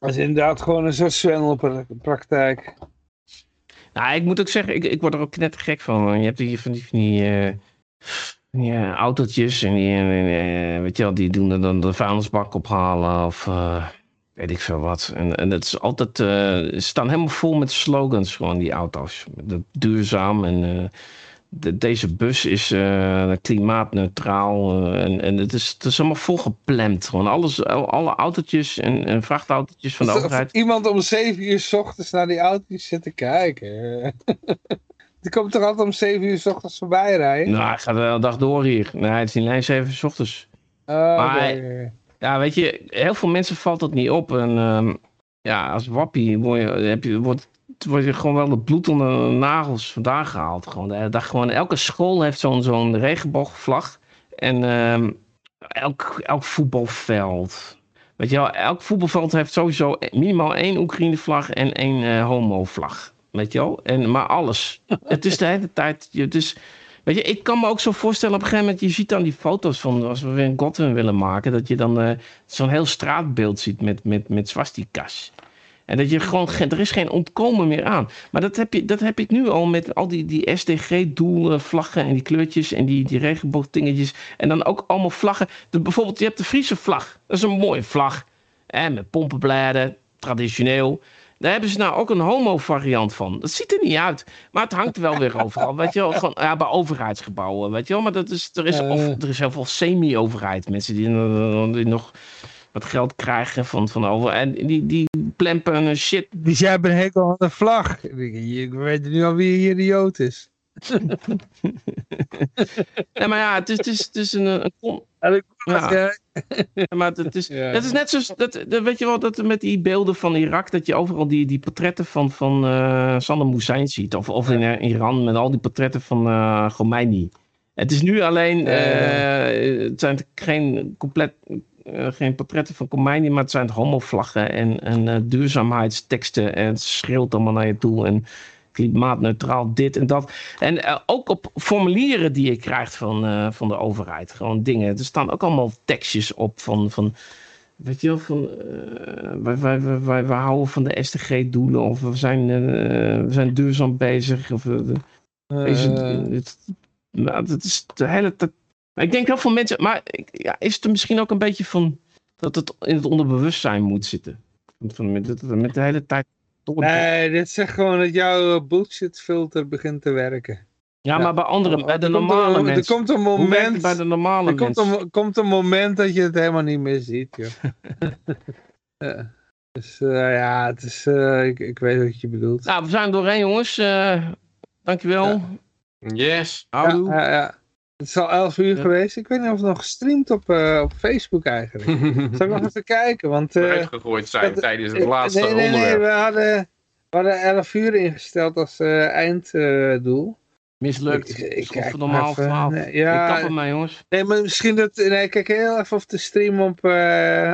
Dat is inderdaad gewoon een soort zwendelpraktijk. Nou, ik moet ook zeggen, ik, ik word er ook net gek van. Je hebt hier van die, van die, eh, van die eh, autootjes en die, eh, eh, weet je wel, die doen dan de vuilnisbak ophalen of eh, weet ik veel wat. En, en het is altijd, eh, staan helemaal vol met slogans gewoon, die auto's. Dat duurzaam en eh, de, deze bus is eh, klimaatneutraal eh, en, en het, is, het is allemaal volgeplemd. Gewoon alles, al- alle autootjes en, en vrachtautootjes van de overheid. Iemand om 7 uur s ochtends naar die auto's zit te kijken. Die komt toch altijd om 7 uur s ochtends voorbij rijden? Nou, hij gaat de dag door hier. Nee, het is niet alleen 7 uur 's ochtends. Oh, Maar-. Ja, weet je, heel veel mensen valt dat niet op. En ehm, ja, als wappie word je, heb je, wordt, word je gewoon wel het bloed onder de nagels vandaan gehaald. Gewoon de hele dag. Gewoon, elke school heeft zo'n zo'n regenboogvlag. En ehm, elk, elk voetbalveld. Weet je wel, elk voetbalveld heeft sowieso minimaal één Oekraïne-vlag en één eh, homo-vlag. Weet je wel? En, maar alles. het is de hele tijd. je- is, Weet je, ik kan me ook zo voorstellen op een gegeven moment, je ziet dan die foto's van als we weer een Godwin willen maken, dat je dan eh, zo'n heel straatbeeld ziet met, met, met swastikas. En dat je gewoon, er is geen ontkomen meer aan. Maar dat heb, je, dat heb ik nu al met al die, die SDG-doelvlaggen en die kleurtjes en die, die regenboogdingetjes. En dan ook allemaal vlaggen. De, bijvoorbeeld, je hebt de Friese vlag. Dat is een mooie vlag. Hè, met pompenbladen, traditioneel. Daar hebben ze nou ook een homo-variant van. Dat ziet er niet uit. Maar het hangt wel weer overal. Weet je wel, gewoon, ja, bij overheidsgebouwen. Weet je wel, maar dat is, er, is, Eh. of, er is heel veel semi-overheid. Mensen die, die nog wat geld krijgen van, van over. En die, die plempen een shit. Dus jij hebt een hekel aan de vlag. Ik weet nu al wie hier de Jood is. Nee, maar ja, het is, het is, het is een, een En ik Ja. ja. maar het is, Ja. het is net zoals, dat, dat, weet je wel, dat met die beelden van Irak, dat je overal die, die portretten van, van eh Saddam Hussein ziet. Of, of in eh, Iran met al die portretten van eh Khomeini. Het is nu alleen, eh, het zijn geen compleet, geen portretten van Khomeini, maar het zijn homovlaggen en, en eh, duurzaamheidsteksten. En het schreeuwt allemaal naar je toe en klimaatneutraal dit en dat. En eh, ook op formulieren die je krijgt van, eh, van de overheid. Gewoon dingen. Er staan ook allemaal tekstjes op van... van Weet je wel, van, eh, wij, wij, wij, wij, houden van de SDG-doelen of we zijn, eh, we zijn duurzaam bezig. Of, eh, deze, Eh, het, nou, het is de hele tijd. Maar ik denk heel veel mensen, maar ik- ja, is het er misschien ook een beetje van dat het in het onderbewustzijn moet zitten? Van, met, dat het met de hele tijd door. Nee, dit zegt gewoon dat jouw bullshit filter begint te werken. ja, maar bij anderen, bij de Er normale een- mensen. Er komt een moment, bij de normale er komt mensen? een, komt een moment dat je het helemaal niet meer ziet, joh. Ja. Dus eh, ja, het is, eh, ik, ik weet wat je bedoelt. Nou, we zijn er doorheen, jongens. Eh dankjewel. Ja. Yes. Houdoe. Ja, ja, ja. Het is al 11 uur Ja. geweest. Ik weet niet of het nog gestreamd op, eh, op Facebook eigenlijk. Zal ik nog even kijken? Want, eh, Uitgegooid zijn dat- tijdens het laatste nee, nee, nee, onderwerp. we hadden, we hadden 11 uur ingesteld als eh, einddoel. Mislukt. Ik- ik Ik, kijk normaal even. 12. Nee, ik ja, kap ermee, jongens. Nee, maar misschien dat... Nee, kijk heel even of de stream op,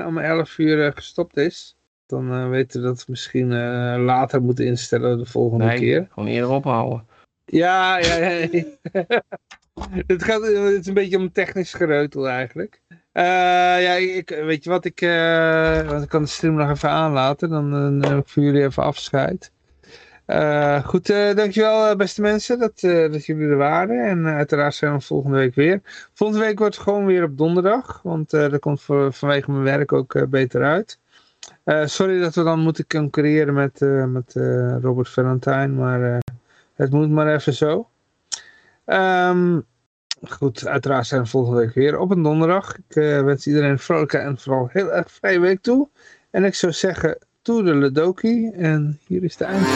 om 11 uur gestopt is. Dan weten we dat we misschien later moeten instellen de volgende Nee, keer. gewoon eerder ophouden. Ja, ja, ja. het, gaat, het is een beetje om technisch gereutel eigenlijk. Eh, ja, ik, weet je wat, ik, eh, want ik kan de stream nog even aanlaten. Dan eh, neem ik voor jullie even afscheid. Eh, goed, eh, dankjewel eh, beste mensen dat, eh, dat jullie er waren. En eh, uiteraard zijn we volgende week weer. Volgende week wordt het gewoon weer op donderdag. Want eh, dat komt vanwege mijn werk ook eh, beter uit. Eh, sorry dat we dan moeten concurreren met, eh, met eh, Robert Valentine. Maar eh, het moet maar even zo. Um, goed, uiteraard zijn we volgende week weer op een donderdag. Ik eh, wens iedereen een vrolijke en vooral heel erg vrije week toe. En ik zou zeggen, toe de Ledoki. En hier is de eind.